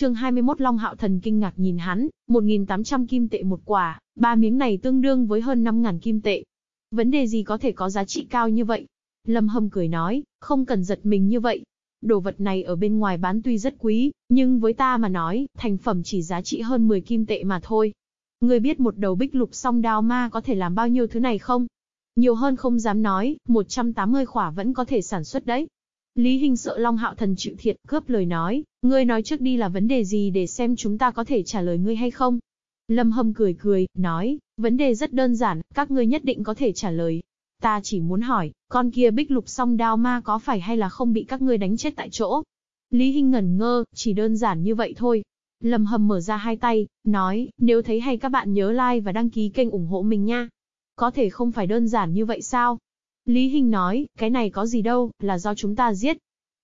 chương 21 Long Hạo Thần kinh ngạc nhìn hắn, 1.800 kim tệ một quả, ba miếng này tương đương với hơn 5.000 kim tệ. Vấn đề gì có thể có giá trị cao như vậy? Lâm Hâm cười nói, không cần giật mình như vậy. Đồ vật này ở bên ngoài bán tuy rất quý, nhưng với ta mà nói, thành phẩm chỉ giá trị hơn 10 kim tệ mà thôi. Ngươi biết một đầu bích lục song đao ma có thể làm bao nhiêu thứ này không? Nhiều hơn không dám nói, 180 khỏa vẫn có thể sản xuất đấy. Lý Hình sợ Long Hạo Thần chịu thiệt, cướp lời nói, ngươi nói trước đi là vấn đề gì để xem chúng ta có thể trả lời ngươi hay không. Lâm Hâm cười cười, nói, vấn đề rất đơn giản, các ngươi nhất định có thể trả lời. Ta chỉ muốn hỏi, con kia bích lục song đao ma có phải hay là không bị các ngươi đánh chết tại chỗ? Lý Hinh ngẩn ngơ, chỉ đơn giản như vậy thôi. Lâm Hâm mở ra hai tay, nói, nếu thấy hay các bạn nhớ like và đăng ký kênh ủng hộ mình nha. Có thể không phải đơn giản như vậy sao? Lý Hinh nói, cái này có gì đâu, là do chúng ta giết.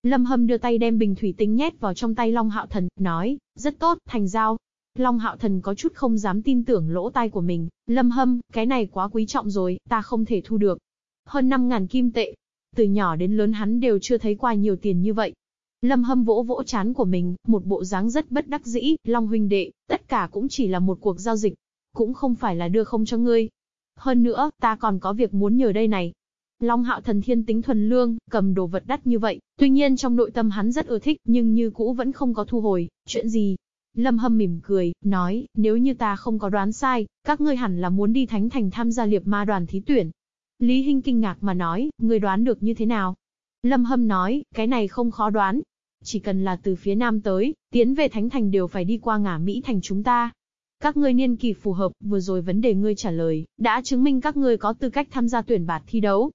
Lâm Hâm đưa tay đem bình thủy tinh nhét vào trong tay Long Hạo Thần, nói, rất tốt, thành giao. Long Hạo Thần có chút không dám tin tưởng lỗ tai của mình, Lâm Hâm, cái này quá quý trọng rồi, ta không thể thu được. Hơn 5.000 kim tệ. Từ nhỏ đến lớn hắn đều chưa thấy qua nhiều tiền như vậy. Lâm Hâm vỗ vỗ chán của mình, một bộ dáng rất bất đắc dĩ, Long huynh đệ, tất cả cũng chỉ là một cuộc giao dịch. Cũng không phải là đưa không cho ngươi. Hơn nữa, ta còn có việc muốn nhờ đây này. Long hạo thần thiên tính thuần lương, cầm đồ vật đắt như vậy, tuy nhiên trong nội tâm hắn rất ưa thích, nhưng như cũ vẫn không có thu hồi, chuyện gì? Lâm Hâm mỉm cười, nói, nếu như ta không có đoán sai, các ngươi hẳn là muốn đi Thánh Thành tham gia liệp ma đoàn thí tuyển. Lý Hinh kinh ngạc mà nói, ngươi đoán được như thế nào? Lâm Hâm nói, cái này không khó đoán. Chỉ cần là từ phía Nam tới, tiến về Thánh Thành đều phải đi qua ngả Mỹ Thành chúng ta. Các ngươi niên kỳ phù hợp, vừa rồi vấn đề ngươi trả lời, đã chứng minh các ngươi có tư cách tham gia tuyển bạt thi đấu.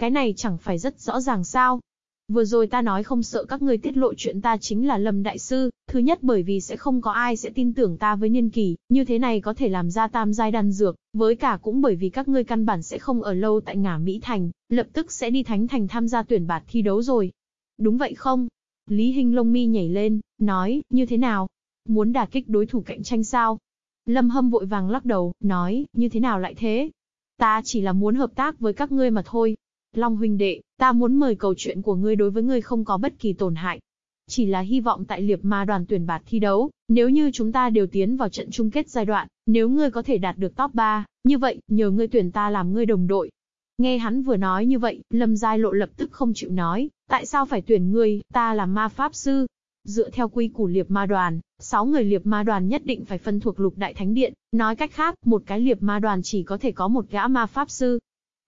Cái này chẳng phải rất rõ ràng sao? Vừa rồi ta nói không sợ các ngươi tiết lộ chuyện ta chính là Lâm Đại Sư, thứ nhất bởi vì sẽ không có ai sẽ tin tưởng ta với niên kỳ, như thế này có thể làm ra tam giai đan dược, với cả cũng bởi vì các ngươi căn bản sẽ không ở lâu tại ngả Mỹ Thành, lập tức sẽ đi Thánh Thành tham gia tuyển bạt thi đấu rồi. Đúng vậy không? Lý Hinh long mi nhảy lên, nói, như thế nào? Muốn đả kích đối thủ cạnh tranh sao? Lâm Hâm vội vàng lắc đầu, nói, như thế nào lại thế? Ta chỉ là muốn hợp tác với các ngươi mà thôi. Long huynh đệ, ta muốn mời cầu chuyện của ngươi đối với ngươi không có bất kỳ tổn hại. Chỉ là hy vọng tại liệp ma đoàn tuyển bạt thi đấu, nếu như chúng ta đều tiến vào trận chung kết giai đoạn, nếu ngươi có thể đạt được top 3, như vậy, nhờ ngươi tuyển ta làm ngươi đồng đội. Nghe hắn vừa nói như vậy, Lâm Giai Lộ lập tức không chịu nói, tại sao phải tuyển ngươi, ta là ma pháp sư. Dựa theo quy củ liệp ma đoàn, 6 người liệp ma đoàn nhất định phải phân thuộc lục đại thánh điện, nói cách khác, một cái liệp ma đoàn chỉ có thể có một gã ma pháp sư,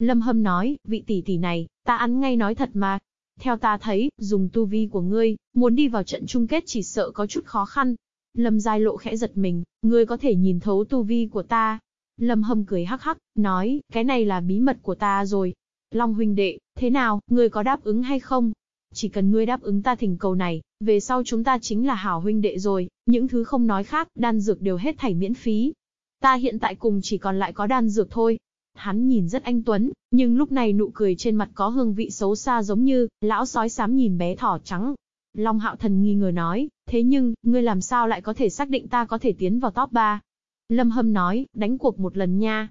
Lâm Hâm nói, vị tỷ tỷ này, ta ăn ngay nói thật mà. Theo ta thấy, dùng tu vi của ngươi, muốn đi vào trận chung kết chỉ sợ có chút khó khăn. Lâm Giai Lộ khẽ giật mình, ngươi có thể nhìn thấu tu vi của ta. Lâm Hâm cười hắc hắc, nói, cái này là bí mật của ta rồi. Long huynh đệ, thế nào, ngươi có đáp ứng hay không? Chỉ cần ngươi đáp ứng ta thỉnh cầu này, về sau chúng ta chính là hảo huynh đệ rồi, những thứ không nói khác, đan dược đều hết thảy miễn phí. Ta hiện tại cùng chỉ còn lại có đan dược thôi, Hắn nhìn rất anh tuấn, nhưng lúc này nụ cười trên mặt có hương vị xấu xa giống như, lão sói xám nhìn bé thỏ trắng. Long hạo thần nghi ngờ nói, thế nhưng, ngươi làm sao lại có thể xác định ta có thể tiến vào top 3? Lâm Hâm nói, đánh cuộc một lần nha.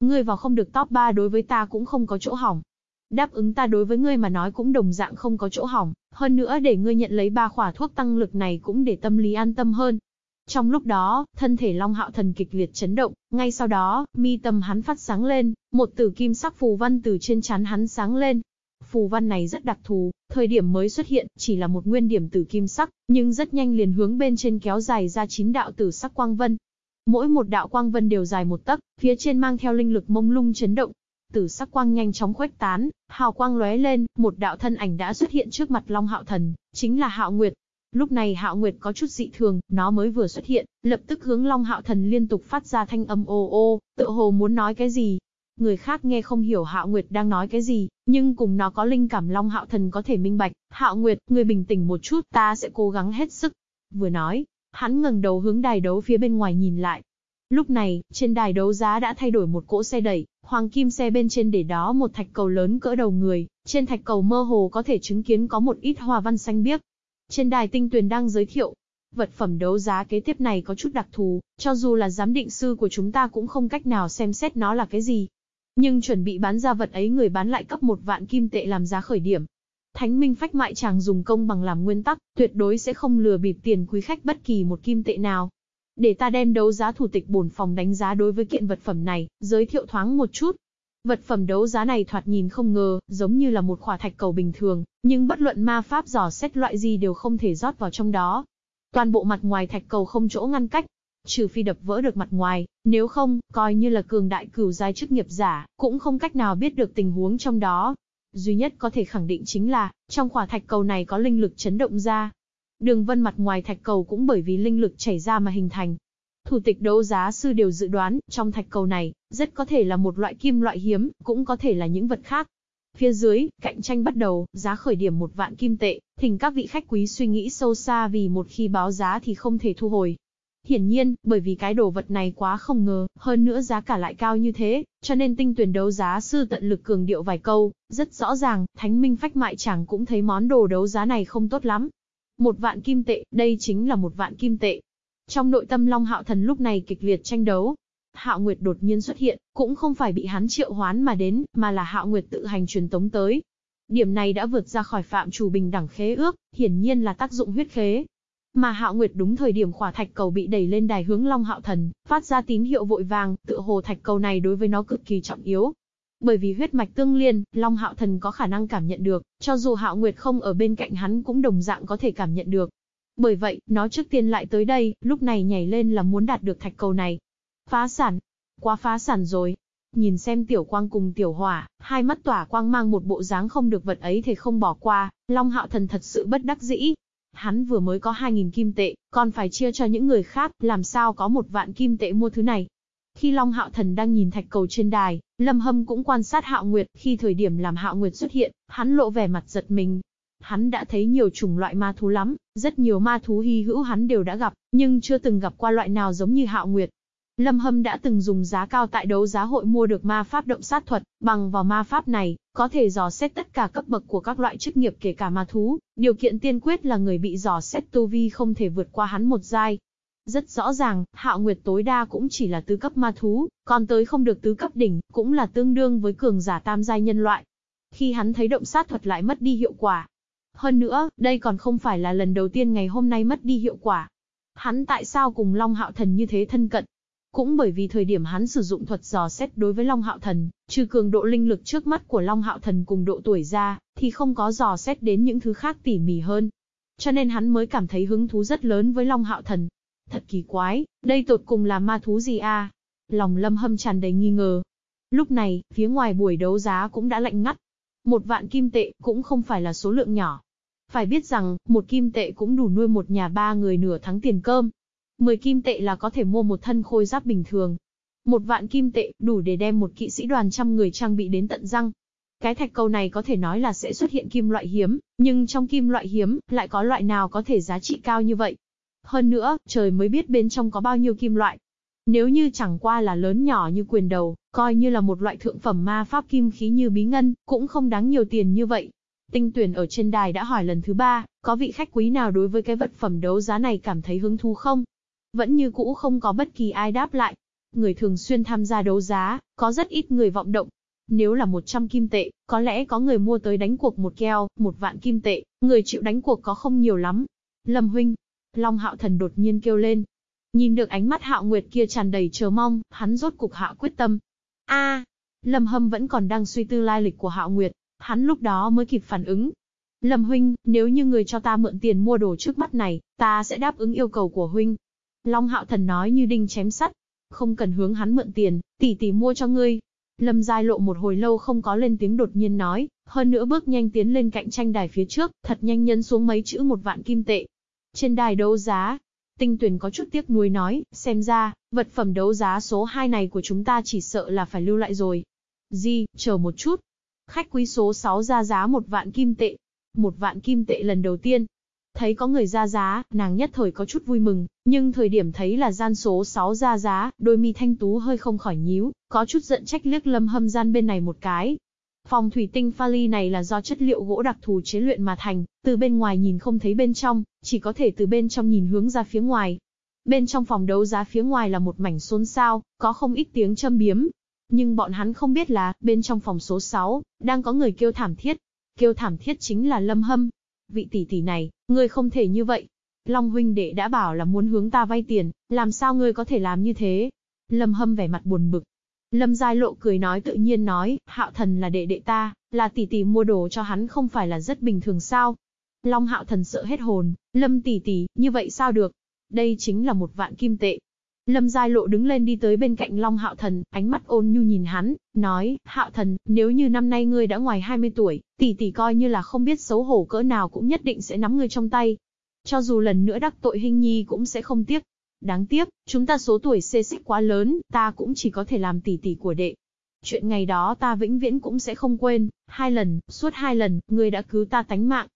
Ngươi vào không được top 3 đối với ta cũng không có chỗ hỏng. Đáp ứng ta đối với ngươi mà nói cũng đồng dạng không có chỗ hỏng, hơn nữa để ngươi nhận lấy ba khỏa thuốc tăng lực này cũng để tâm lý an tâm hơn. Trong lúc đó, thân thể Long Hạo Thần kịch liệt chấn động, ngay sau đó, mi tâm hắn phát sáng lên, một tử kim sắc phù văn từ trên trán hắn sáng lên. Phù văn này rất đặc thù, thời điểm mới xuất hiện, chỉ là một nguyên điểm tử kim sắc, nhưng rất nhanh liền hướng bên trên kéo dài ra chín đạo tử sắc quang vân. Mỗi một đạo quang vân đều dài một tấc, phía trên mang theo linh lực mông lung chấn động. Tử sắc quang nhanh chóng khuếch tán, hào quang lóe lên, một đạo thân ảnh đã xuất hiện trước mặt Long Hạo Thần, chính là Hạo Nguyệt. Lúc này Hạo Nguyệt có chút dị thường, nó mới vừa xuất hiện, lập tức hướng Long Hạo Thần liên tục phát ra thanh âm ô ô, tự hồ muốn nói cái gì. Người khác nghe không hiểu Hạo Nguyệt đang nói cái gì, nhưng cùng nó có linh cảm Long Hạo Thần có thể minh bạch. Hạo Nguyệt, người bình tĩnh một chút, ta sẽ cố gắng hết sức. Vừa nói, hắn ngẩng đầu hướng đài đấu phía bên ngoài nhìn lại. Lúc này, trên đài đấu giá đã thay đổi một cỗ xe đẩy, hoàng kim xe bên trên để đó một thạch cầu lớn cỡ đầu người, trên thạch cầu mơ hồ có thể chứng kiến có một ít hoa văn xanh biếc, trên đài tinh tuyền đang giới thiệu, vật phẩm đấu giá kế tiếp này có chút đặc thù, cho dù là giám định sư của chúng ta cũng không cách nào xem xét nó là cái gì. Nhưng chuẩn bị bán ra vật ấy người bán lại cấp một vạn kim tệ làm giá khởi điểm. Thánh minh phách mại chàng dùng công bằng làm nguyên tắc, tuyệt đối sẽ không lừa bịp tiền quý khách bất kỳ một kim tệ nào. Để ta đem đấu giá thủ tịch bổn phòng đánh giá đối với kiện vật phẩm này, giới thiệu thoáng một chút. Vật phẩm đấu giá này thoạt nhìn không ngờ, giống như là một khỏa thạch cầu bình thường, nhưng bất luận ma pháp dò xét loại gì đều không thể rót vào trong đó. Toàn bộ mặt ngoài thạch cầu không chỗ ngăn cách, trừ phi đập vỡ được mặt ngoài, nếu không, coi như là cường đại cửu giai chức nghiệp giả, cũng không cách nào biết được tình huống trong đó. Duy nhất có thể khẳng định chính là, trong khỏa thạch cầu này có linh lực chấn động ra. Đường vân mặt ngoài thạch cầu cũng bởi vì linh lực chảy ra mà hình thành. Thủ tịch đấu giá sư đều dự đoán, trong thạch cầu này, rất có thể là một loại kim loại hiếm, cũng có thể là những vật khác. Phía dưới, cạnh tranh bắt đầu, giá khởi điểm một vạn kim tệ, thỉnh các vị khách quý suy nghĩ sâu xa vì một khi báo giá thì không thể thu hồi. Hiển nhiên, bởi vì cái đồ vật này quá không ngờ, hơn nữa giá cả lại cao như thế, cho nên tinh tuyển đấu giá sư tận lực cường điệu vài câu, rất rõ ràng, thánh minh phách mại chẳng cũng thấy món đồ đấu giá này không tốt lắm. Một vạn kim tệ, đây chính là một vạn kim tệ. Trong nội tâm Long Hạo Thần lúc này kịch liệt tranh đấu. Hạo Nguyệt đột nhiên xuất hiện, cũng không phải bị hắn triệu hoán mà đến, mà là Hạo Nguyệt tự hành truyền tống tới. Điểm này đã vượt ra khỏi phạm chủ bình đẳng khế ước, hiển nhiên là tác dụng huyết khế, mà Hạo Nguyệt đúng thời điểm khỏa thạch cầu bị đẩy lên đài hướng Long Hạo Thần, phát ra tín hiệu vội vàng, tựa hồ thạch cầu này đối với nó cực kỳ trọng yếu. Bởi vì huyết mạch tương liên, Long Hạo Thần có khả năng cảm nhận được, cho dù Hạo Nguyệt không ở bên cạnh hắn cũng đồng dạng có thể cảm nhận được. Bởi vậy, nó trước tiên lại tới đây, lúc này nhảy lên là muốn đạt được thạch cầu này. Phá sản. Quá phá sản rồi. Nhìn xem tiểu quang cùng tiểu hỏa, hai mắt tỏa quang mang một bộ dáng không được vật ấy thì không bỏ qua, Long Hạo Thần thật sự bất đắc dĩ, Hắn vừa mới có 2.000 kim tệ, còn phải chia cho những người khác, làm sao có một vạn kim tệ mua thứ này. Khi Long Hạo Thần đang nhìn thạch cầu trên đài, Lâm Hâm cũng quan sát Hạo Nguyệt, khi thời điểm làm Hạo Nguyệt xuất hiện, hắn lộ vẻ mặt giật mình. Hắn đã thấy nhiều chủng loại ma thú lắm, rất nhiều ma thú hy hữu hắn đều đã gặp, nhưng chưa từng gặp qua loại nào giống như Hạo Nguyệt. Lâm Hâm đã từng dùng giá cao tại đấu giá hội mua được ma pháp động sát thuật, bằng vào ma pháp này, có thể dò xét tất cả cấp bậc của các loại chức nghiệp kể cả ma thú, điều kiện tiên quyết là người bị dò xét tu vi không thể vượt qua hắn một giai. Rất rõ ràng, Hạo Nguyệt tối đa cũng chỉ là tứ cấp ma thú, còn tới không được tứ cấp đỉnh, cũng là tương đương với cường giả tam giai nhân loại. Khi hắn thấy động sát thuật lại mất đi hiệu quả. Hơn nữa, đây còn không phải là lần đầu tiên ngày hôm nay mất đi hiệu quả. Hắn tại sao cùng Long Hạo Thần như thế thân cận, cũng bởi vì thời điểm hắn sử dụng thuật dò xét đối với Long Hạo Thần, trừ cường độ linh lực trước mắt của Long Hạo Thần cùng độ tuổi ra, thì không có dò xét đến những thứ khác tỉ mỉ hơn. Cho nên hắn mới cảm thấy hứng thú rất lớn với Long Hạo Thần. Thật kỳ quái, đây tột cùng là ma thú gì a? À? Lòng lâm hâm tràn đầy nghi ngờ. Lúc này, phía ngoài buổi đấu giá cũng đã lạnh ngắt. Một vạn kim tệ cũng không phải là số lượng nhỏ. Phải biết rằng, một kim tệ cũng đủ nuôi một nhà ba người nửa tháng tiền cơm. 10 kim tệ là có thể mua một thân khôi giáp bình thường. Một vạn kim tệ đủ để đem một kỵ sĩ đoàn trăm người trang bị đến tận răng. Cái thạch cầu này có thể nói là sẽ xuất hiện kim loại hiếm, nhưng trong kim loại hiếm, lại có loại nào có thể giá trị cao như vậy. Hơn nữa, trời mới biết bên trong có bao nhiêu kim loại. Nếu như chẳng qua là lớn nhỏ như quyền đầu, coi như là một loại thượng phẩm ma pháp kim khí như bí ngân, cũng không đáng nhiều tiền như vậy. Tinh tuyển ở trên đài đã hỏi lần thứ ba, có vị khách quý nào đối với cái vật phẩm đấu giá này cảm thấy hứng thú không? Vẫn như cũ không có bất kỳ ai đáp lại. Người thường xuyên tham gia đấu giá, có rất ít người vọng động. Nếu là 100 kim tệ, có lẽ có người mua tới đánh cuộc một keo, một vạn kim tệ, người chịu đánh cuộc có không nhiều lắm. Lâm huynh, Long Hạo Thần đột nhiên kêu lên. Nhìn được ánh mắt Hạo Nguyệt kia tràn đầy chờ mong, hắn rốt cục hạ quyết tâm. A, Lâm Hâm vẫn còn đang suy tư lai lịch của Hạo Nguyệt, hắn lúc đó mới kịp phản ứng. Lâm huynh, nếu như người cho ta mượn tiền mua đồ trước mắt này, ta sẽ đáp ứng yêu cầu của huynh. Long Hạo Thần nói như đinh chém sắt. Không cần hướng hắn mượn tiền, tỷ tỷ mua cho ngươi. Lâm Giai Lộ một hồi lâu không có lên tiếng đột nhiên nói, hơn nữa bước nhanh tiến lên cạnh tranh đài phía trước, thật nhanh nhấn xuống mấy chữ một vạn kim tệ. Trên đài đấu giá, Tinh Tuyền có chút tiếc nuối nói, xem ra, vật phẩm đấu giá số 2 này của chúng ta chỉ sợ là phải lưu lại rồi. Di, chờ một chút. Khách quý số 6 ra giá một vạn kim tệ. Một vạn kim tệ lần đầu tiên, Thấy có người ra giá, nàng nhất thời có chút vui mừng, nhưng thời điểm thấy là gian số 6 ra giá, đôi mi thanh tú hơi không khỏi nhíu, có chút giận trách liếc lâm hâm gian bên này một cái. Phòng thủy tinh pha ly này là do chất liệu gỗ đặc thù chế luyện mà thành, từ bên ngoài nhìn không thấy bên trong, chỉ có thể từ bên trong nhìn hướng ra phía ngoài. Bên trong phòng đấu giá phía ngoài là một mảnh xôn xao, có không ít tiếng châm biếm. Nhưng bọn hắn không biết là, bên trong phòng số 6, đang có người kêu thảm thiết. kêu thảm thiết chính là Lâm Hâm. Vị tỷ tỷ này, ngươi không thể như vậy. Long huynh đệ đã bảo là muốn hướng ta vay tiền, làm sao ngươi có thể làm như thế? Lâm Hâm vẻ mặt buồn bực. Lâm Giai Lộ cười nói tự nhiên nói, Hạo Thần là đệ đệ ta, là tỷ tỷ mua đồ cho hắn không phải là rất bình thường sao? Long Hạo Thần sợ hết hồn, Lâm tỷ tỷ, như vậy sao được? Đây chính là một vạn kim tệ, Lâm Giai Lộ đứng lên đi tới bên cạnh Long Hạo Thần, ánh mắt ôn nhu nhìn hắn, nói, Hạo Thần, nếu như năm nay ngươi đã ngoài 20 tuổi, tỷ tỷ coi như là không biết xấu hổ cỡ nào cũng nhất định sẽ nắm ngươi trong tay. Cho dù lần nữa đắc tội hình nhi cũng sẽ không tiếc. Đáng tiếc, chúng ta số tuổi xê xích quá lớn, ta cũng chỉ có thể làm tỷ tỷ của đệ. Chuyện ngày đó ta vĩnh viễn cũng sẽ không quên, hai lần, suốt hai lần, ngươi đã cứu ta tánh mạng,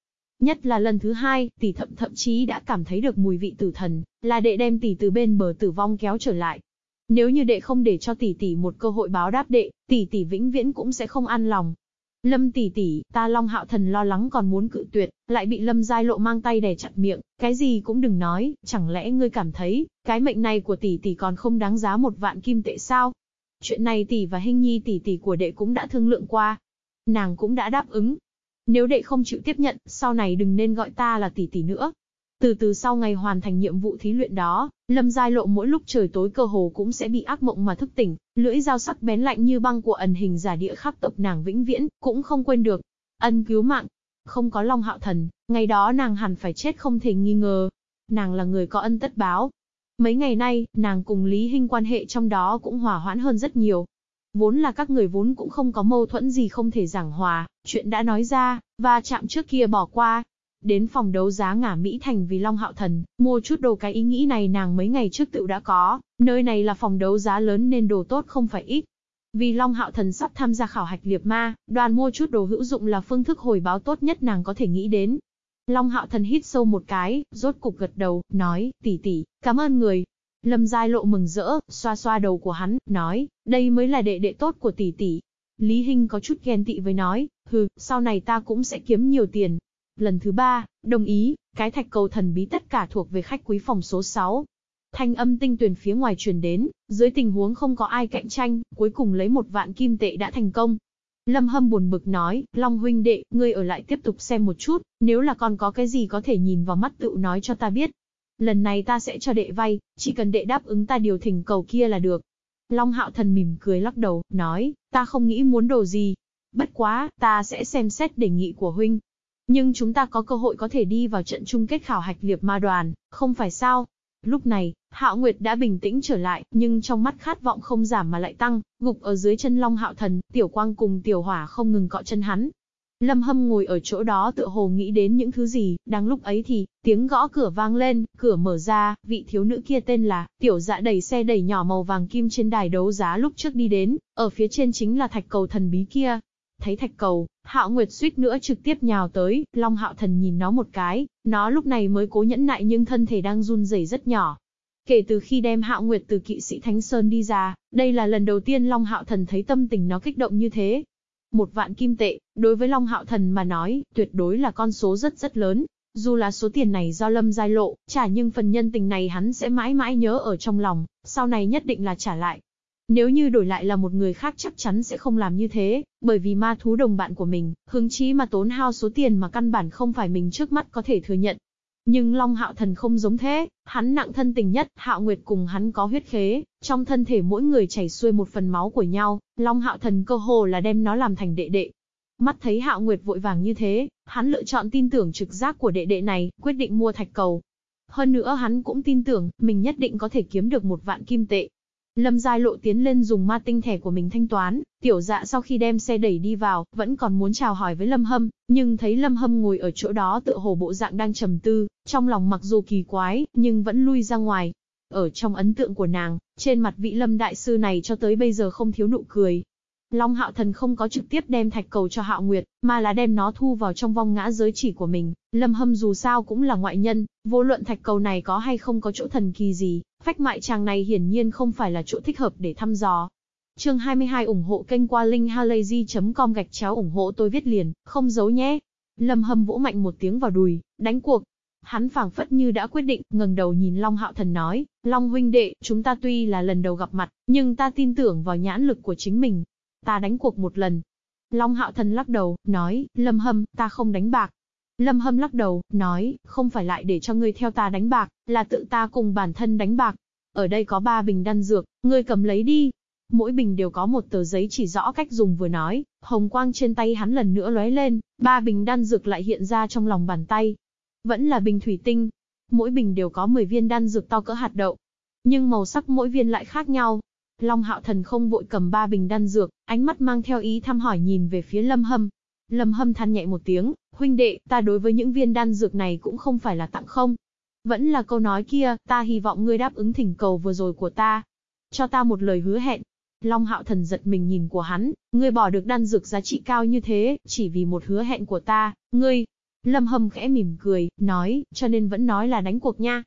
Nhất là lần thứ hai, tỷ thậm thậm chí đã cảm thấy được mùi vị tử thần, là đệ đem tỷ từ bên bờ tử vong kéo trở lại. Nếu như đệ không để cho tỷ tỷ một cơ hội báo đáp đệ, tỷ tỷ vĩnh viễn cũng sẽ không an lòng. Lâm tỷ tỷ, ta Long Hạo Thần lo lắng còn muốn cự tuyệt, lại bị Lâm Giai Lộ mang tay đè chặt miệng, cái gì cũng đừng nói, chẳng lẽ ngươi cảm thấy, cái mệnh này của tỷ tỷ còn không đáng giá một vạn kim tệ sao? Chuyện này tỷ và Hinh Nhi tỷ tỷ của đệ cũng đã thương lượng qua. Nàng cũng đã đáp ứng, nếu đệ không chịu tiếp nhận, sau này đừng nên gọi ta là tỷ tỷ nữa. Từ từ sau ngày hoàn thành nhiệm vụ thí luyện đó, Lâm Giai Lộ mỗi lúc trời tối cơ hồ cũng sẽ bị ác mộng mà thức tỉnh, lưỡi dao sắc bén lạnh như băng của ẩn hình giả địa khắc tộc nàng vĩnh viễn, cũng không quên được. Ân cứu mạng, không có Long Hạo Thần, ngày đó nàng hẳn phải chết không thể nghi ngờ. Nàng là người có ân tất báo. Mấy ngày nay, nàng cùng Lý Hinh quan hệ trong đó cũng hòa hoãn hơn rất nhiều, Vốn là các người vốn cũng không có mâu thuẫn gì không thể giảng hòa, chuyện đã nói ra, và chạm trước kia bỏ qua. Đến phòng đấu giá ngả Mỹ Thành vì Long Hạo Thần, mua chút đồ cái ý nghĩ này nàng mấy ngày trước tự đã có, nơi này là phòng đấu giá lớn nên đồ tốt không phải ít. Vì Long Hạo Thần sắp tham gia khảo hạch liệp ma, đoàn mua chút đồ hữu dụng là phương thức hồi báo tốt nhất nàng có thể nghĩ đến. Long Hạo Thần hít sâu một cái, rốt cục gật đầu, nói, tỷ tỷ, cảm ơn người, Lâm Giai Lộ mừng rỡ, xoa xoa đầu của hắn, nói, đây mới là đệ đệ tốt của tỷ tỷ. Lý Hinh có chút ghen tị với nói, hừ, sau này ta cũng sẽ kiếm nhiều tiền. Lần thứ ba, đồng ý, cái thạch cầu thần bí tất cả thuộc về khách quý phòng số 6. Thanh âm tinh tuyển phía ngoài truyền đến, dưới tình huống không có ai cạnh tranh, cuối cùng lấy một vạn kim tệ đã thành công. Lâm Hâm buồn bực nói, Long huynh đệ, ngươi ở lại tiếp tục xem một chút, nếu là còn có cái gì có thể nhìn vào mắt tự nói cho ta biết, lần này ta sẽ cho đệ vay, chỉ cần đệ đáp ứng ta điều thỉnh cầu kia là được. Long hạo thần mỉm cười lắc đầu, nói, ta không nghĩ muốn đồ gì. Bất quá, ta sẽ xem xét đề nghị của huynh. Nhưng chúng ta có cơ hội có thể đi vào trận chung kết khảo hạch liệp ma đoàn, không phải sao? Lúc này, Hạo Nguyệt đã bình tĩnh trở lại, nhưng trong mắt khát vọng không giảm mà lại tăng, gục ở dưới chân Long Hạo Thần, Tiểu Quang cùng Tiểu Hỏa không ngừng cọ chân hắn, Lâm Hâm ngồi ở chỗ đó tựa hồ nghĩ đến những thứ gì, đang lúc ấy thì, tiếng gõ cửa vang lên, cửa mở ra, vị thiếu nữ kia tên là, tiểu dạ đẩy xe đẩy nhỏ màu vàng kim trên đài đấu giá lúc trước đi đến, ở phía trên chính là thạch cầu thần bí kia. Thấy thạch cầu, Hạo Nguyệt suýt nữa trực tiếp nhào tới, Long Hạo Thần nhìn nó một cái, nó lúc này mới cố nhẫn nại nhưng thân thể đang run rẩy rất nhỏ. Kể từ khi đem Hạo Nguyệt từ kỵ sĩ Thánh Sơn đi ra, đây là lần đầu tiên Long Hạo Thần thấy tâm tình nó kích động như thế, một vạn kim tệ, đối với Long Hạo Thần mà nói, tuyệt đối là con số rất rất lớn. Dù là số tiền này do Lâm Giai Lộ, trả nhưng phần nhân tình này hắn sẽ mãi mãi nhớ ở trong lòng, sau này nhất định là trả lại. Nếu như đổi lại là một người khác chắc chắn sẽ không làm như thế, bởi vì ma thú đồng bạn của mình, hứng chí mà tốn hao số tiền mà căn bản không phải mình trước mắt có thể thừa nhận. Nhưng Long Hạo Thần không giống thế, hắn nặng thân tình nhất, Hạo Nguyệt cùng hắn có huyết khế, trong thân thể mỗi người chảy xuôi một phần máu của nhau, Long Hạo Thần cơ hồ là đem nó làm thành đệ đệ. Mắt thấy Hạo Nguyệt vội vàng như thế, hắn lựa chọn tin tưởng trực giác của đệ đệ này, quyết định mua thạch cầu. Hơn nữa hắn cũng tin tưởng, mình nhất định có thể kiếm được một vạn kim tệ. Lâm Giai Lộ tiến lên dùng ma tinh thẻ của mình thanh toán, tiểu dạ sau khi đem xe đẩy đi vào, vẫn còn muốn chào hỏi với Lâm Hâm, nhưng thấy Lâm Hâm ngồi ở chỗ đó tựa hồ bộ dạng đang trầm tư, trong lòng mặc dù kỳ quái, nhưng vẫn lui ra ngoài. Ở trong ấn tượng của nàng, trên mặt vị Lâm Đại Sư này cho tới bây giờ không thiếu nụ cười. Long Hạo Thần không có trực tiếp đem thạch cầu cho Hạo Nguyệt, mà là đem nó thu vào trong vong ngã giới chỉ của mình. Lâm Hâm dù sao cũng là ngoại nhân, vô luận thạch cầu này có hay không có chỗ thần kỳ gì, phách mại chàng này hiển nhiên không phải là chỗ thích hợp để thăm dò. Chương 22 ủng hộ kênh qua linkhalazy.com gạch chéo ủng hộ tôi viết liền, không giấu nhé. Lâm Hâm vỗ mạnh một tiếng vào đùi, đánh cuộc. Hắn phảng phất như đã quyết định, ngẩng đầu nhìn Long Hạo Thần nói, Long huynh đệ, chúng ta tuy là lần đầu gặp mặt, nhưng ta tin tưởng vào nhãn lực của chính mình. Ta đánh cuộc một lần. Long Hạo Thần lắc đầu, nói, Lâm Hâm, ta không đánh bạc. Lâm Hâm lắc đầu, nói, không phải lại để cho ngươi theo ta đánh bạc, là tự ta cùng bản thân đánh bạc. Ở đây có ba bình đan dược, ngươi cầm lấy đi. Mỗi bình đều có một tờ giấy chỉ rõ cách dùng vừa nói, hồng quang trên tay hắn lần nữa lóe lên, ba bình đan dược lại hiện ra trong lòng bàn tay. Vẫn là bình thủy tinh. Mỗi bình đều có 10 viên đan dược to cỡ hạt đậu. Nhưng màu sắc mỗi viên lại khác nhau, Long Hạo Thần không vội cầm ba bình đan dược, ánh mắt mang theo ý thăm hỏi nhìn về phía Lâm Hâm. Lâm Hâm than nhẹ một tiếng, huynh đệ, ta đối với những viên đan dược này cũng không phải là tặng không. Vẫn là câu nói kia, ta hy vọng ngươi đáp ứng thỉnh cầu vừa rồi của ta. Cho ta một lời hứa hẹn. Long Hạo Thần giật mình nhìn của hắn, ngươi bỏ được đan dược giá trị cao như thế, chỉ vì một hứa hẹn của ta, ngươi. Lâm Hâm khẽ mỉm cười, nói, cho nên vẫn nói là đánh cuộc nha.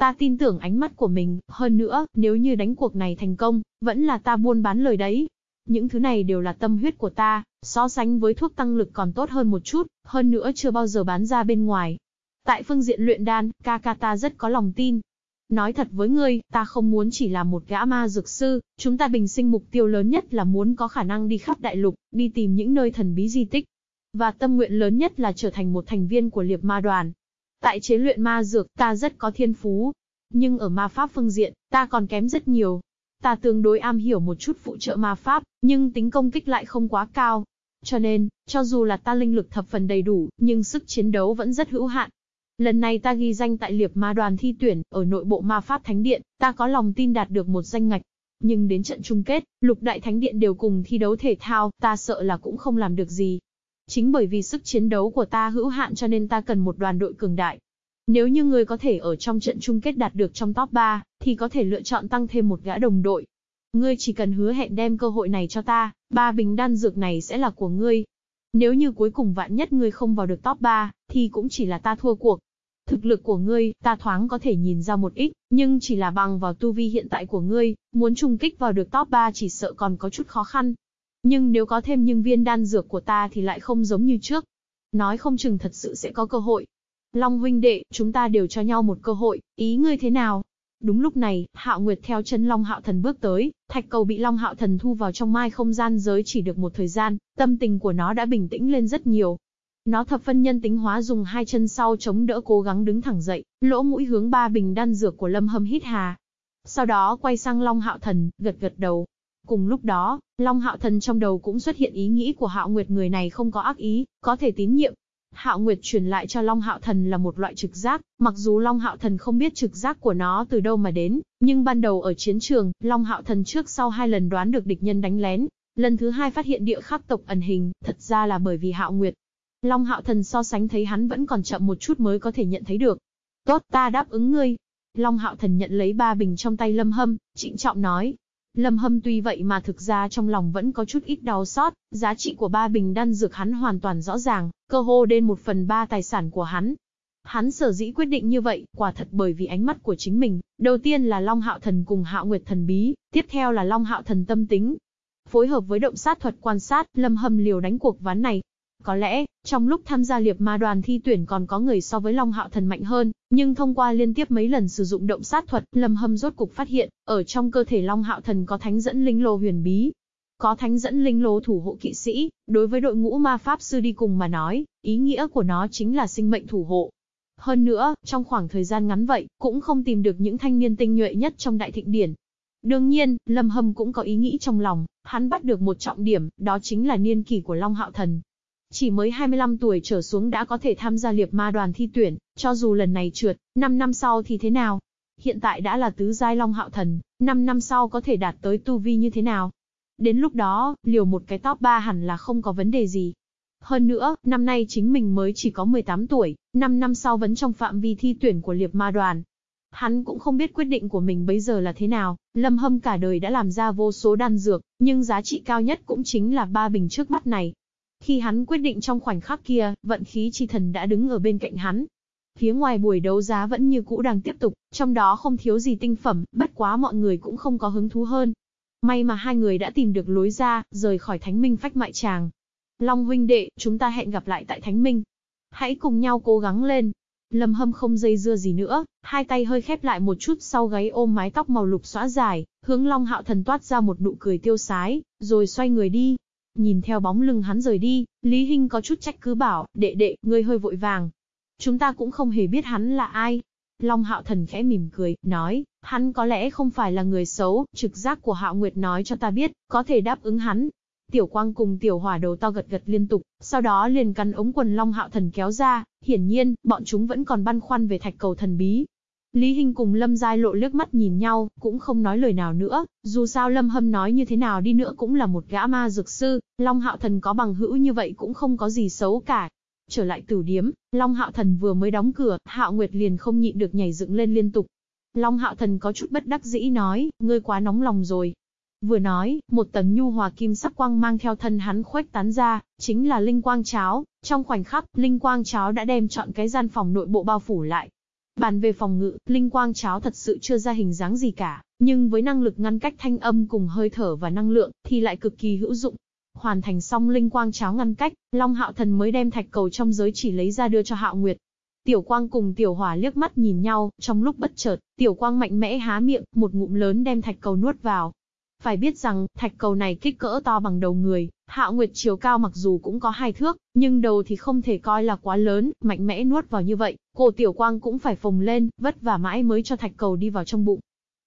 Ta tin tưởng ánh mắt của mình, hơn nữa, nếu như đánh cuộc này thành công, vẫn là ta buôn bán lời đấy. Những thứ này đều là tâm huyết của ta, so sánh với thuốc tăng lực còn tốt hơn một chút, hơn nữa chưa bao giờ bán ra bên ngoài. Tại phương diện luyện đan, ca ca ta rất có lòng tin. Nói thật với ngươi, ta không muốn chỉ là một gã ma dược sư, chúng ta bình sinh mục tiêu lớn nhất là muốn có khả năng đi khắp đại lục, đi tìm những nơi thần bí di tích. Và tâm nguyện lớn nhất là trở thành một thành viên của liệp ma đoàn. Tại chế luyện ma dược, ta rất có thiên phú. Nhưng ở ma pháp phương diện, ta còn kém rất nhiều. Ta tương đối am hiểu một chút phụ trợ ma pháp, nhưng tính công kích lại không quá cao. Cho nên, cho dù là ta linh lực thập phần đầy đủ, nhưng sức chiến đấu vẫn rất hữu hạn. Lần này ta ghi danh tại liệp ma đoàn thi tuyển, ở nội bộ ma pháp thánh điện, ta có lòng tin đạt được một danh ngạch. Nhưng đến trận chung kết, lục đại thánh điện đều cùng thi đấu thể thao, ta sợ là cũng không làm được gì. Chính bởi vì sức chiến đấu của ta hữu hạn cho nên ta cần một đoàn đội cường đại. Nếu như ngươi có thể ở trong trận chung kết đạt được trong top 3, thì có thể lựa chọn tăng thêm một gã đồng đội. Ngươi chỉ cần hứa hẹn đem cơ hội này cho ta, ba bình đan dược này sẽ là của ngươi. Nếu như cuối cùng vạn nhất ngươi không vào được top 3, thì cũng chỉ là ta thua cuộc. Thực lực của ngươi, ta thoáng có thể nhìn ra một ít, nhưng chỉ là bằng vào tu vi hiện tại của ngươi, muốn trùng kích vào được top 3 chỉ sợ còn có chút khó khăn. Nhưng nếu có thêm những viên đan dược của ta thì lại không giống như trước. Nói không chừng thật sự sẽ có cơ hội. Long huynh đệ, chúng ta đều cho nhau một cơ hội, ý ngươi thế nào? Đúng lúc này, Hạo Nguyệt theo chân Long Hạo Thần bước tới, thạch cầu bị Long Hạo Thần thu vào trong mai không gian giới chỉ được một thời gian, tâm tình của nó đã bình tĩnh lên rất nhiều. Nó thập phân nhân tính hóa dùng hai chân sau chống đỡ cố gắng đứng thẳng dậy, lỗ mũi hướng ba bình đan dược của Lâm Hâm hít hà. Sau đó quay sang Long Hạo Thần, gật gật đầu, Cùng lúc đó, Long Hạo Thần trong đầu cũng xuất hiện ý nghĩ của Hạo Nguyệt người này không có ác ý, có thể tín nhiệm. Hạo Nguyệt truyền lại cho Long Hạo Thần là một loại trực giác, mặc dù Long Hạo Thần không biết trực giác của nó từ đâu mà đến, nhưng ban đầu ở chiến trường, Long Hạo Thần trước sau hai lần đoán được địch nhân đánh lén, lần thứ hai phát hiện địa khắc tộc ẩn hình, thật ra là bởi vì Hạo Nguyệt. Long Hạo Thần so sánh thấy hắn vẫn còn chậm một chút mới có thể nhận thấy được. Tốt, ta đáp ứng ngươi. Long Hạo Thần nhận lấy ba bình trong tay Lâm Hâm, trịnh trọng nói, Lâm Hâm tuy vậy mà thực ra trong lòng vẫn có chút ít đau xót, giá trị của ba bình đan dược hắn hoàn toàn rõ ràng, cơ hồ đến một phần ba tài sản của hắn. Hắn sở dĩ quyết định như vậy, quả thật bởi vì ánh mắt của chính mình, đầu tiên là Long Hạo Thần cùng Hạo Nguyệt Thần Bí, tiếp theo là Long Hạo Thần Tâm Tính. Phối hợp với động sát thuật quan sát, Lâm Hâm liều đánh cuộc ván này, có lẽ, trong lúc tham gia liệp ma đoàn thi tuyển còn có người so với Long Hạo Thần mạnh hơn, nhưng thông qua liên tiếp mấy lần sử dụng động sát thuật, Lâm Hâm rốt cục phát hiện, ở trong cơ thể Long Hạo Thần có thánh dẫn linh lô huyền bí. Có thánh dẫn linh lô thủ hộ kỵ sĩ, đối với đội ngũ ma pháp sư đi cùng mà nói, ý nghĩa của nó chính là sinh mệnh thủ hộ. Hơn nữa, trong khoảng thời gian ngắn vậy, cũng không tìm được những thanh niên tinh nhuệ nhất trong đại thịnh điển. Đương nhiên, Lâm Hâm cũng có ý nghĩ trong lòng, hắn bắt được một trọng điểm, đó chính là niên kỷ của Long Hạo Thần. Chỉ mới 25 tuổi trở xuống đã có thể tham gia liệp ma đoàn thi tuyển, cho dù lần này trượt, 5 năm sau thì thế nào? Hiện tại đã là tứ giai long hạo thần, 5 năm sau có thể đạt tới tu vi như thế nào? Đến lúc đó, liều một cái top 3 hẳn là không có vấn đề gì. Hơn nữa, năm nay chính mình mới chỉ có 18 tuổi, 5 năm sau vẫn trong phạm vi thi tuyển của liệp ma đoàn. Hắn cũng không biết quyết định của mình bây giờ là thế nào, Lâm Hâm cả đời đã làm ra vô số đan dược, nhưng giá trị cao nhất cũng chính là ba bình trước mắt này. Khi hắn quyết định trong khoảnh khắc kia, vận khí chi thần đã đứng ở bên cạnh hắn. Phía ngoài buổi đấu giá vẫn như cũ đang tiếp tục, trong đó không thiếu gì tinh phẩm, bất quá mọi người cũng không có hứng thú hơn. May mà hai người đã tìm được lối ra, rời khỏi Thánh Minh phách mại tràng. Long huynh đệ, chúng ta hẹn gặp lại tại Thánh Minh. Hãy cùng nhau cố gắng lên. Lâm Hâm không dây dưa gì nữa, hai tay hơi khép lại một chút sau gáy ôm mái tóc màu lục xõa dài, hướng Long Hạo Thần toát ra một nụ cười tiêu sái, rồi xoay người đi. Nhìn theo bóng lưng hắn rời đi, Lý Hinh có chút trách cứ bảo, đệ đệ, ngươi hơi vội vàng. Chúng ta cũng không hề biết hắn là ai. Long Hạo Thần khẽ mỉm cười, nói, hắn có lẽ không phải là người xấu, trực giác của Hạo Nguyệt nói cho ta biết, có thể đáp ứng hắn. Tiểu Quang cùng Tiểu Hỏa đầu to gật gật liên tục, sau đó liền cắn ống quần Long Hạo Thần kéo ra, hiển nhiên, bọn chúng vẫn còn băn khoăn về thạch cầu thần bí, Lý Hinh cùng Lâm Giai Lộ liếc mắt nhìn nhau, cũng không nói lời nào nữa, dù sao Lâm Hâm nói như thế nào đi nữa cũng là một gã ma dược sư, Long Hạo Thần có bằng hữu như vậy cũng không có gì xấu cả. Trở lại tử điếm, Long Hạo Thần vừa mới đóng cửa, Hạo Nguyệt liền không nhịn được nhảy dựng lên liên tục. Long Hạo Thần có chút bất đắc dĩ nói, ngươi quá nóng lòng rồi. Vừa nói, một tầng nhu hòa kim sắc quang mang theo thân hắn khuếch tán ra, chính là linh quang cháo. Trong khoảnh khắc, linh quang cháo đã đem chọn cái gian phòng nội bộ bao phủ lại, Bàn về phòng ngự, linh quang cháo thật sự chưa ra hình dáng gì cả, nhưng với năng lực ngăn cách thanh âm cùng hơi thở và năng lượng, thì lại cực kỳ hữu dụng. Hoàn thành xong linh quang cháo ngăn cách, Long Hạo Thần mới đem thạch cầu trong giới chỉ lấy ra đưa cho Hạo Nguyệt. Tiểu Quang cùng Tiểu Hỏa liếc mắt nhìn nhau, trong lúc bất chợt, Tiểu Quang mạnh mẽ há miệng, một ngụm lớn đem thạch cầu nuốt vào. Phải biết rằng, thạch cầu này kích cỡ to bằng đầu người, Hạo Nguyệt chiều cao mặc dù cũng có hai thước, nhưng đầu thì không thể coi là quá lớn, mạnh mẽ nuốt vào như vậy, cổ tiểu quang cũng phải phồng lên, vất vả mãi mới cho thạch cầu đi vào trong bụng.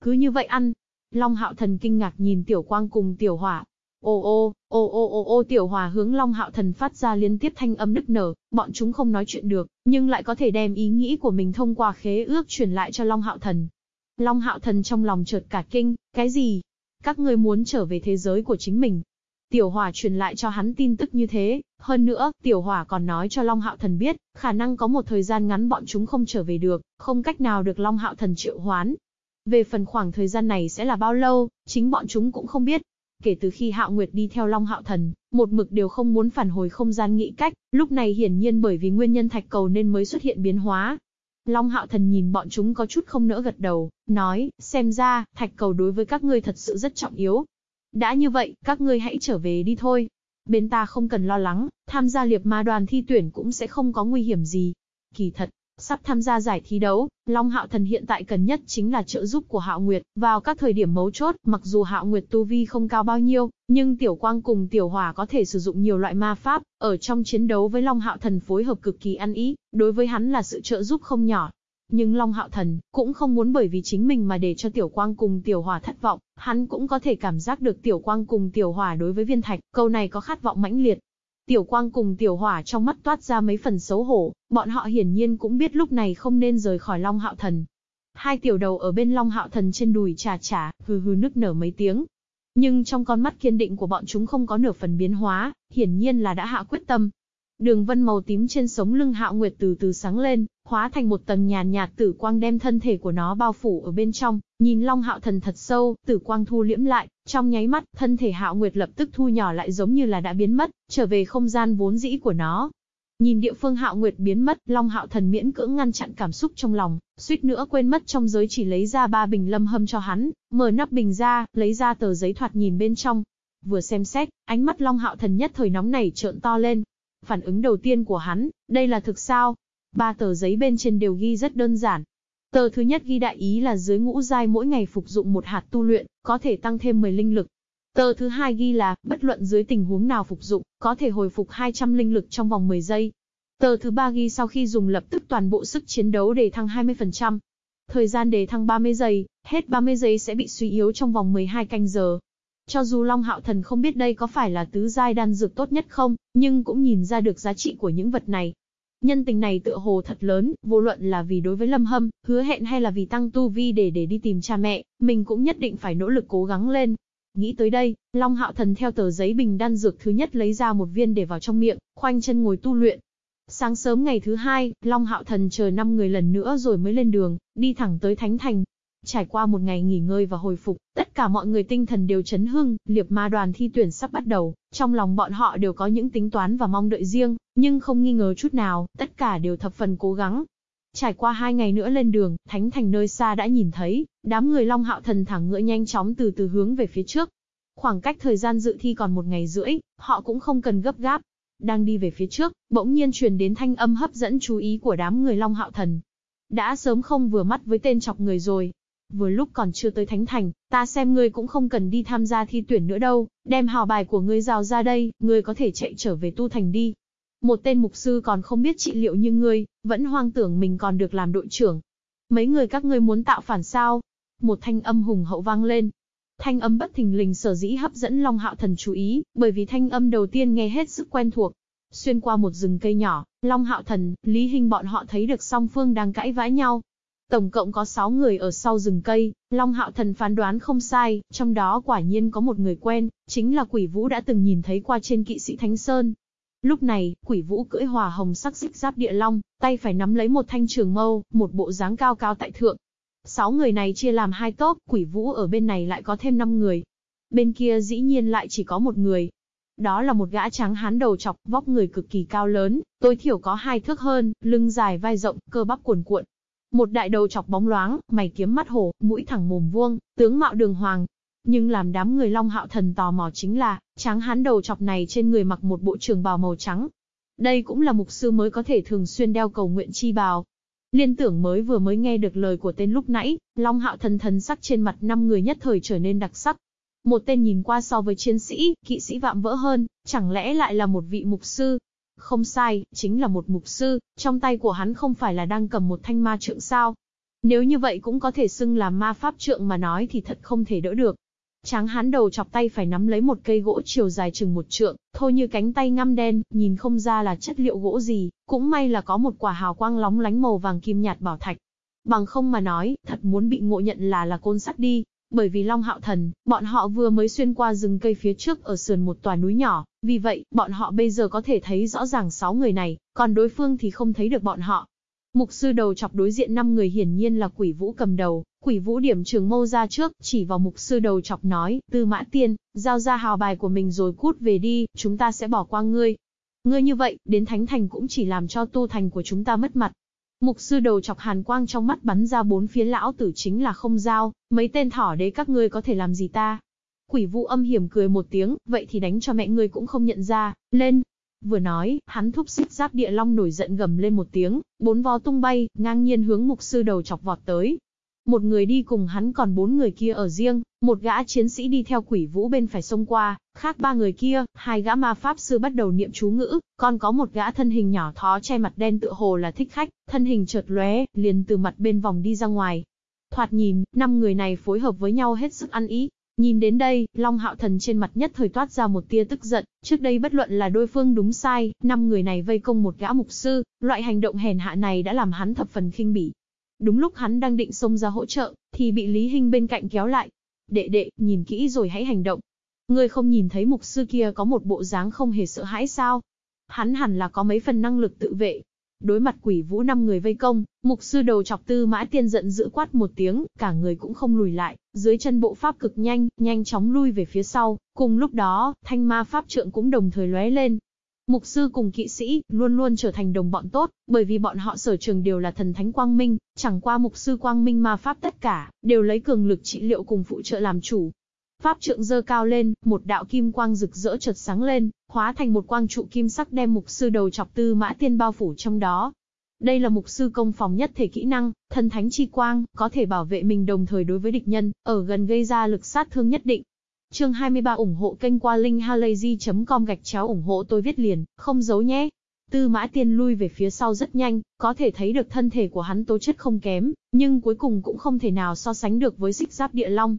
Cứ như vậy ăn. Long Hạo Thần kinh ngạc nhìn tiểu quang cùng tiểu hỏa. Ô ô, ô ô ô ô tiểu hỏa hướng Long Hạo Thần phát ra liên tiếp thanh âm nức nở, bọn chúng không nói chuyện được, nhưng lại có thể đem ý nghĩ của mình thông qua khế ước truyền lại cho Long Hạo Thần. Long Hạo Thần trong lòng chợt cả kinh, cái gì? Các ngươi muốn trở về thế giới của chính mình, Tiểu Hỏa truyền lại cho hắn tin tức như thế, hơn nữa, Tiểu Hỏa còn nói cho Long Hạo Thần biết, khả năng có một thời gian ngắn bọn chúng không trở về được, không cách nào được Long Hạo Thần triệu hoán. Về phần khoảng thời gian này sẽ là bao lâu, chính bọn chúng cũng không biết. Kể từ khi Hạo Nguyệt đi theo Long Hạo Thần, một mực đều không muốn phản hồi không gian nghĩ cách, lúc này hiển nhiên bởi vì nguyên nhân thạch cầu nên mới xuất hiện biến hóa. Long Hạo Thần nhìn bọn chúng có chút không nỡ gật đầu, nói, xem ra, thạch cầu đối với các ngươi thật sự rất trọng yếu, đã như vậy, các ngươi hãy trở về đi thôi. Bên ta không cần lo lắng, tham gia liệp ma đoàn thi tuyển cũng sẽ không có nguy hiểm gì. Kỳ thật, sắp tham gia giải thi đấu, Long Hạo Thần hiện tại cần nhất chính là trợ giúp của Hạo Nguyệt, vào các thời điểm mấu chốt, mặc dù Hạo Nguyệt tu vi không cao bao nhiêu, nhưng Tiểu Quang cùng Tiểu Hỏa có thể sử dụng nhiều loại ma pháp, ở trong chiến đấu với Long Hạo Thần phối hợp cực kỳ ăn ý, đối với hắn là sự trợ giúp không nhỏ. Nhưng Long Hạo Thần cũng không muốn bởi vì chính mình mà để cho Tiểu Quang cùng Tiểu Hỏa thất vọng, hắn cũng có thể cảm giác được Tiểu Quang cùng Tiểu Hỏa đối với viên thạch, câu này có khát vọng mãnh liệt. Tiểu Quang cùng Tiểu Hỏa trong mắt toát ra mấy phần xấu hổ, bọn họ hiển nhiên cũng biết lúc này không nên rời khỏi Long Hạo Thần. Hai tiểu đầu ở bên Long Hạo Thần trên đùi trà trà, hừ hừ nức nở mấy tiếng. Nhưng trong con mắt kiên định của bọn chúng không có nửa phần biến hóa, hiển nhiên là đã hạ quyết tâm, Đường vân màu tím trên sống lưng Hạo Nguyệt từ từ sáng lên, hóa thành một tầng nhàn nhạt tử quang đem thân thể của nó bao phủ ở bên trong, nhìn Long Hạo Thần thật sâu, tử quang thu liễm lại, trong nháy mắt, thân thể Hạo Nguyệt lập tức thu nhỏ lại giống như là đã biến mất, trở về không gian vốn dĩ của nó. Nhìn địa phương Hạo Nguyệt biến mất, Long Hạo Thần miễn cưỡng ngăn chặn cảm xúc trong lòng, suýt nữa quên mất trong giới chỉ lấy ra ba bình lâm hâm cho hắn, mở nắp bình ra, lấy ra tờ giấy thoạt nhìn bên trong. Vừa xem xét, ánh mắt Long Hạo Thần nhất thời nóng nảy trợn to lên, Phản ứng đầu tiên của hắn, đây là thực sao? Ba tờ giấy bên trên đều ghi rất đơn giản. Tờ thứ nhất ghi đại ý là dưới ngũ giai mỗi ngày phục dụng một hạt tu luyện, có thể tăng thêm 10 linh lực. Tờ thứ hai ghi là, bất luận dưới tình huống nào phục dụng, có thể hồi phục 200 linh lực trong vòng 10 giây. Tờ thứ ba ghi sau khi dùng lập tức toàn bộ sức chiến đấu để thăng 20%. Thời gian đề thăng 30 giây, hết 30 giây sẽ bị suy yếu trong vòng 12 canh giờ. Cho dù Long Hạo Thần không biết đây có phải là tứ giai đan dược tốt nhất không, nhưng cũng nhìn ra được giá trị của những vật này. Nhân tình này tựa hồ thật lớn, vô luận là vì đối với Lâm Hâm, hứa hẹn hay là vì tăng tu vi để để đi tìm cha mẹ, mình cũng nhất định phải nỗ lực cố gắng lên. Nghĩ tới đây, Long Hạo Thần theo tờ giấy bình đan dược thứ nhất lấy ra một viên để vào trong miệng, khoanh chân ngồi tu luyện. Sáng sớm ngày thứ hai, Long Hạo Thần chờ năm người lần nữa rồi mới lên đường, đi thẳng tới Thánh Thành. Trải qua một ngày nghỉ ngơi và hồi phục, tất cả mọi người tinh thần đều chấn hưng, liệp ma đoàn thi tuyển sắp bắt đầu, trong lòng bọn họ đều có những tính toán và mong đợi riêng, nhưng không nghi ngờ chút nào, tất cả đều thập phần cố gắng. Trải qua hai ngày nữa lên đường, thánh thành nơi xa đã nhìn thấy, đám người Long Hạo Thần thẳng ngựa nhanh chóng từ từ hướng về phía trước. Khoảng cách thời gian dự thi còn một ngày rưỡi, họ cũng không cần gấp gáp. Đang đi về phía trước, bỗng nhiên truyền đến thanh âm hấp dẫn chú ý của đám người Long Hạo Thần. Đã sớm không vừa mắt với tên chọc người rồi, vừa lúc còn chưa tới Thánh Thành, ta xem ngươi cũng không cần đi tham gia thi tuyển nữa đâu, đem hào bài của ngươi rào ra đây, ngươi có thể chạy trở về tu thành đi. Một tên mục sư còn không biết trị liệu như ngươi, vẫn hoang tưởng mình còn được làm đội trưởng. Mấy người các ngươi muốn tạo phản sao? Một thanh âm hùng hậu vang lên, Thanh âm bất thình lình sở dĩ hấp dẫn Long Hạo Thần chú ý, bởi vì thanh âm đầu tiên nghe hết sức quen thuộc. Xuyên qua một rừng cây nhỏ, Long Hạo Thần, Lý Hinh bọn họ thấy được song phương đang cãi vã nhau. Tổng cộng có 6 người ở sau rừng cây, Long Hạo Thần phán đoán không sai, trong đó quả nhiên có một người quen, chính là quỷ vũ đã từng nhìn thấy qua trên kỵ sĩ Thánh Sơn. Lúc này, quỷ vũ cưỡi hòa hồng sắc xích giáp địa long, tay phải nắm lấy một thanh trường mâu, một bộ dáng cao cao tại thượng, Sáu người này chia làm hai tốp, quỷ vũ ở bên này lại có thêm năm người. Bên kia dĩ nhiên lại chỉ có một người. Đó là một gã trắng hán đầu chọc, vóc người cực kỳ cao lớn, tối thiểu có hai thước hơn, lưng dài vai rộng, cơ bắp cuồn cuộn. Một đại đầu chọc bóng loáng, mày kiếm mắt hổ, mũi thẳng mồm vuông, tướng mạo đường hoàng. Nhưng làm đám người Long Hạo Thần tò mò chính là, tráng hán đầu chọc này trên người mặc một bộ trường bào màu trắng. Đây cũng là mục sư mới có thể thường xuyên đeo cầu nguyện chi bào, Liên tưởng mới vừa mới nghe được lời của tên lúc nãy, Long Hạo thần thần sắc trên mặt năm người nhất thời trở nên đặc sắc. Một tên nhìn qua so với chiến sĩ, kỵ sĩ vạm vỡ hơn, chẳng lẽ lại là một vị mục sư? Không sai, chính là một mục sư, trong tay của hắn không phải là đang cầm một thanh ma trượng sao? Nếu như vậy cũng có thể xưng là ma pháp trượng mà nói thì thật không thể đỡ được. Tráng hán đầu chọc tay phải nắm lấy một cây gỗ chiều dài chừng một trượng, thôi như cánh tay ngăm đen, nhìn không ra là chất liệu gỗ gì, cũng may là có một quả hào quang lóng lánh màu vàng kim nhạt bảo thạch. Bằng không mà nói, thật muốn bị ngộ nhận là là côn sắt đi, bởi vì Long Hạo Thần, bọn họ vừa mới xuyên qua rừng cây phía trước ở sườn một tòa núi nhỏ, vì vậy, bọn họ bây giờ có thể thấy rõ ràng sáu người này, còn đối phương thì không thấy được bọn họ. Mục sư đầu chọc đối diện năm người hiển nhiên là quỷ vũ cầm đầu, quỷ vũ điểm trường mâu ra trước, chỉ vào mục sư đầu chọc nói, tư mã tiên, giao ra hào bài của mình rồi cút về đi, chúng ta sẽ bỏ qua ngươi. Ngươi như vậy, đến thánh thành cũng chỉ làm cho tu thành của chúng ta mất mặt. Mục sư đầu chọc hàn quang trong mắt bắn ra bốn phía lão tử chính là không giao, mấy tên thỏ đấy các ngươi có thể làm gì ta. Quỷ vũ âm hiểm cười một tiếng, vậy thì đánh cho mẹ ngươi cũng không nhận ra, lên, Vừa nói, hắn thúc xích giáp địa long nổi giận gầm lên một tiếng, bốn vó tung bay, ngang nhiên hướng mục sư đầu chọc vọt tới. Một người đi cùng hắn còn bốn người kia ở riêng, một gã chiến sĩ đi theo quỷ vũ bên phải sông qua, khác ba người kia, hai gã ma pháp sư bắt đầu niệm chú ngữ, còn có một gã thân hình nhỏ thó che mặt đen tựa hồ là thích khách, thân hình chợt lóe, liền từ mặt bên vòng đi ra ngoài. Thoạt nhìn, năm người này phối hợp với nhau hết sức ăn ý, Nhìn đến đây, Long Hạo Thần trên mặt nhất thời toát ra một tia tức giận, trước đây bất luận là đối phương đúng sai, năm người này vây công một gã mục sư, loại hành động hèn hạ này đã làm hắn thập phần khinh bỉ. Đúng lúc hắn đang định xông ra hỗ trợ, thì bị Lý Hinh bên cạnh kéo lại. Đệ đệ, nhìn kỹ rồi hãy hành động. Ngươi không nhìn thấy mục sư kia có một bộ dáng không hề sợ hãi sao? Hắn hẳn là có mấy phần năng lực tự vệ, Đối mặt quỷ vũ năm người vây công, mục sư đầu chọc tư mã tiên giận dữ quát một tiếng, cả người cũng không lùi lại, dưới chân bộ pháp cực nhanh, nhanh chóng lui về phía sau, cùng lúc đó, thanh ma pháp trượng cũng đồng thời lóe lên. Mục sư cùng kỵ sĩ, luôn luôn trở thành đồng bọn tốt, bởi vì bọn họ sở trường đều là thần thánh quang minh, chẳng qua mục sư quang minh ma pháp tất cả, đều lấy cường lực trị liệu cùng phụ trợ làm chủ, Pháp trượng dơ cao lên, một đạo kim quang rực rỡ chợt sáng lên, hóa thành một quang trụ kim sắc đem mục sư đầu chọc tư mã tiên bao phủ trong đó. Đây là mục sư công phòng nhất thể kỹ năng, thần thánh chi quang, có thể bảo vệ mình đồng thời đối với địch nhân, ở gần gây ra lực sát thương nhất định. Chương 23 ủng hộ kênh qua linkhalazy.com gạch chéo ủng hộ tôi viết liền, không giấu nhé. Tư mã tiên lui về phía sau rất nhanh, có thể thấy được thân thể của hắn tố chất không kém, nhưng cuối cùng cũng không thể nào so sánh được với xích giáp địa long,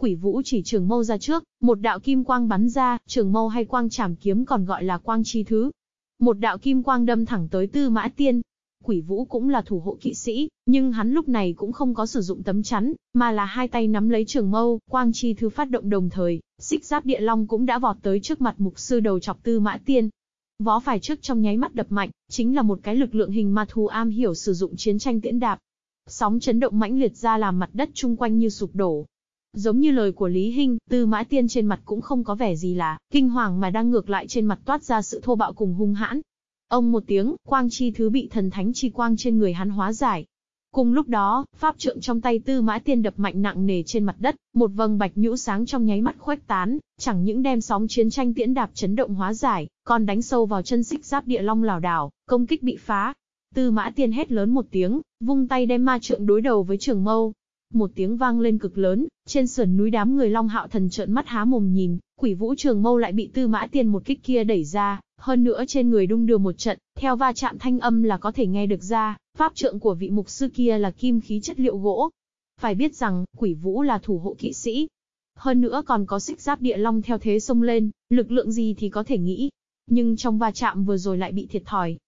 Quỷ vũ chỉ trường mâu ra trước, một đạo kim quang bắn ra, trường mâu hay quang chảm kiếm còn gọi là quang chi thứ. Một đạo kim quang đâm thẳng tới tư mã tiên. Quỷ vũ cũng là thủ hộ kỵ sĩ, nhưng hắn lúc này cũng không có sử dụng tấm chắn, mà là hai tay nắm lấy trường mâu, quang chi thứ phát động đồng thời, xích giáp địa long cũng đã vọt tới trước mặt mục sư đầu chọc tư mã tiên. Vó phải trước trong nháy mắt đập mạnh, chính là một cái lực lượng hình ma thú am hiểu sử dụng chiến tranh tiễn đạp. Sóng chấn động mãnh liệt ra làm mặt đất chung quanh như sụp đổ, Giống như lời của Lý Hinh, Tư Mã Tiên trên mặt cũng không có vẻ gì là kinh hoàng mà đang ngược lại trên mặt toát ra sự thô bạo cùng hung hãn. Ông một tiếng, quang chi thứ bị thần thánh chi quang trên người hắn hóa giải. Cùng lúc đó, pháp trượng trong tay Tư Mã Tiên đập mạnh nặng nề trên mặt đất, một vầng bạch nhũ sáng trong nháy mắt khuếch tán, chẳng những đem sóng chiến tranh tiễn đạp chấn động hóa giải, còn đánh sâu vào chân xích giáp địa long lảo đảo, công kích bị phá. Tư Mã Tiên hét lớn một tiếng, vung tay đem ma trượng đối đầu với trường mâu, Một tiếng vang lên cực lớn, trên sườn núi đám người Long Hạo Thần trợn mắt há mồm nhìn, quỷ vũ trường mâu lại bị tư mã tiên một kích kia đẩy ra, hơn nữa trên người đung đưa một trận, theo va chạm thanh âm là có thể nghe được ra, pháp trượng của vị mục sư kia là kim khí chất liệu gỗ. Phải biết rằng, quỷ vũ là thủ hộ kỵ sĩ. Hơn nữa còn có xích giáp địa long theo thế sông lên, lực lượng gì thì có thể nghĩ. Nhưng trong va chạm vừa rồi lại bị thiệt thòi,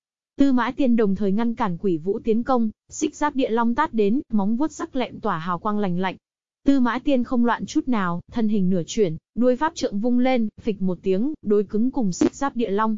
Tư Mã Tiên đồng thời ngăn cản quỷ vũ tiến công, xích giáp địa long tát đến, móng vuốt sắc lẹm tỏa hào quang lành lạnh. Tư Mã Tiên không loạn chút nào, thân hình nửa chuyển, đuôi pháp trượng vung lên, phịch một tiếng, đối cứng cùng xích giáp địa long.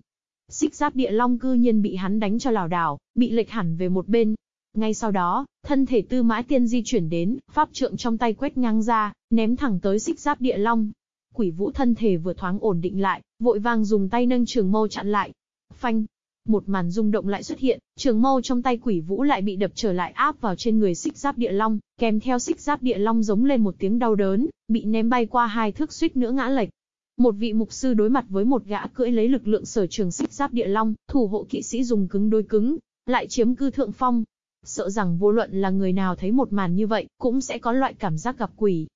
Xích giáp địa long cư nhiên bị hắn đánh cho lảo đảo, bị lệch hẳn về một bên. Ngay sau đó, thân thể Tư Mã Tiên di chuyển đến, pháp trượng trong tay quét ngang ra, ném thẳng tới xích giáp địa long. Quỷ vũ thân thể vừa thoáng ổn định lại, vội vàng dùng tay nâng trường mâu chặn lại. Phanh, một màn rung động lại xuất hiện, trường mâu trong tay quỷ vũ lại bị đập trở lại áp vào trên người xích giáp địa long, kèm theo xích giáp địa long giống lên một tiếng đau đớn, bị ném bay qua hai thước suýt nữa ngã lệch. Một vị mục sư đối mặt với một gã cưỡi lấy lực lượng sở trường xích giáp địa long, thủ hộ kỵ sĩ dùng cứng đối cứng, lại chiếm cư thượng phong. Sợ rằng vô luận là người nào thấy một màn như vậy, cũng sẽ có loại cảm giác gặp quỷ,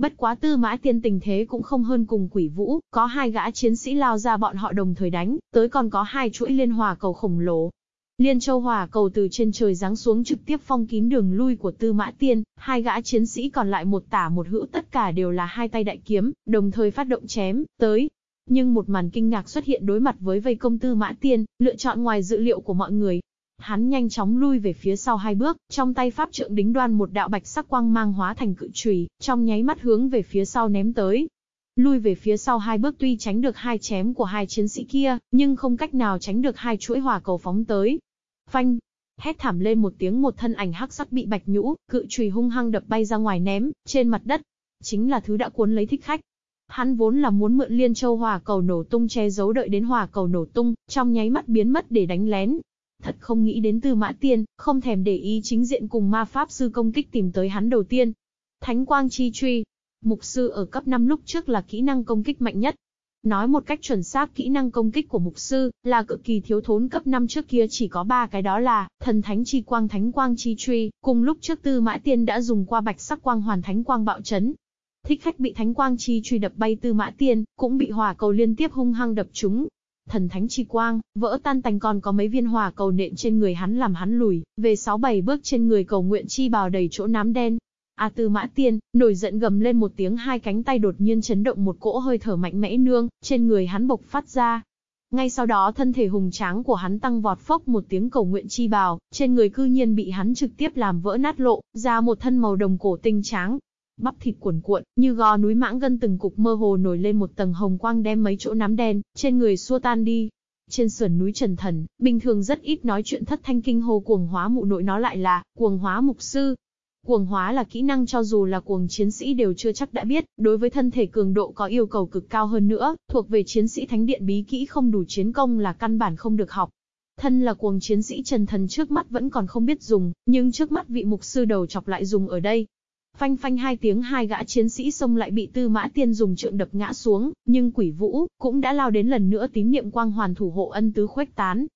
Bất quá tư mã tiên tình thế cũng không hơn cùng quỷ vũ, có hai gã chiến sĩ lao ra bọn họ đồng thời đánh, tới còn có hai chuỗi liên hòa cầu khổng lồ. Liên châu hòa cầu từ trên trời giáng xuống trực tiếp phong kín đường lui của tư mã tiên, hai gã chiến sĩ còn lại một tả một hữu tất cả đều là hai tay đại kiếm, đồng thời phát động chém, tới. Nhưng một màn kinh ngạc xuất hiện đối mặt với vây công tư mã tiên, lựa chọn ngoài dự liệu của mọi người, Hắn nhanh chóng lui về phía sau hai bước, trong tay pháp trượng đính đoan một đạo bạch sắc quang mang hóa thành cự chùy, trong nháy mắt hướng về phía sau ném tới. Lui về phía sau hai bước tuy tránh được hai chém của hai chiến sĩ kia, nhưng không cách nào tránh được hai chuỗi hỏa cầu phóng tới. Phanh, hét thảm lên một tiếng một thân ảnh hắc sắc bị bạch nhũ, cự chùy hung hăng đập bay ra ngoài ném, trên mặt đất. Chính là thứ đã cuốn lấy thích khách. Hắn vốn là muốn mượn liên châu hỏa cầu nổ tung che giấu đợi đến hỏa cầu nổ tung, trong nháy mắt biến mất để đánh lén, Thật không nghĩ đến Tư Mã Tiên, không thèm để ý chính diện cùng ma pháp sư công kích tìm tới hắn đầu tiên. Thánh quang chi truy. Mục sư ở cấp 5 lúc trước là kỹ năng công kích mạnh nhất. Nói một cách chuẩn xác kỹ năng công kích của mục sư là cực kỳ thiếu thốn cấp 5 trước kia chỉ có ba cái đó là thần thánh chi quang thánh quang chi truy, cùng lúc trước Tư Mã Tiên đã dùng qua bạch sắc quang hoàn thánh quang bạo chấn, thích khách bị thánh quang chi truy đập bay tư mã tiên, cũng bị hỏa cầu liên tiếp hung hăng đập trúng, thần thánh chi quang, vỡ tan tành còn có mấy viên hỏa cầu nện trên người hắn làm hắn lùi, về sáu bảy bước trên người cầu nguyện chi bào đầy chỗ nám đen. A Tư Mã Tiên, nổi giận gầm lên một tiếng hai cánh tay đột nhiên chấn động một cỗ hơi thở mạnh mẽ nương, trên người hắn bộc phát ra. Ngay sau đó thân thể hùng tráng của hắn tăng vọt phốc một tiếng cầu nguyện chi bào, trên người cư nhiên bị hắn trực tiếp làm vỡ nát lộ, ra một thân màu đồng cổ tinh tráng, bắp thịt cuồn cuộn, như gò núi mãng gân từng cục mơ hồ nổi lên một tầng hồng quang đem mấy chỗ nám đen, trên người xua tan đi. Trên sườn núi Trần Thần, bình thường rất ít nói chuyện thất thanh kinh hồ cuồng hóa mụ nội nó lại là, cuồng hóa mục sư. Cuồng hóa là kỹ năng cho dù là cuồng chiến sĩ đều chưa chắc đã biết, đối với thân thể cường độ có yêu cầu cực cao hơn nữa, thuộc về chiến sĩ thánh điện bí kỹ không đủ chiến công là căn bản không được học. Thân là cuồng chiến sĩ Trần Thần trước mắt vẫn còn không biết dùng, nhưng trước mắt vị mục sư đầu chọc lại dùng ở đây, Phanh phanh hai tiếng hai gã chiến sĩ xông lại bị Tư Mã Tiên dùng trượng đập ngã xuống, nhưng Quỷ Vũ cũng đã lao đến lần nữa tín niệm quang hoàn thủ hộ ân tứ khuếch tán.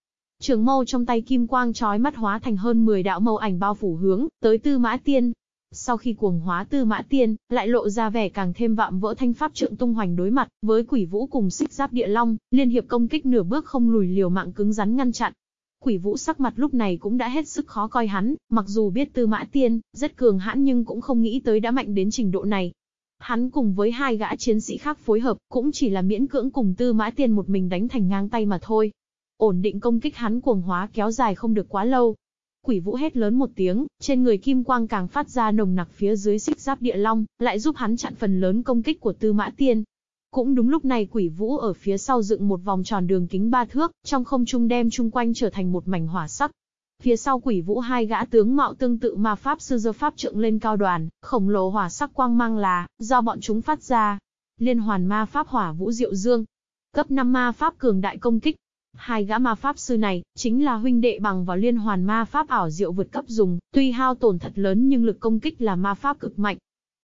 Trường mâu trong tay kim quang chói mắt hóa thành hơn 10 đạo mâu ảnh bao phủ hướng tới Tư Mã Tiên. Sau khi cuồng hóa Tư Mã Tiên, lại lộ ra vẻ càng thêm vạm vỡ thanh pháp trượng tung hoành đối mặt với Quỷ Vũ cùng Xích Giáp Địa Long, liên hiệp công kích nửa bước không lùi liều mạng cứng rắn ngăn chặn. Quỷ vũ sắc mặt lúc này cũng đã hết sức khó coi hắn, mặc dù biết tư mã tiên, rất cường hãn nhưng cũng không nghĩ tới đã mạnh đến trình độ này. Hắn cùng với hai gã chiến sĩ khác phối hợp, cũng chỉ là miễn cưỡng cùng tư mã tiên một mình đánh thành ngang tay mà thôi. Ổn định công kích hắn cuồng hóa kéo dài không được quá lâu. Quỷ vũ hét lớn một tiếng, trên người kim quang càng phát ra nồng nặc phía dưới xích giáp địa long, lại giúp hắn chặn phần lớn công kích của tư mã tiên. Cũng đúng lúc này quỷ vũ ở phía sau dựng một vòng tròn đường kính ba thước, trong không trung đem chung quanh trở thành một mảnh hỏa sắc. Phía sau quỷ vũ hai gã tướng mạo tương tự ma pháp sư dơ pháp trượng lên cao đoàn, khổng lồ hỏa sắc quang mang là, do bọn chúng phát ra. Liên hoàn ma pháp hỏa vũ diệu dương. Cấp 5 ma pháp cường đại công kích. Hai gã ma pháp sư này, chính là huynh đệ bằng vào liên hoàn ma pháp ảo diệu vượt cấp dùng, tuy hao tổn thật lớn nhưng lực công kích là ma pháp cực mạnh.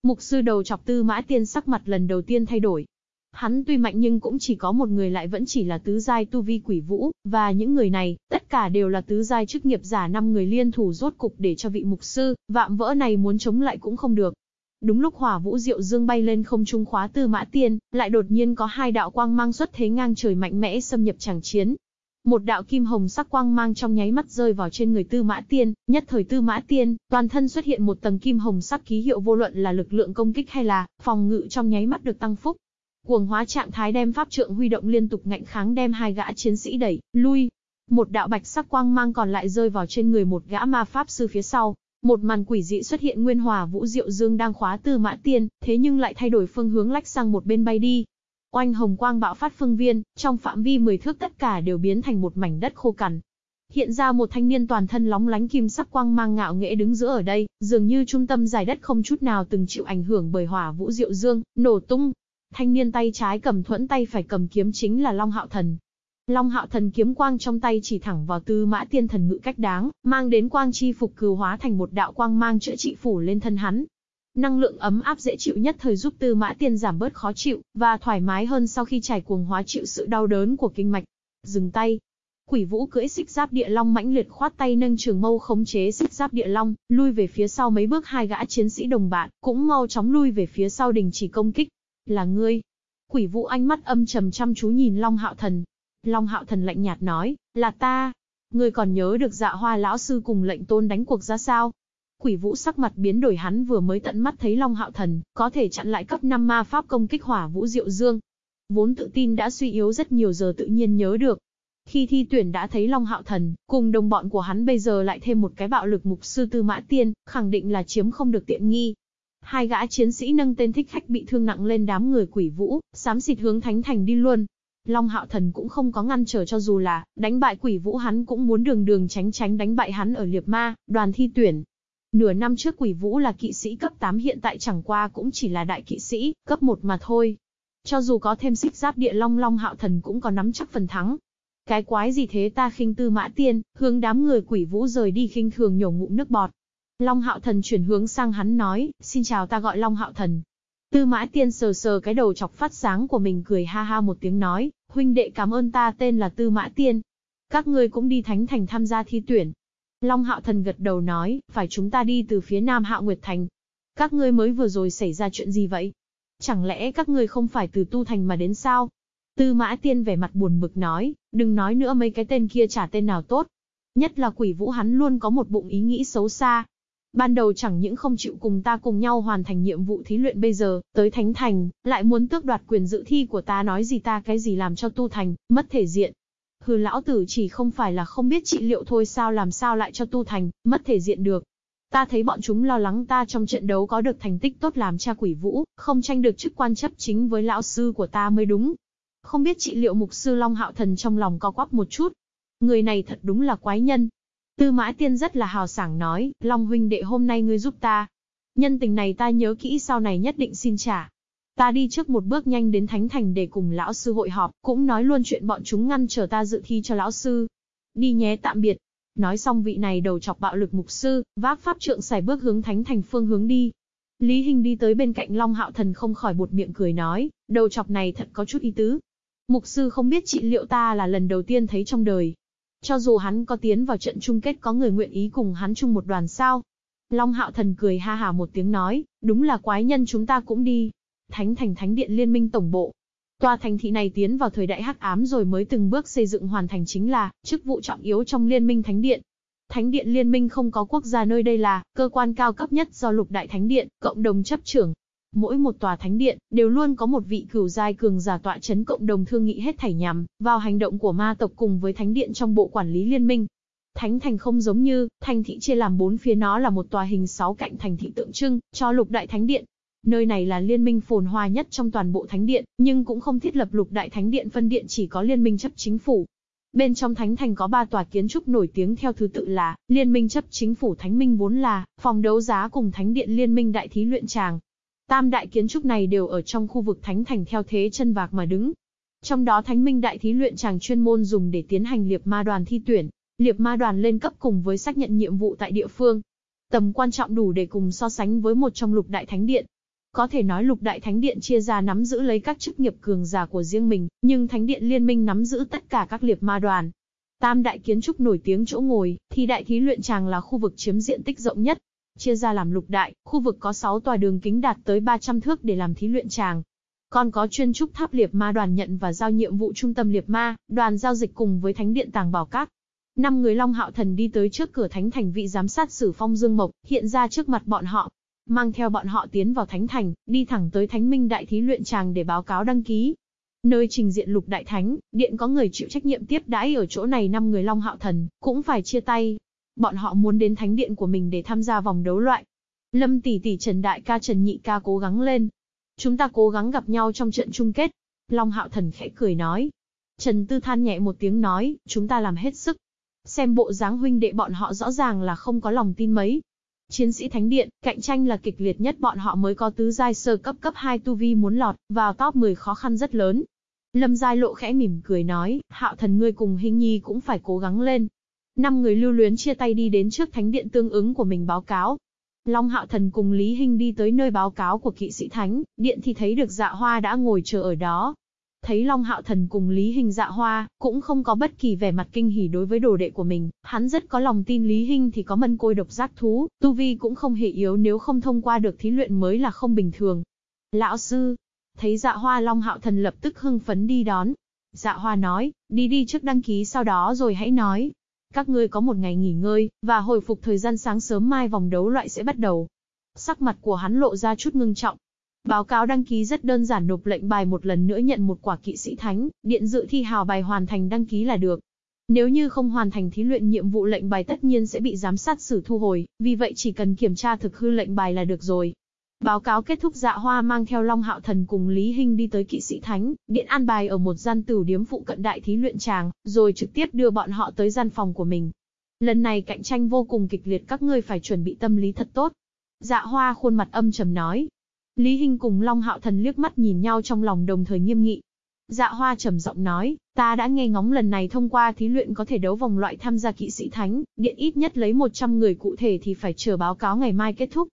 Mục sư đầu chọc tư mã tiên sắc mặt lần đầu tiên thay đổi, Hắn tuy mạnh nhưng cũng chỉ có một người lại vẫn chỉ là tứ giai tu vi quỷ vũ, và những người này, tất cả đều là tứ giai chức nghiệp giả năm người liên thủ rốt cục để cho vị mục sư, vạm vỡ này muốn chống lại cũng không được. Đúng lúc hỏa vũ diệu dương bay lên không trung khóa tư mã tiên, lại đột nhiên có hai đạo quang mang xuất thế ngang trời mạnh mẽ xâm nhập chẳng chiến. Một đạo kim hồng sắc quang mang trong nháy mắt rơi vào trên người tư mã tiên, nhất thời tư mã tiên, toàn thân xuất hiện một tầng kim hồng sắc ký hiệu vô luận là lực lượng công kích hay là phòng ngự trong nháy mắt được tăng phúc. Cuồng hóa trạng thái đem pháp trượng huy động liên tục ngạnh kháng đem hai gã chiến sĩ đẩy, lui. Một đạo bạch sắc quang mang còn lại rơi vào trên người một gã ma pháp sư phía sau, một màn quỷ dị xuất hiện Nguyên Hòa Vũ Diệu Dương đang khóa Tư Mã Tiên, thế nhưng lại thay đổi phương hướng lách sang một bên bay đi. Oanh hồng quang bạo phát phương viên, trong phạm vi 10 thước tất cả đều biến thành một mảnh đất khô cằn. Hiện ra một thanh niên toàn thân lóng lánh kim sắc quang mang ngạo nghễ đứng giữa ở đây, dường như trung tâm giải đất không chút nào từng chịu ảnh hưởng bởi hỏa vũ diệu dương, nổ tung. Thanh niên tay trái cầm thuẫn tay phải cầm kiếm chính là Long Hạo Thần, Long hạo thần kiếm quang trong tay chỉ thẳng vào tư mã tiên thần ngự cách đáng, mang đến quang chi phục cừu hóa thành một đạo quang mang chữa trị phủ lên thân hắn. Năng lượng ấm áp dễ chịu nhất thời giúp tư mã tiên giảm bớt khó chịu, và thoải mái hơn sau khi trải cuồng hóa chịu sự đau đớn của kinh mạch. Dừng tay. Quỷ vũ cưỡi xích giáp địa long mãnh liệt khoát tay nâng trường mâu khống chế xích giáp địa long, lui về phía sau mấy bước hai gã chiến sĩ đồng bạn, cũng mau chóng lui về phía sau đình chỉ công kích. Là ngươi. Quỷ vũ ánh mắt âm trầm chăm chú nhìn Long Hạo Thần, Long hạo thần lạnh nhạt nói, là ta. Ngươi còn nhớ được dạ hoa lão sư cùng lệnh tôn đánh cuộc ra sao? Quỷ vũ sắc mặt biến đổi hắn vừa mới tận mắt thấy Long hạo thần, có thể chặn lại cấp 5 ma pháp công kích hỏa vũ diệu dương. Vốn tự tin đã suy yếu rất nhiều giờ tự nhiên nhớ được. Khi thi tuyển đã thấy Long hạo thần, cùng đồng bọn của hắn bây giờ lại thêm một cái bạo lực mục sư tư mã tiên, khẳng định là chiếm không được tiện nghi. Hai gã chiến sĩ nâng tên thích khách bị thương nặng lên đám người quỷ vũ, xám xịt hướng thánh thành đi luôn, Long Hạo Thần cũng không có ngăn trở cho dù là đánh bại quỷ vũ hắn cũng muốn đường đường tránh tránh đánh bại hắn ở liệp ma, đoàn thi tuyển. Nửa năm trước quỷ vũ là kỵ sĩ cấp 8 hiện tại chẳng qua cũng chỉ là đại kỵ sĩ, cấp 1 mà thôi. Cho dù có thêm xích giáp địa long Long Hạo Thần cũng có nắm chắc phần thắng. Cái quái gì thế ta khinh tư mã tiên, hướng đám người quỷ vũ rời đi khinh thường nhổ ngụm nước bọt. Long Hạo Thần chuyển hướng sang hắn nói, xin chào ta gọi Long Hạo Thần, Tư mã tiên sờ sờ cái đầu chọc phát sáng của mình cười ha ha một tiếng nói, huynh đệ cảm ơn ta tên là Tư mã tiên. Các ngươi cũng đi thánh thành tham gia thi tuyển. Long hạo thần gật đầu nói, phải chúng ta đi từ phía nam hạo nguyệt thành. Các ngươi mới vừa rồi xảy ra chuyện gì vậy? Chẳng lẽ các ngươi không phải từ tu thành mà đến sao? Tư mã tiên vẻ mặt buồn bực nói, đừng nói nữa mấy cái tên kia trả tên nào tốt. Nhất là quỷ vũ hắn luôn có một bụng ý nghĩ xấu xa, Ban đầu chẳng những không chịu cùng ta cùng nhau hoàn thành nhiệm vụ thí luyện bây giờ, tới Thánh Thành, lại muốn tước đoạt quyền dự thi của ta nói gì ta cái gì làm cho tu thành, mất thể diện. Hừ lão tử chỉ không phải là không biết trị liệu thôi sao làm sao lại cho tu thành, mất thể diện được. Ta thấy bọn chúng lo lắng ta trong trận đấu có được thành tích tốt làm cha quỷ vũ, không tranh được chức quan chấp chính với lão sư của ta mới đúng. Không biết trị liệu mục sư Long Hạo Thần trong lòng có quắp một chút. Người này thật đúng là quái nhân, Tư mã tiên rất là hào sảng nói, Long huynh đệ hôm nay ngươi giúp ta. Nhân tình này ta nhớ kỹ sau này nhất định xin trả. Ta đi trước một bước nhanh đến Thánh Thành để cùng lão sư hội họp, cũng nói luôn chuyện bọn chúng ngăn trở ta dự thi cho lão sư. Đi nhé tạm biệt. Nói xong vị này đầu chọc bạo lực mục sư, vác pháp trượng xài bước hướng Thánh Thành phương hướng đi. Lý Hình đi tới bên cạnh Long Hạo Thần không khỏi buột miệng cười nói, đầu chọc này thật có chút ý tứ. Mục sư không biết trị liệu ta là lần đầu tiên thấy trong đời, cho dù hắn có tiến vào trận chung kết có người nguyện ý cùng hắn chung một đoàn sao. Long hạo thần cười ha hà một tiếng nói, đúng là quái nhân chúng ta cũng đi. Thánh thành thánh điện liên minh tổng bộ. Tòa thành thị này tiến vào thời đại hắc ám rồi mới từng bước xây dựng hoàn thành chính là chức vụ trọng yếu trong liên minh thánh điện. Thánh điện liên minh không có quốc gia nơi đây là cơ quan cao cấp nhất do lục đại thánh điện cộng đồng chấp trưởng, Mỗi một tòa thánh điện, đều luôn có một vị cửu giai cường giả tọa chấn cộng đồng thương nghị hết thảy nhằm vào hành động của ma tộc cùng với thánh điện trong bộ quản lý liên minh. Thánh thành không giống như, thành thị chia làm bốn phía nó là một tòa hình sáu cạnh thành thị tượng trưng, cho lục đại thánh điện. Nơi này là liên minh phồn hoa nhất trong toàn bộ thánh điện, nhưng cũng không thiết lập lục đại thánh điện phân điện chỉ có liên minh chấp chính phủ. Bên trong thánh thành có ba tòa kiến trúc nổi tiếng theo thứ tự là, liên minh chấp chính phủ thánh minh vốn là, phòng đấu giá cùng thánh điện liên minh đại thí luyện tràng, Tam đại kiến trúc này đều ở trong khu vực thánh thành theo thế chân vạc mà đứng. Trong đó thánh minh đại thí luyện chàng chuyên môn dùng để tiến hành liệp ma đoàn thi tuyển, liệp ma đoàn lên cấp cùng với xác nhận nhiệm vụ tại địa phương. Tầm quan trọng đủ để cùng so sánh với một trong lục đại thánh điện. Có thể nói lục đại thánh điện chia ra nắm giữ lấy các chức nghiệp cường giả của riêng mình, nhưng thánh điện liên minh nắm giữ tất cả các liệp ma đoàn. Tam đại kiến trúc nổi tiếng chỗ ngồi, thì đại thí luyện chàng là khu vực chiếm diện tích rộng nhất, chia ra làm lục đại, khu vực có 6 tòa đường kính đạt tới 300 thước để làm thí luyện tràng. Còn có chuyên trúc tháp liệt ma đoàn nhận và giao nhiệm vụ trung tâm liệt ma, đoàn giao dịch cùng với thánh điện tàng bảo các. Năm người Long Hạo Thần đi tới trước cửa thánh thành vị giám sát sử phong Dương Mộc, hiện ra trước mặt bọn họ. Mang theo bọn họ tiến vào thánh thành, đi thẳng tới thánh minh đại thí luyện tràng để báo cáo đăng ký. Nơi trình diện lục đại thánh, điện có người chịu trách nhiệm tiếp đãi ở chỗ này năm người Long Hạo Thần, cũng phải chia tay. Bọn họ muốn đến thánh điện của mình để tham gia vòng đấu loại. Lâm tỷ tỷ Trần Đại ca Trần Nhị ca cố gắng lên. Chúng ta cố gắng gặp nhau trong trận chung kết. Long Hạo Thần khẽ cười nói. Trần Tư than nhẹ một tiếng nói, chúng ta làm hết sức. Xem bộ dáng huynh đệ bọn họ rõ ràng là không có lòng tin mấy. Chiến sĩ Thánh Điện, cạnh tranh là kịch liệt nhất bọn họ mới có tứ giai sơ cấp cấp 2 tu vi muốn lọt, vào top 10 khó khăn rất lớn. Lâm Giai Lộ khẽ mỉm cười nói, hạo thần ngươi cùng Hinh nhi cũng phải cố gắng lên. Năm người lưu luyến chia tay đi đến trước thánh điện tương ứng của mình báo cáo. Long hạo thần cùng Lý Hinh đi tới nơi báo cáo của kỵ sĩ thánh, điện thì thấy được dạ hoa đã ngồi chờ ở đó. Thấy Long Hạo Thần cùng Lý Hinh dạ hoa, cũng không có bất kỳ vẻ mặt kinh hỉ đối với đồ đệ của mình, hắn rất có lòng tin Lý Hinh thì có mân côi độc giác thú, tu vi cũng không hề yếu nếu không thông qua được thí luyện mới là không bình thường. Lão sư, thấy dạ hoa Long Hạo Thần lập tức hưng phấn đi đón. Dạ hoa nói, đi đi trước đăng ký sau đó rồi hãy nói. Các ngươi có một ngày nghỉ ngơi, và hồi phục thời gian sáng sớm mai vòng đấu loại sẽ bắt đầu. Sắc mặt của hắn lộ ra chút ngưng trọng, Báo cáo đăng ký rất đơn giản nộp lệnh bài một lần nữa nhận một quả kỵ sĩ thánh, điện dự thi hào bài hoàn thành đăng ký là được. Nếu như không hoàn thành thí luyện nhiệm vụ lệnh bài tất nhiên sẽ bị giám sát xử thu hồi, vì vậy chỉ cần kiểm tra thực hư lệnh bài là được rồi. Báo cáo kết thúc dạ hoa mang theo Long Hạo Thần cùng Lý Hinh đi tới kỵ sĩ thánh, điện an bài ở một gian tửu điếm phụ cận đại thí luyện tràng, rồi trực tiếp đưa bọn họ tới gian phòng của mình. Lần này cạnh tranh vô cùng kịch liệt các ngươi phải chuẩn bị tâm lý thật tốt. Dạ hoa khuôn mặt âm trầm nói, Lý Hinh cùng Long Hạo Thần liếc mắt nhìn nhau trong lòng đồng thời nghiêm nghị. Dạ Hoa trầm giọng nói, ta đã nghe ngóng lần này thông qua thí luyện có thể đấu vòng loại tham gia kỵ sĩ thánh, điện ít nhất lấy 100 người cụ thể thì phải chờ báo cáo ngày mai kết thúc.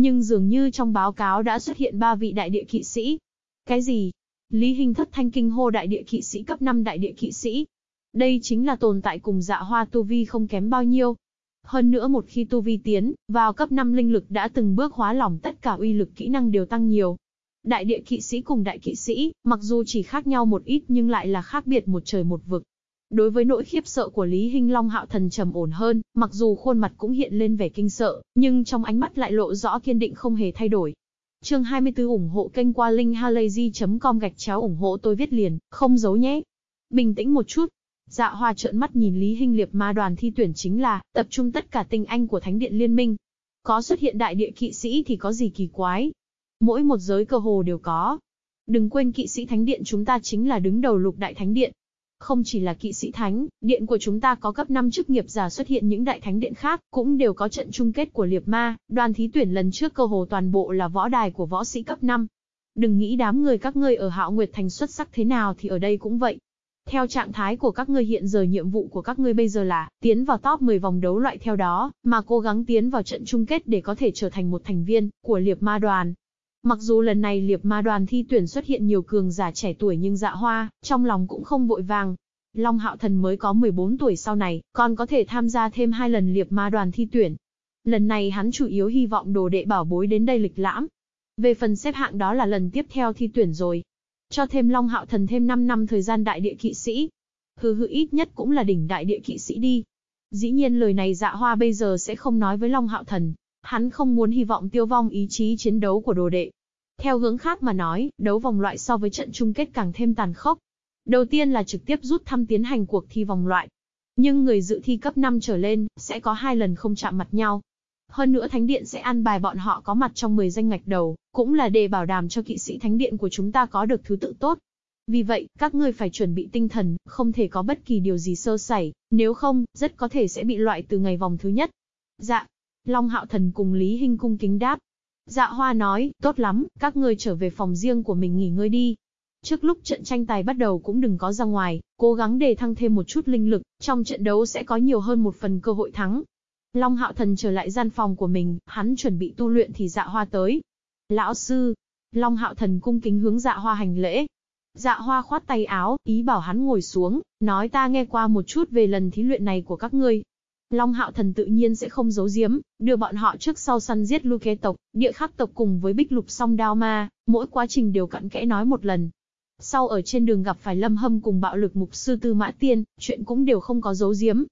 Nhưng dường như trong báo cáo đã xuất hiện ba vị đại địa kỵ sĩ. Cái gì? Lý Hinh thất thanh kinh hô đại địa kỵ sĩ cấp 5 đại địa kỵ sĩ. Đây chính là tồn tại cùng dạ hoa tu vi không kém bao nhiêu, hơn nữa một khi tu vi tiến, vào cấp 5 linh lực đã từng bước hóa lỏng tất cả uy lực kỹ năng đều tăng nhiều. Đại địa kỵ sĩ cùng đại kỵ sĩ, mặc dù chỉ khác nhau một ít nhưng lại là khác biệt một trời một vực. Đối với nỗi khiếp sợ của Lý Hinh Long hạo thần trầm ổn hơn, mặc dù khuôn mặt cũng hiện lên vẻ kinh sợ, nhưng trong ánh mắt lại lộ rõ kiên định không hề thay đổi. Chương 24 ủng hộ kênh qua linkhalazy.com gạch chéo ủng hộ tôi viết liền, không giấu nhé. Bình tĩnh một chút, Dạ Hoa trợn mắt nhìn Lý Hinh Liệp ma đoàn thi tuyển chính là tập trung tất cả tinh anh của Thánh điện Liên minh. Có xuất hiện đại địa kỵ sĩ thì có gì kỳ quái. Mỗi một giới cơ hồ đều có. Đừng quên kỵ sĩ Thánh điện chúng ta chính là đứng đầu lục đại Thánh điện. Không chỉ là kỵ sĩ thánh, điện của chúng ta có cấp 5 chức nghiệp giả xuất hiện những đại thánh điện khác, cũng đều có trận chung kết của liệp ma, đoàn thí tuyển lần trước cơ hồ toàn bộ là võ đài của võ sĩ cấp 5. Đừng nghĩ đám người các ngươi ở Hạo Nguyệt Thành xuất sắc thế nào thì ở đây cũng vậy, theo trạng thái của các ngươi hiện giờ nhiệm vụ của các ngươi bây giờ là tiến vào top 10 vòng đấu loại theo đó, mà cố gắng tiến vào trận chung kết để có thể trở thành một thành viên của Liệp Ma đoàn. Mặc dù lần này Liệp Ma đoàn thi tuyển xuất hiện nhiều cường giả trẻ tuổi nhưng dạ hoa, trong lòng cũng không vội vàng. Long Hạo Thần mới có 14 tuổi sau này, còn có thể tham gia thêm hai lần Liệp Ma đoàn thi tuyển. Lần này hắn chủ yếu hy vọng đồ đệ bảo bối đến đây lịch lãm. Về phần xếp hạng đó là lần tiếp theo thi tuyển rồi, cho thêm Long Hạo Thần thêm 5 năm thời gian đại địa kỵ sĩ. Hừ hừ ít nhất cũng là đỉnh đại địa kỵ sĩ đi. Dĩ nhiên lời này dạ hoa bây giờ sẽ không nói với Long Hạo Thần. Hắn không muốn hy vọng tiêu vong ý chí chiến đấu của đồ đệ. Theo hướng khác mà nói, đấu vòng loại so với trận chung kết càng thêm tàn khốc. Đầu tiên là trực tiếp rút thăm tiến hành cuộc thi vòng loại. Nhưng người dự thi cấp 5 trở lên, sẽ có hai lần không chạm mặt nhau. Hơn nữa Thánh Điện sẽ an bài bọn họ có mặt trong 10 danh ngạch đầu, cũng là để bảo đảm cho kỵ sĩ Thánh Điện của chúng ta có được thứ tự tốt. Vì vậy, các ngươi phải chuẩn bị tinh thần, không thể có bất kỳ điều gì sơ sẩy, nếu không, rất có thể sẽ bị loại từ ngày vòng thứ nhất. Dạ. Long Hạo Thần cùng Lý Hinh cung kính đáp. Dạ Hoa nói, tốt lắm, các ngươi trở về phòng riêng của mình nghỉ ngơi đi. Trước lúc trận tranh tài bắt đầu cũng đừng có ra ngoài, cố gắng để thăng thêm một chút linh lực, trong trận đấu sẽ có nhiều hơn một phần cơ hội thắng. Long Hạo Thần trở lại gian phòng của mình, hắn chuẩn bị tu luyện thì dạ hoa tới. Lão sư, Long Hạo Thần cung kính hướng dạ hoa hành lễ. Dạ hoa khoát tay áo, ý bảo hắn ngồi xuống, nói ta nghe qua một chút về lần thí luyện này của các ngươi. Long Hạo Thần tự nhiên sẽ không giấu giếm, đưa bọn họ trước sau săn giết lưu kế tộc, địa khắc tộc cùng với bích lục song đao ma, mỗi quá trình đều cặn kẽ nói một lần. Sau ở trên đường gặp phải Lâm Hâm cùng bạo lực mục sư Tư Mã Tiên, chuyện cũng đều không có giấu giếm.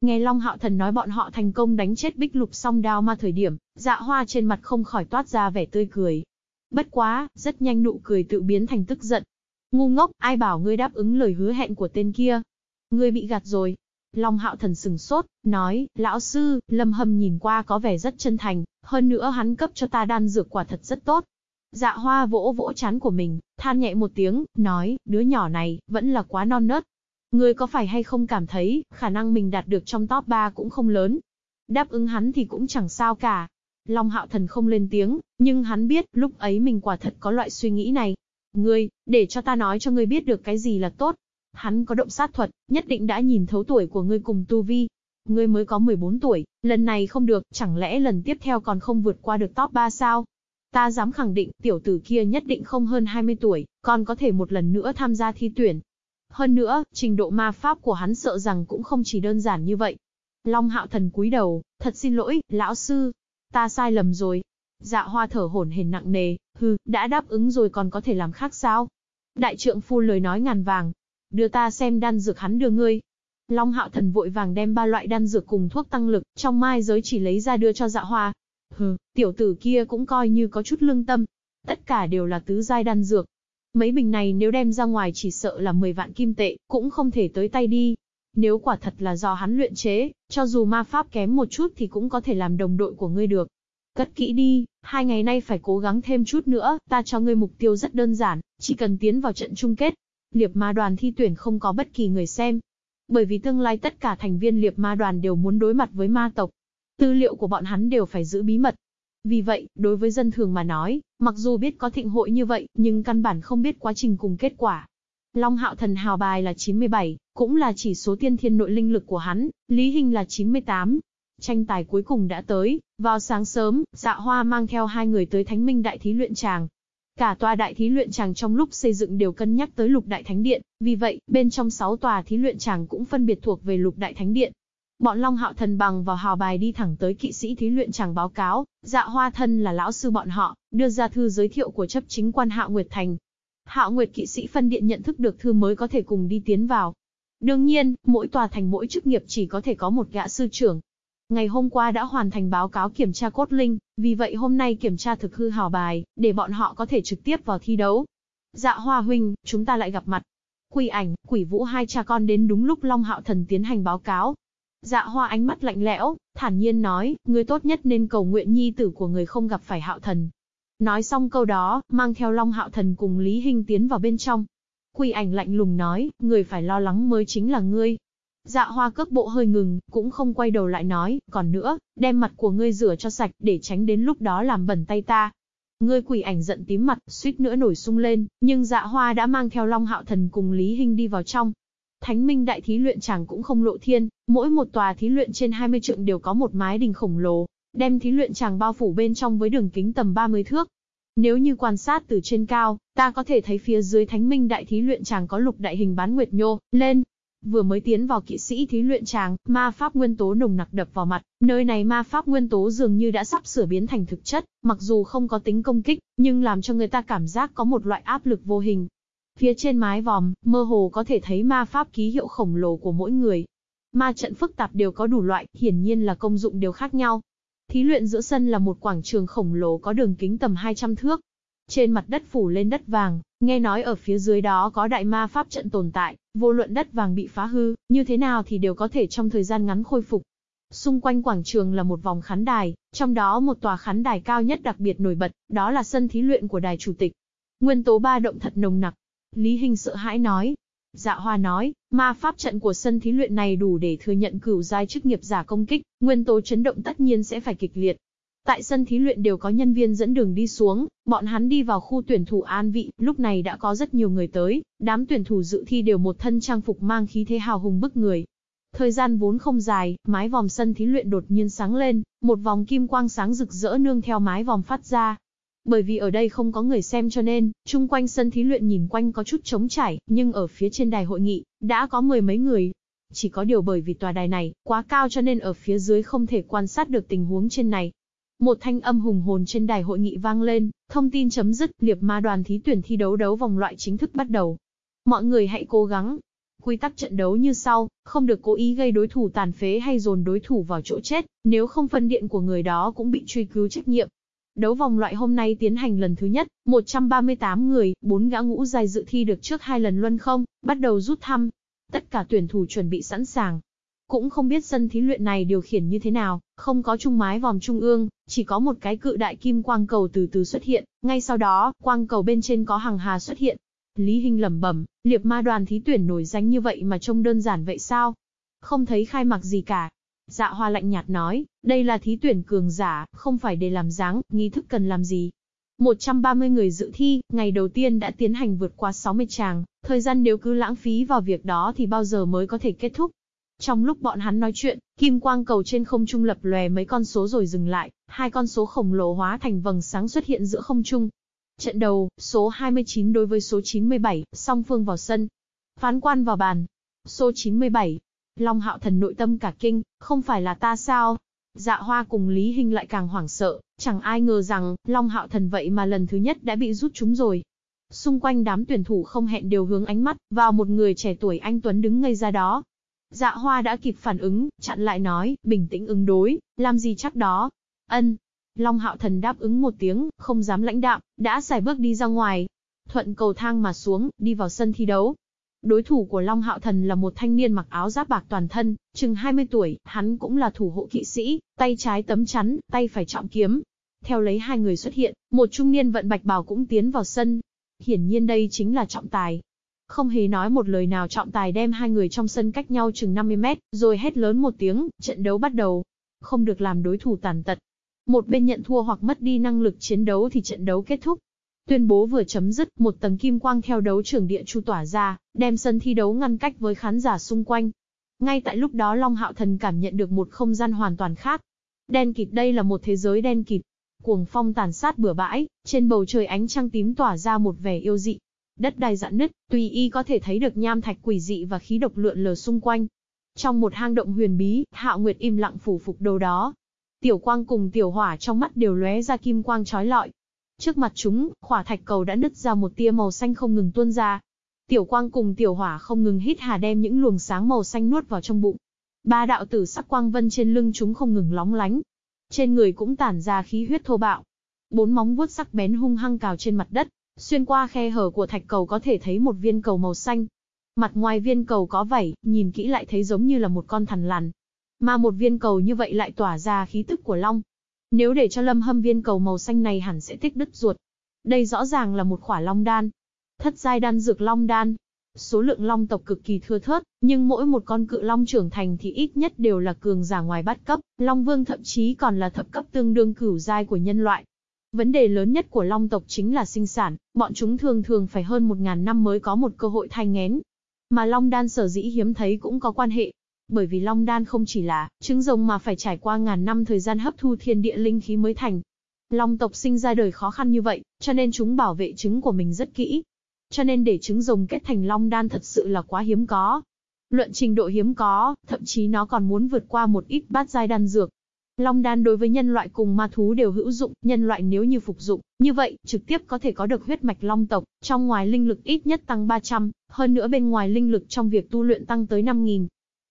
Nghe Long Hạo Thần nói bọn họ thành công đánh chết bích lục song đao ma thời điểm, dạ hoa trên mặt không khỏi toát ra vẻ tươi cười. Bất quá, rất nhanh nụ cười tự biến thành tức giận. Ngu ngốc, ai bảo ngươi đáp ứng lời hứa hẹn của tên kia. Ngươi bị gạt rồi, Long hạo thần sừng sốt, nói, lão sư, lâm hâm nhìn qua có vẻ rất chân thành, hơn nữa hắn cấp cho ta đan dược quả thật rất tốt. Dạ hoa vỗ vỗ chán của mình, than nhẹ một tiếng, nói, đứa nhỏ này, vẫn là quá non nớt. Ngươi có phải hay không cảm thấy, khả năng mình đạt được trong top 3 cũng không lớn. Đáp ứng hắn thì cũng chẳng sao cả. Long hạo thần không lên tiếng, nhưng hắn biết, lúc ấy mình quả thật có loại suy nghĩ này. Ngươi, để cho ta nói cho ngươi biết được cái gì là tốt, Hắn có động sát thuật, nhất định đã nhìn thấu tuổi của ngươi cùng tu vi. Ngươi mới có 14 tuổi, lần này không được, chẳng lẽ lần tiếp theo còn không vượt qua được top 3 sao? Ta dám khẳng định, tiểu tử kia nhất định không hơn 20 tuổi, còn có thể một lần nữa tham gia thi tuyển. Hơn nữa, trình độ ma pháp của hắn sợ rằng cũng không chỉ đơn giản như vậy. Long hạo thần cúi đầu, thật xin lỗi, lão sư. Ta sai lầm rồi. Dạ hoa thở hổn hển nặng nề, hừ, đã đáp ứng rồi còn có thể làm khác sao? Đại trượng phu lời nói ngàn vàng, đưa ta xem đan dược hắn đưa ngươi. Long hạo thần vội vàng đem ba loại đan dược cùng thuốc tăng lực, trong mai giới chỉ lấy ra đưa cho dạ hoa. Hừ, tiểu tử kia cũng coi như có chút lương tâm. Tất cả đều là tứ giai đan dược. Mấy bình này nếu đem ra ngoài chỉ sợ là 10 vạn kim tệ, cũng không thể tới tay đi. Nếu quả thật là do hắn luyện chế, cho dù ma pháp kém một chút thì cũng có thể làm đồng đội của ngươi được. Cất kỹ đi, hai ngày nay phải cố gắng thêm chút nữa, ta cho ngươi mục tiêu rất đơn giản, chỉ cần tiến vào trận chung kết, Liệp ma đoàn thi tuyển không có bất kỳ người xem. Bởi vì tương lai tất cả thành viên liệp ma đoàn đều muốn đối mặt với ma tộc. Tư liệu của bọn hắn đều phải giữ bí mật. Vì vậy, đối với dân thường mà nói, mặc dù biết có thịnh hội như vậy, nhưng căn bản không biết quá trình cùng kết quả. Long hạo thần hào bài là 97, cũng là chỉ số tiên thiên nội linh lực của hắn, Lý Hình là 98. Tranh tài cuối cùng đã tới, vào sáng sớm, dạ hoa mang theo hai người tới Thánh Minh Đại Thí luyện tràng, Cả tòa đại thí luyện tràng trong lúc xây dựng đều cân nhắc tới lục đại thánh điện, vì vậy, bên trong 6 tòa thí luyện tràng cũng phân biệt thuộc về lục đại thánh điện. Bọn Long Hạo Thần bằng vào hào bài đi thẳng tới kỵ sĩ thí luyện tràng báo cáo, dạ hoa thân là lão sư bọn họ, đưa ra thư giới thiệu của chấp chính quan Hạo Nguyệt Thành. Hạo Nguyệt kỵ sĩ phân điện nhận thức được thư mới có thể cùng đi tiến vào. Đương nhiên, mỗi tòa thành mỗi chức nghiệp chỉ có thể có một gã sư trưởng, Ngày hôm qua đã hoàn thành báo cáo kiểm tra cốt linh, vì vậy hôm nay kiểm tra thực hư hào bài, để bọn họ có thể trực tiếp vào thi đấu. Dạ Hoa huynh, chúng ta lại gặp mặt. Quỷ ảnh, quỷ vũ hai cha con đến đúng lúc Long Hạo Thần tiến hành báo cáo. Dạ Hoa ánh mắt lạnh lẽo, thản nhiên nói, người tốt nhất nên cầu nguyện nhi tử của người không gặp phải Hạo Thần. Nói xong câu đó, mang theo Long Hạo Thần cùng Lý Hinh tiến vào bên trong. Quỷ ảnh lạnh lùng nói, người phải lo lắng mới chính là ngươi. Dạ hoa cước bộ hơi ngừng, cũng không quay đầu lại nói, còn nữa, đem mặt của ngươi rửa cho sạch, để tránh đến lúc đó làm bẩn tay ta. Ngươi quỷ ảnh giận tím mặt, suýt nữa nổi sung lên, nhưng dạ hoa đã mang theo Long Hạo Thần cùng Lý Hinh đi vào trong. Thánh minh đại thí luyện chẳng cũng không lộ thiên, mỗi một tòa thí luyện trên 20 trượng đều có một mái đình khổng lồ, đem thí luyện chàng bao phủ bên trong với đường kính tầm 30 thước. Nếu như quan sát từ trên cao, ta có thể thấy phía dưới thánh minh đại thí luyện chàng có lục đại hình bán nguyệt nhô, lên, Vừa mới tiến vào kỵ sĩ thí luyện tràng, ma pháp nguyên tố nồng nặc đập vào mặt, nơi này ma pháp nguyên tố dường như đã sắp sửa biến thành thực chất, mặc dù không có tính công kích, nhưng làm cho người ta cảm giác có một loại áp lực vô hình. Phía trên mái vòm, mơ hồ có thể thấy ma pháp ký hiệu khổng lồ của mỗi người. Ma trận phức tạp đều có đủ loại, hiển nhiên là công dụng đều khác nhau. Thí luyện giữa sân là một quảng trường khổng lồ có đường kính tầm 200 thước, trên mặt đất phủ lên đất vàng, nghe nói ở phía dưới đó có đại ma pháp trận tồn tại, vô luận đất vàng bị phá hư, như thế nào thì đều có thể trong thời gian ngắn khôi phục. Xung quanh quảng trường là một vòng khán đài, trong đó một tòa khán đài cao nhất đặc biệt nổi bật, đó là sân thí luyện của đài chủ tịch. Nguyên tố ba động thật nồng nặc. Lý Hình sợ hãi nói. Dạ Hoa nói, ma pháp trận của sân thí luyện này đủ để thừa nhận cửu giai chức nghiệp giả công kích, nguyên tố chấn động tất nhiên sẽ phải kịch liệt. Tại sân thí luyện đều có nhân viên dẫn đường đi xuống, bọn hắn đi vào khu tuyển thủ an vị, lúc này đã có rất nhiều người tới, đám tuyển thủ dự thi đều một thân trang phục mang khí thế hào hùng bức người. Thời gian vốn không dài, mái vòm sân thí luyện đột nhiên sáng lên, một vòng kim quang sáng rực rỡ nương theo mái vòm phát ra. Bởi vì ở đây không có người xem cho nên, chung quanh sân thí luyện nhìn quanh có chút trống trải, nhưng ở phía trên đài hội nghị, đã có mười mấy người. Chỉ có điều bởi vì tòa đài này, quá cao cho nên ở phía dưới không thể quan sát được tình huống trên này. Một thanh âm hùng hồn trên đài hội nghị vang lên, thông tin chấm dứt, liệp ma đoàn thí tuyển thi đấu đấu vòng loại chính thức bắt đầu. Mọi người hãy cố gắng. Quy tắc trận đấu như sau, không được cố ý gây đối thủ tàn phế hay dồn đối thủ vào chỗ chết, nếu không phân điện của người đó cũng bị truy cứu trách nhiệm. Đấu vòng loại hôm nay tiến hành lần thứ nhất, 138 người, 4 gã ngũ dài dự thi được trước hai lần luân không, bắt đầu rút thăm. Tất cả tuyển thủ chuẩn bị sẵn sàng. Cũng không biết sân thí luyện này điều khiển như thế nào, không có trung mái vòm trung ương, chỉ có một cái cự đại kim quang cầu từ từ xuất hiện, ngay sau đó, quang cầu bên trên có hàng hà xuất hiện. Lý Hinh lẩm bẩm, liệp ma đoàn thí tuyển nổi danh như vậy mà trông đơn giản vậy sao? Không thấy khai mạc gì cả, Dạ hoa lạnh nhạt nói, đây là thí tuyển cường giả, không phải để làm dáng, nghi thức cần làm gì. 130 người dự thi, ngày đầu tiên đã tiến hành vượt qua 60 tràng, thời gian nếu cứ lãng phí vào việc đó thì bao giờ mới có thể kết thúc. Trong lúc bọn hắn nói chuyện, kim quang cầu trên không trung lập lòe mấy con số rồi dừng lại, hai con số khổng lồ hóa thành vầng sáng xuất hiện giữa không trung. Trận đầu, số 29 đối với số 97, song phương vào sân. Phán quan vào bàn. Số 97, Long hạo thần nội tâm cả kinh, không phải là ta sao? Dạ hoa cùng Lý Hinh lại càng hoảng sợ, chẳng ai ngờ rằng, Long hạo thần vậy mà lần thứ nhất đã bị rút chúng rồi. Xung quanh đám tuyển thủ không hẹn đều hướng ánh mắt, vào một người trẻ tuổi anh Tuấn đứng ngây ra đó. Dạ hoa đã kịp phản ứng, chặn lại nói, bình tĩnh ứng đối, làm gì chắc đó. Ân. Long hạo thần đáp ứng một tiếng, không dám lãnh đạm, đã xài bước đi ra ngoài. Thuận cầu thang mà xuống, đi vào sân thi đấu. Đối thủ của Long Hạo Thần là một thanh niên mặc áo giáp bạc toàn thân, chừng 20 tuổi, hắn cũng là thủ hộ kỵ sĩ, tay trái tấm chắn, tay phải trọng kiếm. Theo lấy hai người xuất hiện, một trung niên vận bạch bào cũng tiến vào sân. Hiển nhiên đây chính là trọng tài. Không hề nói một lời nào trọng tài đem hai người trong sân cách nhau chừng 50 mét, rồi hét lớn một tiếng, trận đấu bắt đầu. Không được làm đối thủ tàn tật. Một bên nhận thua hoặc mất đi năng lực chiến đấu thì trận đấu kết thúc. Tuyên bố vừa chấm dứt, một tầng kim quang theo đấu trường địa chu tỏa ra, đem sân thi đấu ngăn cách với khán giả xung quanh. Ngay tại lúc đó Long Hạo Thần cảm nhận được một không gian hoàn toàn khác. Đen kịt đây là một thế giới đen kịt. Cuồng phong tàn sát bừa bãi, trên bầu trời ánh trăng tím tỏa ra một vẻ yêu dị. Đất đai dạn nứt, tùy y có thể thấy được nham thạch quỷ dị và khí độc lượn lờ xung quanh. Trong một hang động huyền bí, Hạo Nguyệt im lặng phủ phục đồ đó. Tiểu quang cùng tiểu hỏa trong mắt đều lóe ra kim quang chói lọi, Trước mặt chúng, khỏa thạch cầu đã nứt ra một tia màu xanh không ngừng tuôn ra. Tiểu quang cùng tiểu hỏa không ngừng hít hà đem những luồng sáng màu xanh nuốt vào trong bụng. Ba đạo tử sắc quang vân trên lưng chúng không ngừng lóng lánh. Trên người cũng tản ra khí huyết thô bạo. Bốn móng vuốt sắc bén hung hăng cào trên mặt đất, xuyên qua khe hở của thạch cầu có thể thấy một viên cầu màu xanh. Mặt ngoài viên cầu có vảy, nhìn kỹ lại thấy giống như là một con thằn lằn. Mà một viên cầu như vậy lại tỏa ra khí tức của long, nếu để cho lâm hâm viên cầu màu xanh này hẳn sẽ tích đứt ruột. Đây rõ ràng là một khỏa long đan. Thất giai đan dược long đan. Số lượng long tộc cực kỳ thưa thớt, nhưng mỗi một con cự long trưởng thành thì ít nhất đều là cường giả ngoài bát cấp, long vương thậm chí còn là thập cấp tương đương cửu giai của nhân loại. Vấn đề lớn nhất của long tộc chính là sinh sản, bọn chúng thường thường phải hơn 1.000 năm mới có một cơ hội thai ngén. Mà long đan sở dĩ hiếm thấy cũng có quan hệ, bởi vì Long Đan không chỉ là trứng rồng mà phải trải qua ngàn năm thời gian hấp thu thiên địa linh khí mới thành. Long tộc sinh ra đời khó khăn như vậy, cho nên chúng bảo vệ trứng của mình rất kỹ. Cho nên để trứng rồng kết thành Long Đan thật sự là quá hiếm có. Luận trình độ hiếm có, thậm chí nó còn muốn vượt qua một ít bát giai đan dược. Long đan đối với nhân loại cùng ma thú đều hữu dụng, nhân loại nếu như phục dụng, như vậy, trực tiếp có thể có được huyết mạch long tộc, trong ngoài linh lực ít nhất tăng 300, hơn nữa bên ngoài linh lực trong việc tu luyện tăng tới 5.000.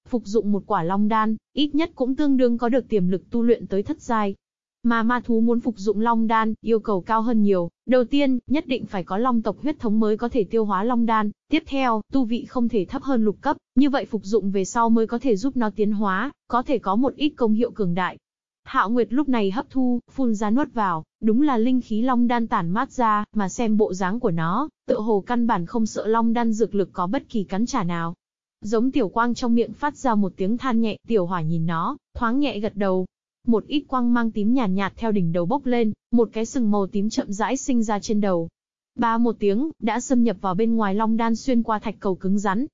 Phục dụng một quả long đan, ít nhất cũng tương đương có được tiềm lực tu luyện tới thất giai. Mà ma thú muốn phục dụng long đan, yêu cầu cao hơn nhiều. Đầu tiên, nhất định phải có long tộc huyết thống mới có thể tiêu hóa long đan. Tiếp theo, tu vị không thể thấp hơn lục cấp, như vậy phục dụng về sau mới có thể giúp nó tiến hóa, có thể có một ít công hiệu cường đại. Hạo Nguyệt lúc này hấp thu, phun ra nuốt vào, đúng là linh khí long đan tản mát ra, mà xem bộ dáng của nó, tựa hồ căn bản không sợ long đan dược lực có bất kỳ cắn trả nào. Giống tiểu quang trong miệng phát ra một tiếng than nhẹ, tiểu hỏa nhìn nó, thoáng nhẹ gật đầu. Một ít quang mang tím nhàn nhạt, nhạt theo đỉnh đầu bốc lên, một cái sừng màu tím chậm rãi sinh ra trên đầu. Ba một tiếng, đã xâm nhập vào bên ngoài long đan xuyên qua thạch cầu cứng rắn.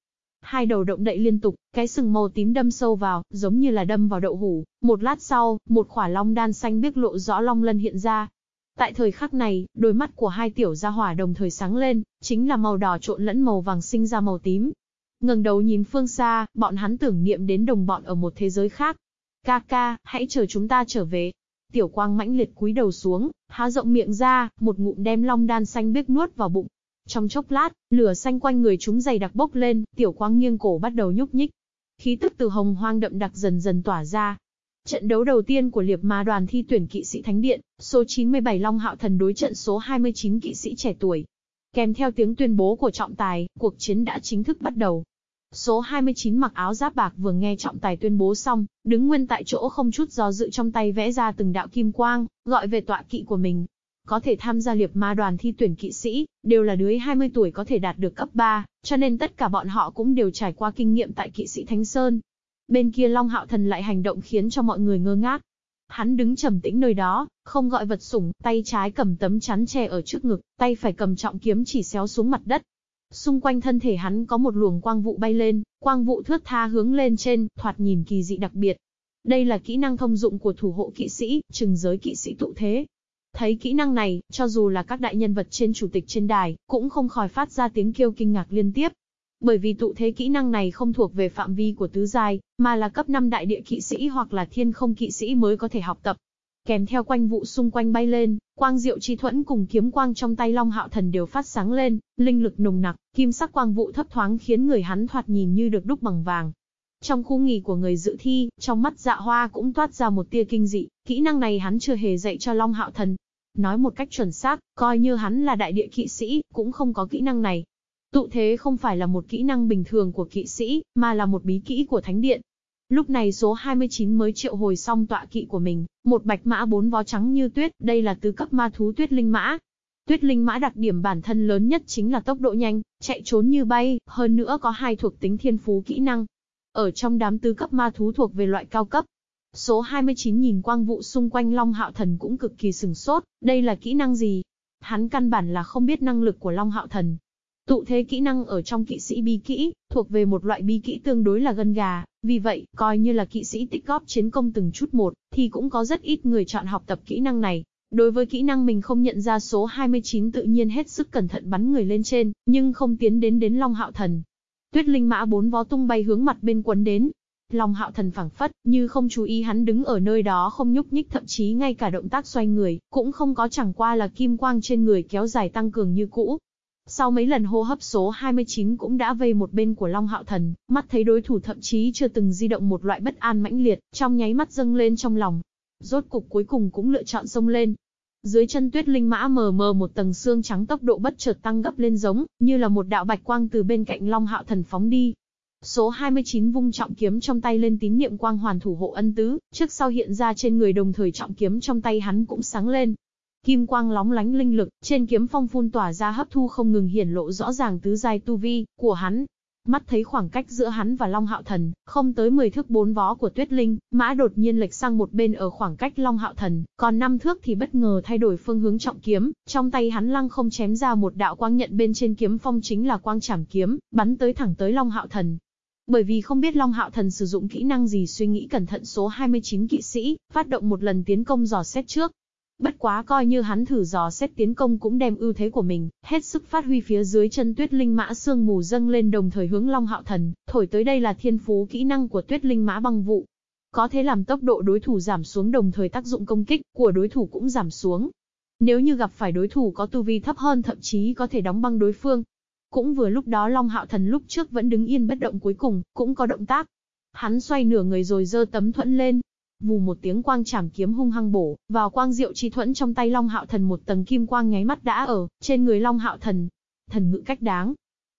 Hai đầu động đậy liên tục, cái sừng màu tím đâm sâu vào, giống như là đâm vào đậu hủ. Một lát sau, một khỏa long đan xanh biếc lộ rõ long lân hiện ra, Tại thời khắc này, đôi mắt của hai tiểu gia hỏa đồng thời sáng lên, chính là màu đỏ trộn lẫn màu vàng sinh ra màu tím. ngẩng đầu nhìn phương xa, bọn hắn tưởng niệm đến đồng bọn ở một thế giới khác. Ca ca, hãy chờ chúng ta trở về. Tiểu quang mãnh liệt cúi đầu xuống, há rộng miệng ra, một ngụm đem long đan xanh biếc nuốt vào bụng. Trong chốc lát, lửa xanh quanh người chúng dày đặc bốc lên, tiểu quang nghiêng cổ bắt đầu nhúc nhích. Khí tức từ hồng hoang đậm đặc dần dần tỏa ra. Trận đấu đầu tiên của liệp ma đoàn thi tuyển kỵ sĩ Thánh Điện, số 97 Long Hạo Thần đối trận số 29 kỵ sĩ trẻ tuổi. Kèm theo tiếng tuyên bố của trọng tài, cuộc chiến đã chính thức bắt đầu. Số 29 mặc áo giáp bạc vừa nghe trọng tài tuyên bố xong, đứng nguyên tại chỗ không chút do dự trong tay vẽ ra từng đạo kim quang, gọi về tọa kỵ của mình. Có thể tham gia liệp ma đoàn thi tuyển kỵ sĩ, đều là dưới 20 tuổi có thể đạt được cấp 3, cho nên tất cả bọn họ cũng đều trải qua kinh nghiệm tại kỵ sĩ Thánh Sơn. Bên kia Long Hạo Thần lại hành động khiến cho mọi người ngơ ngác. Hắn đứng trầm tĩnh nơi đó, không gọi vật sủng, tay trái cầm tấm chắn che ở trước ngực, tay phải cầm trọng kiếm chỉ xéo xuống mặt đất, Xung quanh thân thể hắn có một luồng quang vụ bay lên, quang vụ thướt tha hướng lên trên, thoạt nhìn kỳ dị đặc biệt. Đây là kỹ năng thông dụng của thủ hộ kỵ sĩ, trừng giới kỵ sĩ tụ thế. Thấy kỹ năng này, cho dù là các đại nhân vật trên chủ tịch trên đài, cũng không khỏi phát ra tiếng kêu kinh ngạc liên tiếp. Bởi vì tụ thế kỹ năng này không thuộc về phạm vi của tứ giai, mà là cấp 5 đại địa kỵ sĩ hoặc là thiên không kỵ sĩ mới có thể học tập, kèm theo quanh vụ xung quanh bay lên, quang diệu chi thuẫn cùng kiếm quang trong tay Long Hạo Thần đều phát sáng lên, linh lực nồng nặc, kim sắc quang vụ thấp thoáng khiến người hắn thoạt nhìn như được đúc bằng vàng. Trong khu nghỉ của người dự thi, trong mắt dạ hoa cũng toát ra một tia kinh dị, kỹ năng này hắn chưa hề dạy cho Long Hạo Thần. Nói một cách chuẩn xác, coi như hắn là đại địa kỵ sĩ, cũng không có kỹ năng này. Tụ thế không phải là một kỹ năng bình thường của kỵ sĩ, mà là một bí kỹ của thánh điện. Lúc này số 29 mới triệu hồi xong tọa kỵ của mình, một bạch mã bốn vó trắng như tuyết, đây là tứ cấp ma thú tuyết linh mã. Tuyết linh mã đặc điểm bản thân lớn nhất chính là tốc độ nhanh, chạy trốn như bay, hơn nữa có hai thuộc tính thiên phú kỹ năng. Ở trong đám tứ cấp ma thú thuộc về loại cao cấp. Số 29 nhìn quang vụ xung quanh Long Hạo Thần cũng cực kỳ sừng sốt, đây là kỹ năng gì? Hắn căn bản là không biết năng lực của Long Hạo Thần, Tụ thế kỹ năng ở trong kỵ sĩ bi kỹ, thuộc về một loại bi kỹ tương đối là gân gà, vì vậy, coi như là kỵ sĩ tích góp chiến công từng chút một, thì cũng có rất ít người chọn học tập kỹ năng này. Đối với kỹ năng mình không nhận ra số 29 tự nhiên hết sức cẩn thận bắn người lên trên, nhưng không tiến đến đến Long Hạo Thần. Tuyết linh mã bốn vó tung bay hướng mặt bên quấn đến. Long Hạo Thần phẳng phất, như không chú ý hắn đứng ở nơi đó không nhúc nhích thậm chí ngay cả động tác xoay người, cũng không có chẳng qua là kim quang trên người kéo dài tăng cường như cũ, sau mấy lần hô hấp số 29 cũng đã vây một bên của Long Hạo Thần, mắt thấy đối thủ thậm chí chưa từng di động một loại bất an mãnh liệt, trong nháy mắt dâng lên trong lòng. Rốt cục cuối cùng cũng lựa chọn xông lên. Dưới chân tuyết linh mã mờ mờ một tầng xương trắng tốc độ bất chợt tăng gấp lên giống, như là một đạo bạch quang từ bên cạnh Long Hạo Thần phóng đi. Số 29 vung trọng kiếm trong tay lên tín niệm quang hoàn thủ hộ ân tứ, trước sau hiện ra trên người đồng thời trọng kiếm trong tay hắn cũng sáng lên, Kim quang lóng lánh linh lực, trên kiếm phong phun tỏa ra hấp thu không ngừng hiển lộ rõ ràng tứ giai tu vi của hắn. Mắt thấy khoảng cách giữa hắn và Long Hạo Thần, không tới 10 thước bốn vó của Tuyết Linh, mã đột nhiên lệch sang một bên ở khoảng cách Long Hạo Thần, còn năm thước thì bất ngờ thay đổi phương hướng trọng kiếm, trong tay hắn lăng không chém ra một đạo quang nhận bên trên kiếm phong chính là quang trảm kiếm, bắn tới thẳng tới Long Hạo Thần, bởi vì không biết Long Hạo Thần sử dụng kỹ năng gì suy nghĩ cẩn thận số 29 kỵ sĩ, phát động một lần tiến công dò xét trước, Bất quá coi như hắn thử dò xét tiến công cũng đem ưu thế của mình, hết sức phát huy phía dưới chân tuyết linh mã sương mù dâng lên đồng thời hướng Long Hạo Thần, thổi tới đây là thiên phú kỹ năng của tuyết linh mã băng vụ. Có thể làm tốc độ đối thủ giảm xuống đồng thời tác dụng công kích của đối thủ cũng giảm xuống. Nếu như gặp phải đối thủ có tu vi thấp hơn thậm chí có thể đóng băng đối phương. Cũng vừa lúc đó Long Hạo Thần lúc trước vẫn đứng yên bất động cuối cùng, cũng có động tác. Hắn xoay nửa người rồi dơ tấm thuẫn lên, Vù một tiếng quang chảm kiếm hung hăng bổ, vào quang diệu chi thuẫn trong tay Long Hạo Thần một tầng kim quang nháy mắt đã ở trên người Long Hạo Thần. Thần ngự cách đáng.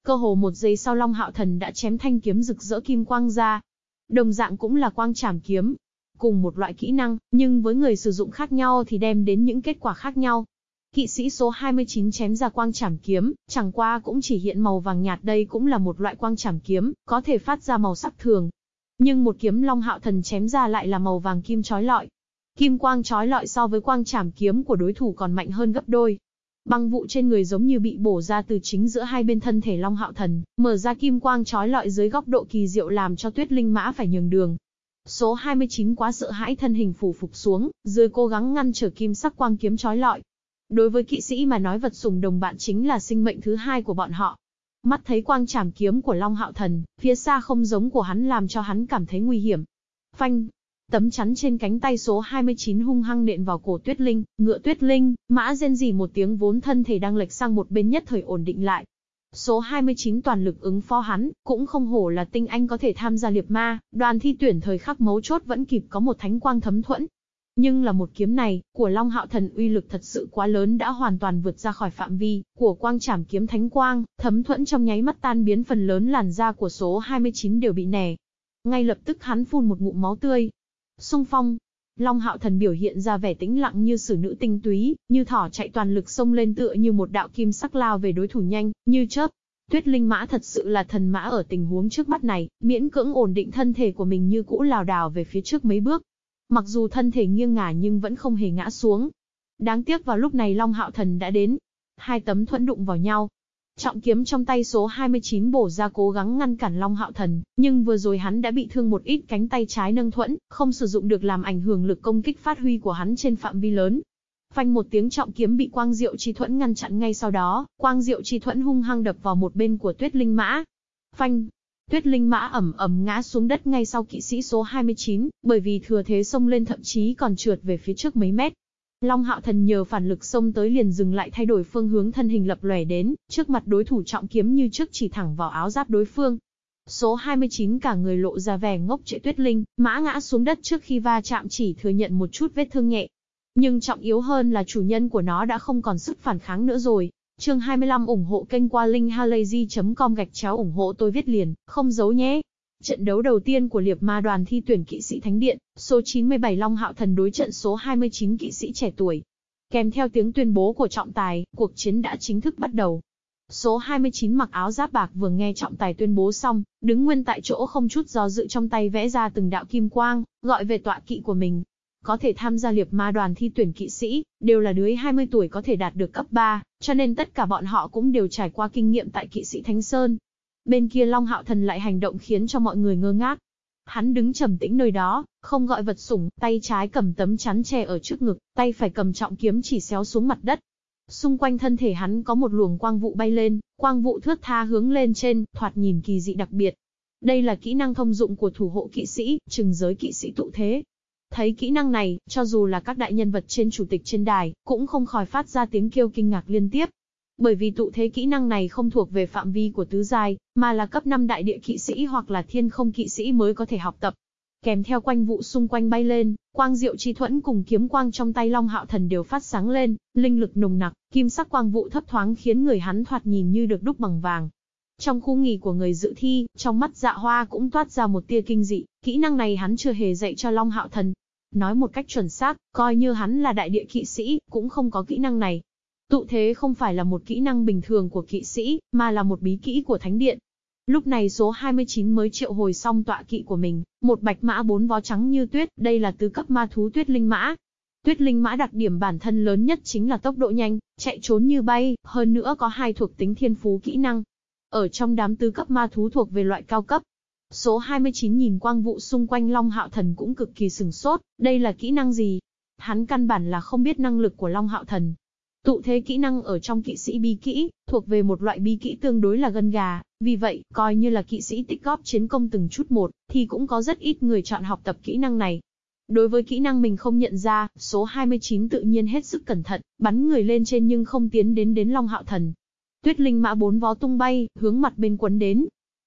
Cơ hồ một giây sau Long Hạo Thần đã chém thanh kiếm rực rỡ kim quang ra. Đồng dạng cũng là quang chảm kiếm, cùng một loại kỹ năng, nhưng với người sử dụng khác nhau thì đem đến những kết quả khác nhau. Kỵ sĩ số 29 chém ra quang chảm kiếm, chẳng qua cũng chỉ hiện màu vàng nhạt đây cũng là một loại quang chảm kiếm, có thể phát ra màu sắc thường, nhưng một kiếm Long Hạo Thần chém ra lại là màu vàng kim chói lọi. Kim quang chói lọi so với quang trảm kiếm của đối thủ còn mạnh hơn gấp đôi. Băng vụ trên người giống như bị bổ ra từ chính giữa hai bên thân thể Long Hạo Thần, mở ra kim quang chói lọi dưới góc độ kỳ diệu làm cho Tuyết Linh Mã phải nhường đường. Số 29 quá sợ hãi thân hình phủ phục xuống, dưới cố gắng ngăn trở kim sắc quang kiếm chói lọi. Đối với kỵ sĩ mà nói vật sùng đồng bạn chính là sinh mệnh thứ hai của bọn họ. Mắt thấy quang trảm kiếm của Long Hạo Thần, phía xa không giống của hắn làm cho hắn cảm thấy nguy hiểm. Phanh, tấm chắn trên cánh tay số 29 hung hăng nện vào cổ Tuyết Linh, ngựa Tuyết Linh, mã rên rỉ một tiếng vốn thân thể đang lệch sang một bên nhất thời ổn định lại. Số 29 toàn lực ứng phó hắn, cũng không hổ là tinh anh có thể tham gia liệp ma, đoàn thi tuyển thời khắc mấu chốt vẫn kịp có một thánh quang thấm thuẫn. Nhưng là một kiếm này, của Long Hạo Thần uy lực thật sự quá lớn đã hoàn toàn vượt ra khỏi phạm vi của quang trảm kiếm thánh quang, thấm thuẫn trong nháy mắt tan biến phần lớn làn da của số 29 đều bị nẻ. Ngay lập tức hắn phun một ngụm máu tươi, Xung phong, Long Hạo Thần biểu hiện ra vẻ tĩnh lặng như sử nữ tinh túy, như thỏ chạy toàn lực xông lên tựa như một đạo kim sắc lao về đối thủ nhanh, như chớp. Tuyết Linh Mã thật sự là thần mã ở tình huống trước mắt này, miễn cưỡng ổn định thân thể của mình như cũ lào đảo về phía trước mấy bước. Mặc dù thân thể nghiêng ngả nhưng vẫn không hề ngã xuống. Đáng tiếc vào lúc này Long Hạo Thần đã đến. Hai tấm thuẫn đụng vào nhau, Trọng kiếm trong tay số 29 bổ ra cố gắng ngăn cản Long Hạo Thần, nhưng vừa rồi hắn đã bị thương một ít cánh tay trái nâng thuẫn, không sử dụng được làm ảnh hưởng lực công kích phát huy của hắn trên phạm vi lớn. Phanh một tiếng trọng kiếm bị Quang Diệu Chi Thuẫn ngăn chặn ngay sau đó, Quang Diệu Chi Thuẫn hung hăng đập vào một bên của Tuyết Linh Mã. Phanh, Tuyết Linh Mã ẩm ẩm ngã xuống đất ngay sau kỵ sĩ số 29, bởi vì thừa thế xông lên thậm chí còn trượt về phía trước mấy mét. Long Hạo Thần nhờ phản lực xông tới liền dừng lại thay đổi phương hướng thân hình lập lòe đến, trước mặt đối thủ trọng kiếm như trước chỉ thẳng vào áo giáp đối phương. Số 29 cả người lộ ra vẻ ngốc trệ tuyết linh, mã ngã xuống đất trước khi va chạm chỉ thừa nhận một chút vết thương nhẹ. Nhưng trọng yếu hơn là chủ nhân của nó đã không còn sức phản kháng nữa rồi. Chương 25 ủng hộ kênh qua linkhalazy.com gạch chéo ủng hộ tôi viết liền, không giấu nhé. Trận đấu đầu tiên của liệp ma đoàn thi tuyển kỵ sĩ Thánh Điện, số 97 Long Hạo Thần đối trận số 29 kỵ sĩ trẻ tuổi. Kèm theo tiếng tuyên bố của trọng tài, cuộc chiến đã chính thức bắt đầu. Số 29 mặc áo giáp bạc vừa nghe trọng tài tuyên bố xong, đứng nguyên tại chỗ không chút do dự trong tay vẽ ra từng đạo kim quang, gọi về tọa kỵ của mình. Có thể tham gia liệp ma đoàn thi tuyển kỵ sĩ, đều là đứa 20 tuổi có thể đạt được cấp 3, cho nên tất cả bọn họ cũng đều trải qua kinh nghiệm tại kỵ sĩ Thánh Sơn, Bên kia Long Hạo Thần lại hành động khiến cho mọi người ngơ ngác. Hắn đứng trầm tĩnh nơi đó, không gọi vật sủng, tay trái cầm tấm chắn che ở trước ngực, tay phải cầm trọng kiếm chỉ xéo xuống mặt đất. Xung quanh thân thể hắn có một luồng quang vụ bay lên, quang vụ thướt tha hướng lên trên, thoạt nhìn kỳ dị đặc biệt. Đây là kỹ năng thông dụng của thủ hộ kỵ sĩ, trừng giới kỵ sĩ tụ thế. Thấy kỹ năng này, cho dù là các đại nhân vật trên chủ tịch trên đài, cũng không khỏi phát ra tiếng kêu kinh ngạc liên tiếp. Bởi vì tụ thế kỹ năng này không thuộc về phạm vi của tứ giai, mà là cấp 5 đại địa kỵ sĩ hoặc là thiên không kỵ sĩ mới có thể học tập. Kèm theo quanh vụ xung quanh bay lên, quang diệu chi thuẫn cùng kiếm quang trong tay Long Hạo Thần đều phát sáng lên, linh lực nồng nặc, kim sắc quang vụ thấp thoáng khiến người hắn thoạt nhìn như được đúc bằng vàng. Trong khu nghỉ của người dự thi, trong mắt dạ hoa cũng toát ra một tia kinh dị, kỹ năng này hắn chưa hề dạy cho Long Hạo Thần. Nói một cách chuẩn xác, coi như hắn là đại địa kỵ sĩ, cũng không có kỹ năng này. Tụ thế không phải là một kỹ năng bình thường của kỵ sĩ, mà là một bí kỹ của thánh điện. Lúc này số 29 mới triệu hồi xong tọa kỵ của mình, một bạch mã bốn vó trắng như tuyết, đây là tứ cấp ma thú tuyết linh mã. Tuyết linh mã đặc điểm bản thân lớn nhất chính là tốc độ nhanh, chạy trốn như bay, hơn nữa có hai thuộc tính thiên phú kỹ năng. Ở trong đám tứ cấp ma thú thuộc về loại cao cấp. Số 29 nhìn quang vụ xung quanh Long Hạo Thần cũng cực kỳ sừng sốt, đây là kỹ năng gì? Hắn căn bản là không biết năng lực của Long Hạo Thần, Tụ thế kỹ năng ở trong kỵ sĩ bí kỹ, thuộc về một loại bí kỹ tương đối là gân gà, vì vậy, coi như là kỵ sĩ tích góp chiến công từng chút một, thì cũng có rất ít người chọn học tập kỹ năng này. Đối với kỹ năng mình không nhận ra, số 29 tự nhiên hết sức cẩn thận, bắn người lên trên nhưng không tiến đến đến Long Hạo Thần. Tuyết linh mã bốn vó tung bay, hướng mặt bên quấn đến.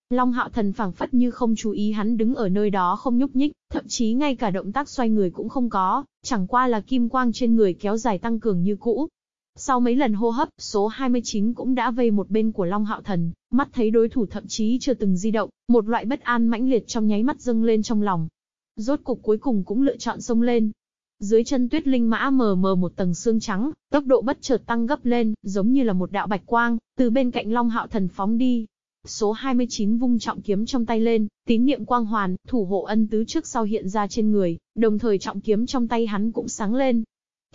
Long Hạo Thần phảng phất như không chú ý hắn đứng ở nơi đó không nhúc nhích, thậm chí ngay cả động tác xoay người cũng không có, chẳng qua là kim quang trên người kéo dài tăng cường như cũ, sau mấy lần hô hấp, số 29 cũng đã vây một bên của Long Hạo Thần, mắt thấy đối thủ thậm chí chưa từng di động, một loại bất an mãnh liệt trong nháy mắt dâng lên trong lòng. Rốt cục cuối cùng cũng lựa chọn xông lên. Dưới chân tuyết linh mã mờ mờ một tầng xương trắng, tốc độ bất chợt tăng gấp lên, giống như là một đạo bạch quang, từ bên cạnh Long Hạo Thần phóng đi. Số 29 vung trọng kiếm trong tay lên, tín niệm quang hoàn, thủ hộ ân tứ trước sau hiện ra trên người, đồng thời trọng kiếm trong tay hắn cũng sáng lên,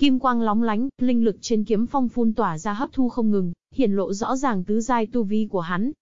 Kim quang lóng lánh, linh lực trên kiếm phong phun tỏa ra hấp thu không ngừng, hiển lộ rõ ràng tứ giai tu vi của hắn.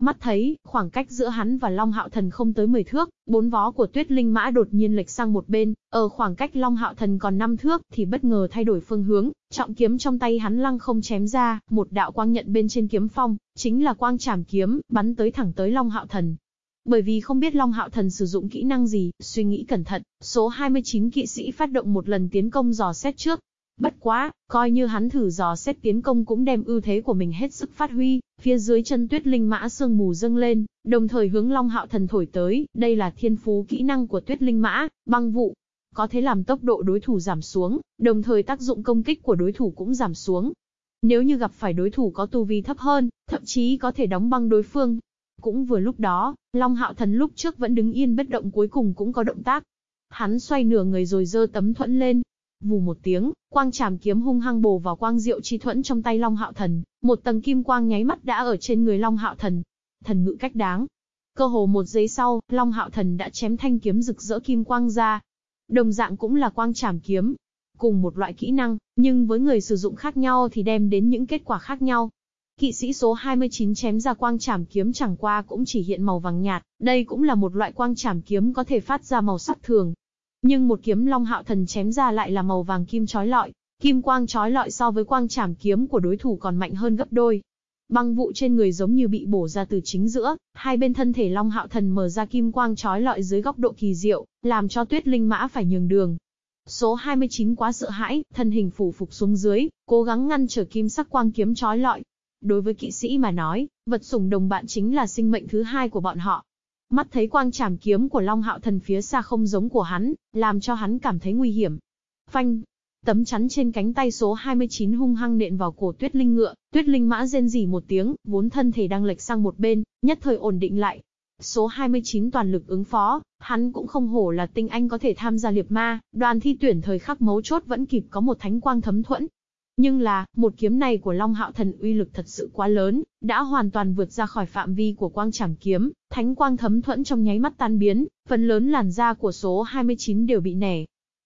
Mắt thấy, khoảng cách giữa hắn và Long Hạo Thần không tới 10 thước, bốn vó của Tuyết Linh Mã đột nhiên lệch sang một bên, ở khoảng cách Long Hạo Thần còn 5 thước thì bất ngờ thay đổi phương hướng, trọng kiếm trong tay hắn lăng không chém ra, một đạo quang nhận bên trên kiếm phong, chính là quang trảm kiếm, bắn tới thẳng tới Long Hạo Thần. Bởi vì không biết Long Hạo Thần sử dụng kỹ năng gì, suy nghĩ cẩn thận, số 29 kỵ sĩ phát động một lần tiến công dò xét trước, Bất quá, coi như hắn thử dò xét tiến công cũng đem ưu thế của mình hết sức phát huy, phía dưới chân tuyết linh mã sương mù dâng lên, đồng thời hướng Long Hạo Thần thổi tới, đây là thiên phú kỹ năng của tuyết linh mã, băng vụ. Có thể làm tốc độ đối thủ giảm xuống, đồng thời tác dụng công kích của đối thủ cũng giảm xuống. Nếu như gặp phải đối thủ có tu vi thấp hơn, thậm chí có thể đóng băng đối phương. Cũng vừa lúc đó, Long Hạo Thần lúc trước vẫn đứng yên bất động cuối cùng cũng có động tác. Hắn xoay nửa người rồi dơ tấm thuẫn lên, Vù một tiếng, quang trảm kiếm hung hăng bổ vào quang diệu chi thuẫn trong tay Long Hạo Thần, một tầng kim quang nháy mắt đã ở trên người Long Hạo Thần. Thần ngự cách đáng. Cơ hồ một giây sau, Long Hạo Thần đã chém thanh kiếm rực rỡ kim quang ra. Đồng dạng cũng là quang trảm kiếm. Cùng một loại kỹ năng, nhưng với người sử dụng khác nhau thì đem đến những kết quả khác nhau. Kỵ sĩ số 29 chém ra quang trảm kiếm chẳng qua cũng chỉ hiện màu vàng nhạt, đây cũng là một loại quang trảm kiếm có thể phát ra màu sắc thường, nhưng một kiếm Long Hạo Thần chém ra lại là màu vàng kim chói lọi, kim quang chói lọi so với quang trảm kiếm của đối thủ còn mạnh hơn gấp đôi. Băng vụ trên người giống như bị bổ ra từ chính giữa, hai bên thân thể Long Hạo Thần mở ra kim quang chói lọi dưới góc độ kỳ diệu, làm cho Tuyết Linh Mã phải nhường đường. Số 29 quá sợ hãi, thân hình phủ phục xuống dưới, cố gắng ngăn trở kim sắc quang kiếm chói lọi. Đối với kỵ sĩ mà nói, vật sủng đồng bạn chính là sinh mệnh thứ hai của bọn họ, Mắt thấy quang trảm kiếm của Long Hạo Thần phía xa không giống của hắn, làm cho hắn cảm thấy nguy hiểm. Phanh, tấm chắn trên cánh tay số 29 hung hăng nện vào cổ Tuyết Linh ngựa, Tuyết Linh mã rên rỉ một tiếng, vốn thân thể đang lệch sang một bên, nhất thời ổn định lại. Số 29 toàn lực ứng phó, hắn cũng không hổ là tinh anh có thể tham gia liệp ma, đoàn thi tuyển thời khắc mấu chốt vẫn kịp có một thánh quang thấm thuẫn, nhưng là, một kiếm này của Long Hạo Thần uy lực thật sự quá lớn, đã hoàn toàn vượt ra khỏi phạm vi của quang trảm kiếm, thánh quang thấm thuẫn trong nháy mắt tan biến, phần lớn làn da của số 29 đều bị nẻ.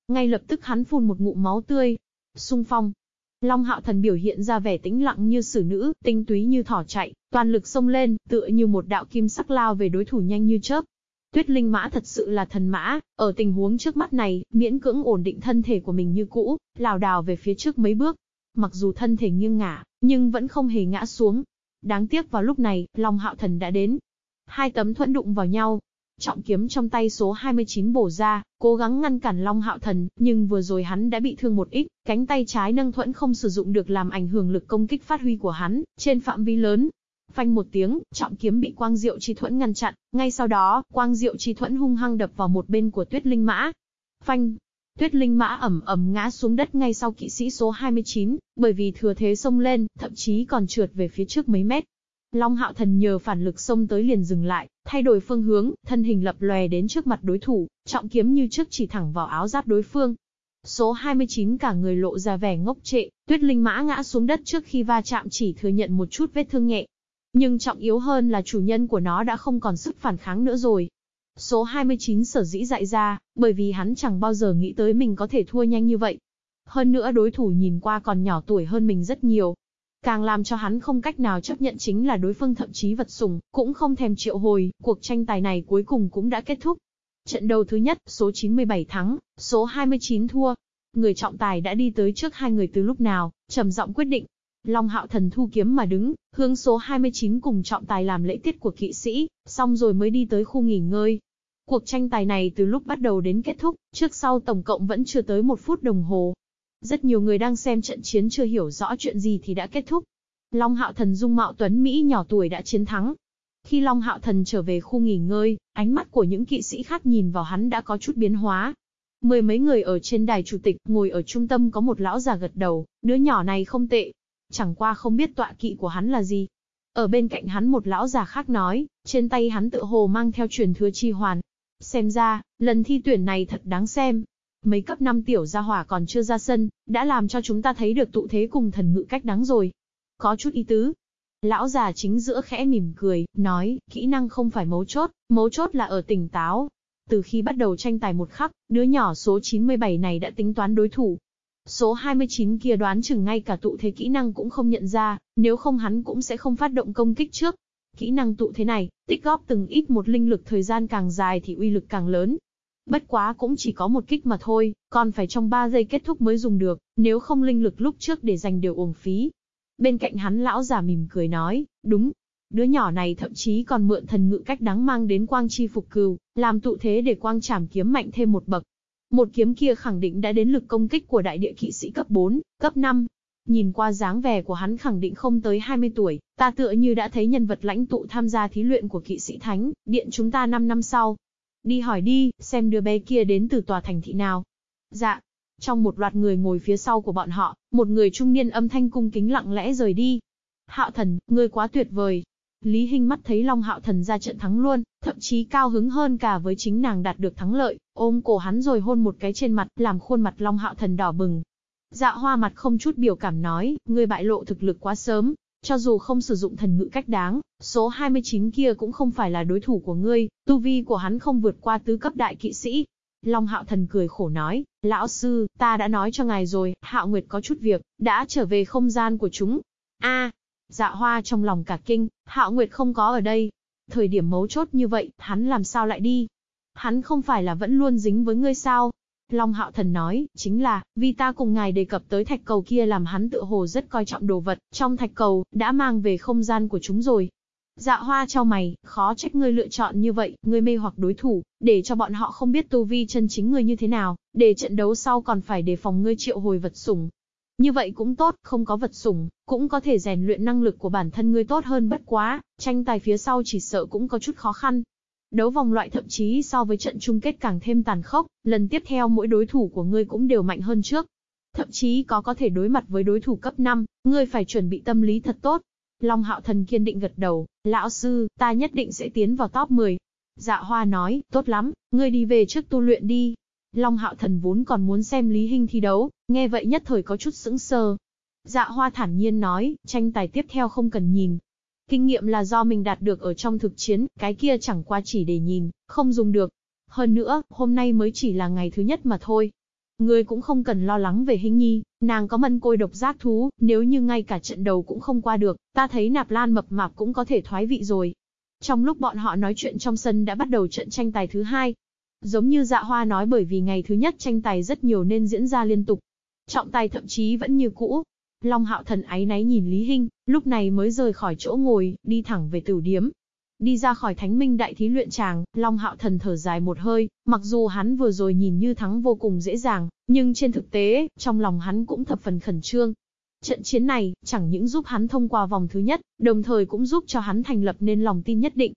Ngay lập tức hắn phun một ngụm máu tươi. Xung phong. Long Hạo Thần biểu hiện ra vẻ tĩnh lặng như xử nữ, tinh túy như thỏ chạy, toàn lực xông lên, tựa như một đạo kim sắc lao về đối thủ nhanh như chớp. Tuyết Linh Mã thật sự là thần mã, ở tình huống trước mắt này, miễn cưỡng ổn định thân thể của mình như cũ, lảo đảo về phía trước mấy bước, Mặc dù thân thể nghiêng ngả, nhưng vẫn không hề ngã xuống. Đáng tiếc vào lúc này, Long Hạo Thần đã đến. Hai tấm thuẫn đụng vào nhau. Trọng kiếm trong tay số 29 bổ ra, cố gắng ngăn cản Long Hạo Thần, nhưng vừa rồi hắn đã bị thương một ít, cánh tay trái nâng thuẫn không sử dụng được làm ảnh hưởng lực công kích phát huy của hắn, trên phạm vi lớn, phanh một tiếng, trọng kiếm bị quang diệu chi thuẫn ngăn chặn, ngay sau đó, quang diệu chi thuẫn hung hăng đập vào một bên của tuyết linh mã. Phanh, Tuyết linh mã ẩm ẩm ngã xuống đất ngay sau kỵ sĩ số 29, bởi vì thừa thế xông lên, thậm chí còn trượt về phía trước mấy mét. Long hạo thần nhờ phản lực xông tới liền dừng lại, thay đổi phương hướng, thân hình lập lòe đến trước mặt đối thủ, trọng kiếm như trước chỉ thẳng vào áo giáp đối phương. Số 29 cả người lộ ra vẻ ngốc trệ, tuyết linh mã ngã xuống đất trước khi va chạm chỉ thừa nhận một chút vết thương nhẹ. Nhưng trọng yếu hơn là chủ nhân của nó đã không còn sức phản kháng nữa rồi, Số 29 sở dĩ dại ra, bởi vì hắn chẳng bao giờ nghĩ tới mình có thể thua nhanh như vậy. Hơn nữa đối thủ nhìn qua còn nhỏ tuổi hơn mình rất nhiều. Càng làm cho hắn không cách nào chấp nhận chính là đối phương thậm chí vật sủng, cũng không thèm triệu hồi, cuộc tranh tài này cuối cùng cũng đã kết thúc. Trận đầu thứ nhất, số 97 thắng, số 29 thua. Người trọng tài đã đi tới trước hai người từ lúc nào, trầm giọng quyết định. Long hạo thần thu kiếm mà đứng, hướng số 29 cùng trọng tài làm lễ tiết của kỵ sĩ, xong rồi mới đi tới khu nghỉ ngơi. Cuộc tranh tài này từ lúc bắt đầu đến kết thúc, trước sau tổng cộng vẫn chưa tới một phút đồng hồ. Rất nhiều người đang xem trận chiến chưa hiểu rõ chuyện gì thì đã kết thúc. Long hạo thần dung mạo tuấn Mỹ nhỏ tuổi đã chiến thắng. Khi Long hạo thần trở về khu nghỉ ngơi, ánh mắt của những kỵ sĩ khác nhìn vào hắn đã có chút biến hóa, Mười mấy người ở trên đài chủ tịch, ngồi ở trung tâm có một lão già gật đầu, đứa nhỏ này không tệ, chẳng qua không biết tọa kỵ của hắn là gì. Ở bên cạnh hắn một lão già khác nói, trên tay hắn tự hồ mang theo truyền thừa chi hoàn. Xem ra, lần thi tuyển này thật đáng xem. Mấy cấp 5 tiểu gia hỏa còn chưa ra sân, đã làm cho chúng ta thấy được tụ thế cùng thần ngự cách đáng rồi. Có chút ý tứ. Lão già chính giữa khẽ mỉm cười, nói, kỹ năng không phải mấu chốt, mấu chốt là ở tỉnh táo. Từ khi bắt đầu tranh tài một khắc, đứa nhỏ số 97 này đã tính toán đối thủ, Số 29 kia đoán chừng ngay cả tụ thế kỹ năng cũng không nhận ra, nếu không hắn cũng sẽ không phát động công kích trước. Kỹ năng tụ thế này, tích góp từng ít một linh lực thời gian càng dài thì uy lực càng lớn. Bất quá cũng chỉ có một kích mà thôi, còn phải trong 3 giây kết thúc mới dùng được, nếu không linh lực lúc trước để dành đều uổng phí. Bên cạnh hắn lão già mỉm cười nói, đúng. Đứa nhỏ này thậm chí còn mượn thần ngự cách đáng mang đến quang chi phục cừu, làm tụ thế để quang trảm kiếm mạnh thêm một bậc. Một kiếm kia khẳng định đã đến lực công kích của đại địa kỵ sĩ cấp 4, cấp 5, Nhìn qua dáng vẻ của hắn khẳng định không tới 20 tuổi, ta tựa như đã thấy nhân vật lãnh tụ tham gia thí luyện của kỵ sĩ thánh, điện chúng ta 5 năm sau. Đi hỏi đi, xem đứa bé kia đến từ tòa thành thị nào. Dạ. Trong một loạt người ngồi phía sau của bọn họ, một người trung niên âm thanh cung kính lặng lẽ rời đi. Hạo thần, ngươi quá tuyệt vời. Lý Hinh mắt thấy Long Hạo thần ra trận thắng luôn, thậm chí cao hứng hơn cả với chính nàng đạt được thắng lợi, ôm cổ hắn rồi hôn một cái trên mặt, làm khuôn mặt Long Hạo thần đỏ bừng, Dạ hoa mặt không chút biểu cảm nói, ngươi bại lộ thực lực quá sớm, cho dù không sử dụng thần ngữ cách đáng, số 29 kia cũng không phải là đối thủ của ngươi, tu vi của hắn không vượt qua tứ cấp đại kỵ sĩ. Long hạo thần cười khổ nói, lão sư, ta đã nói cho ngài rồi, hạo nguyệt có chút việc, đã trở về không gian của chúng. a dạ hoa trong lòng cả kinh, hạo nguyệt không có ở đây. Thời điểm mấu chốt như vậy, hắn làm sao lại đi? Hắn không phải là vẫn luôn dính với ngươi sao? Long Hạo Thần nói, chính là, vì ta cùng ngài đề cập tới thạch cầu kia làm hắn tự hồ rất coi trọng đồ vật, trong thạch cầu, đã mang về không gian của chúng rồi. Dạ hoa cho mày, khó trách ngươi lựa chọn như vậy, ngươi mê hoặc đối thủ, để cho bọn họ không biết tu vi chân chính ngươi như thế nào, để trận đấu sau còn phải đề phòng ngươi triệu hồi vật sủng. Như vậy cũng tốt, không có vật sủng, cũng có thể rèn luyện năng lực của bản thân ngươi tốt hơn bất quá, tranh tài phía sau chỉ sợ cũng có chút khó khăn. Đấu vòng loại thậm chí so với trận chung kết càng thêm tàn khốc, lần tiếp theo mỗi đối thủ của ngươi cũng đều mạnh hơn trước. Thậm chí có có thể đối mặt với đối thủ cấp 5, ngươi phải chuẩn bị tâm lý thật tốt. Long hạo thần kiên định gật đầu, lão sư, ta nhất định sẽ tiến vào top 10. Dạ hoa nói, tốt lắm, ngươi đi về trước tu luyện đi. Long hạo thần vốn còn muốn xem Lý Hinh thi đấu, nghe vậy nhất thời có chút sững sờ. Dạ hoa thản nhiên nói, tranh tài tiếp theo không cần nhìn, Kinh nghiệm là do mình đạt được ở trong thực chiến, cái kia chẳng qua chỉ để nhìn, không dùng được. Hơn nữa, hôm nay mới chỉ là ngày thứ nhất mà thôi. Ngươi cũng không cần lo lắng về Hinh nhi, nàng có mân côi độc giác thú, nếu như ngay cả trận đầu cũng không qua được, ta thấy nạp lan mập mạp cũng có thể thoái vị rồi. Trong lúc bọn họ nói chuyện trong sân đã bắt đầu trận tranh tài thứ hai. Giống như dạ hoa nói bởi vì ngày thứ nhất tranh tài rất nhiều nên diễn ra liên tục. Trọng tài thậm chí vẫn như cũ, Long hạo thần áy náy nhìn Lý Hinh, lúc này mới rời khỏi chỗ ngồi, đi thẳng về tử điếm. Đi ra khỏi thánh minh đại thí luyện tràng, Long hạo thần thở dài một hơi, mặc dù hắn vừa rồi nhìn như thắng vô cùng dễ dàng, nhưng trên thực tế, trong lòng hắn cũng thập phần khẩn trương. Trận chiến này, chẳng những giúp hắn thông qua vòng thứ nhất, đồng thời cũng giúp cho hắn thành lập nên lòng tin nhất định.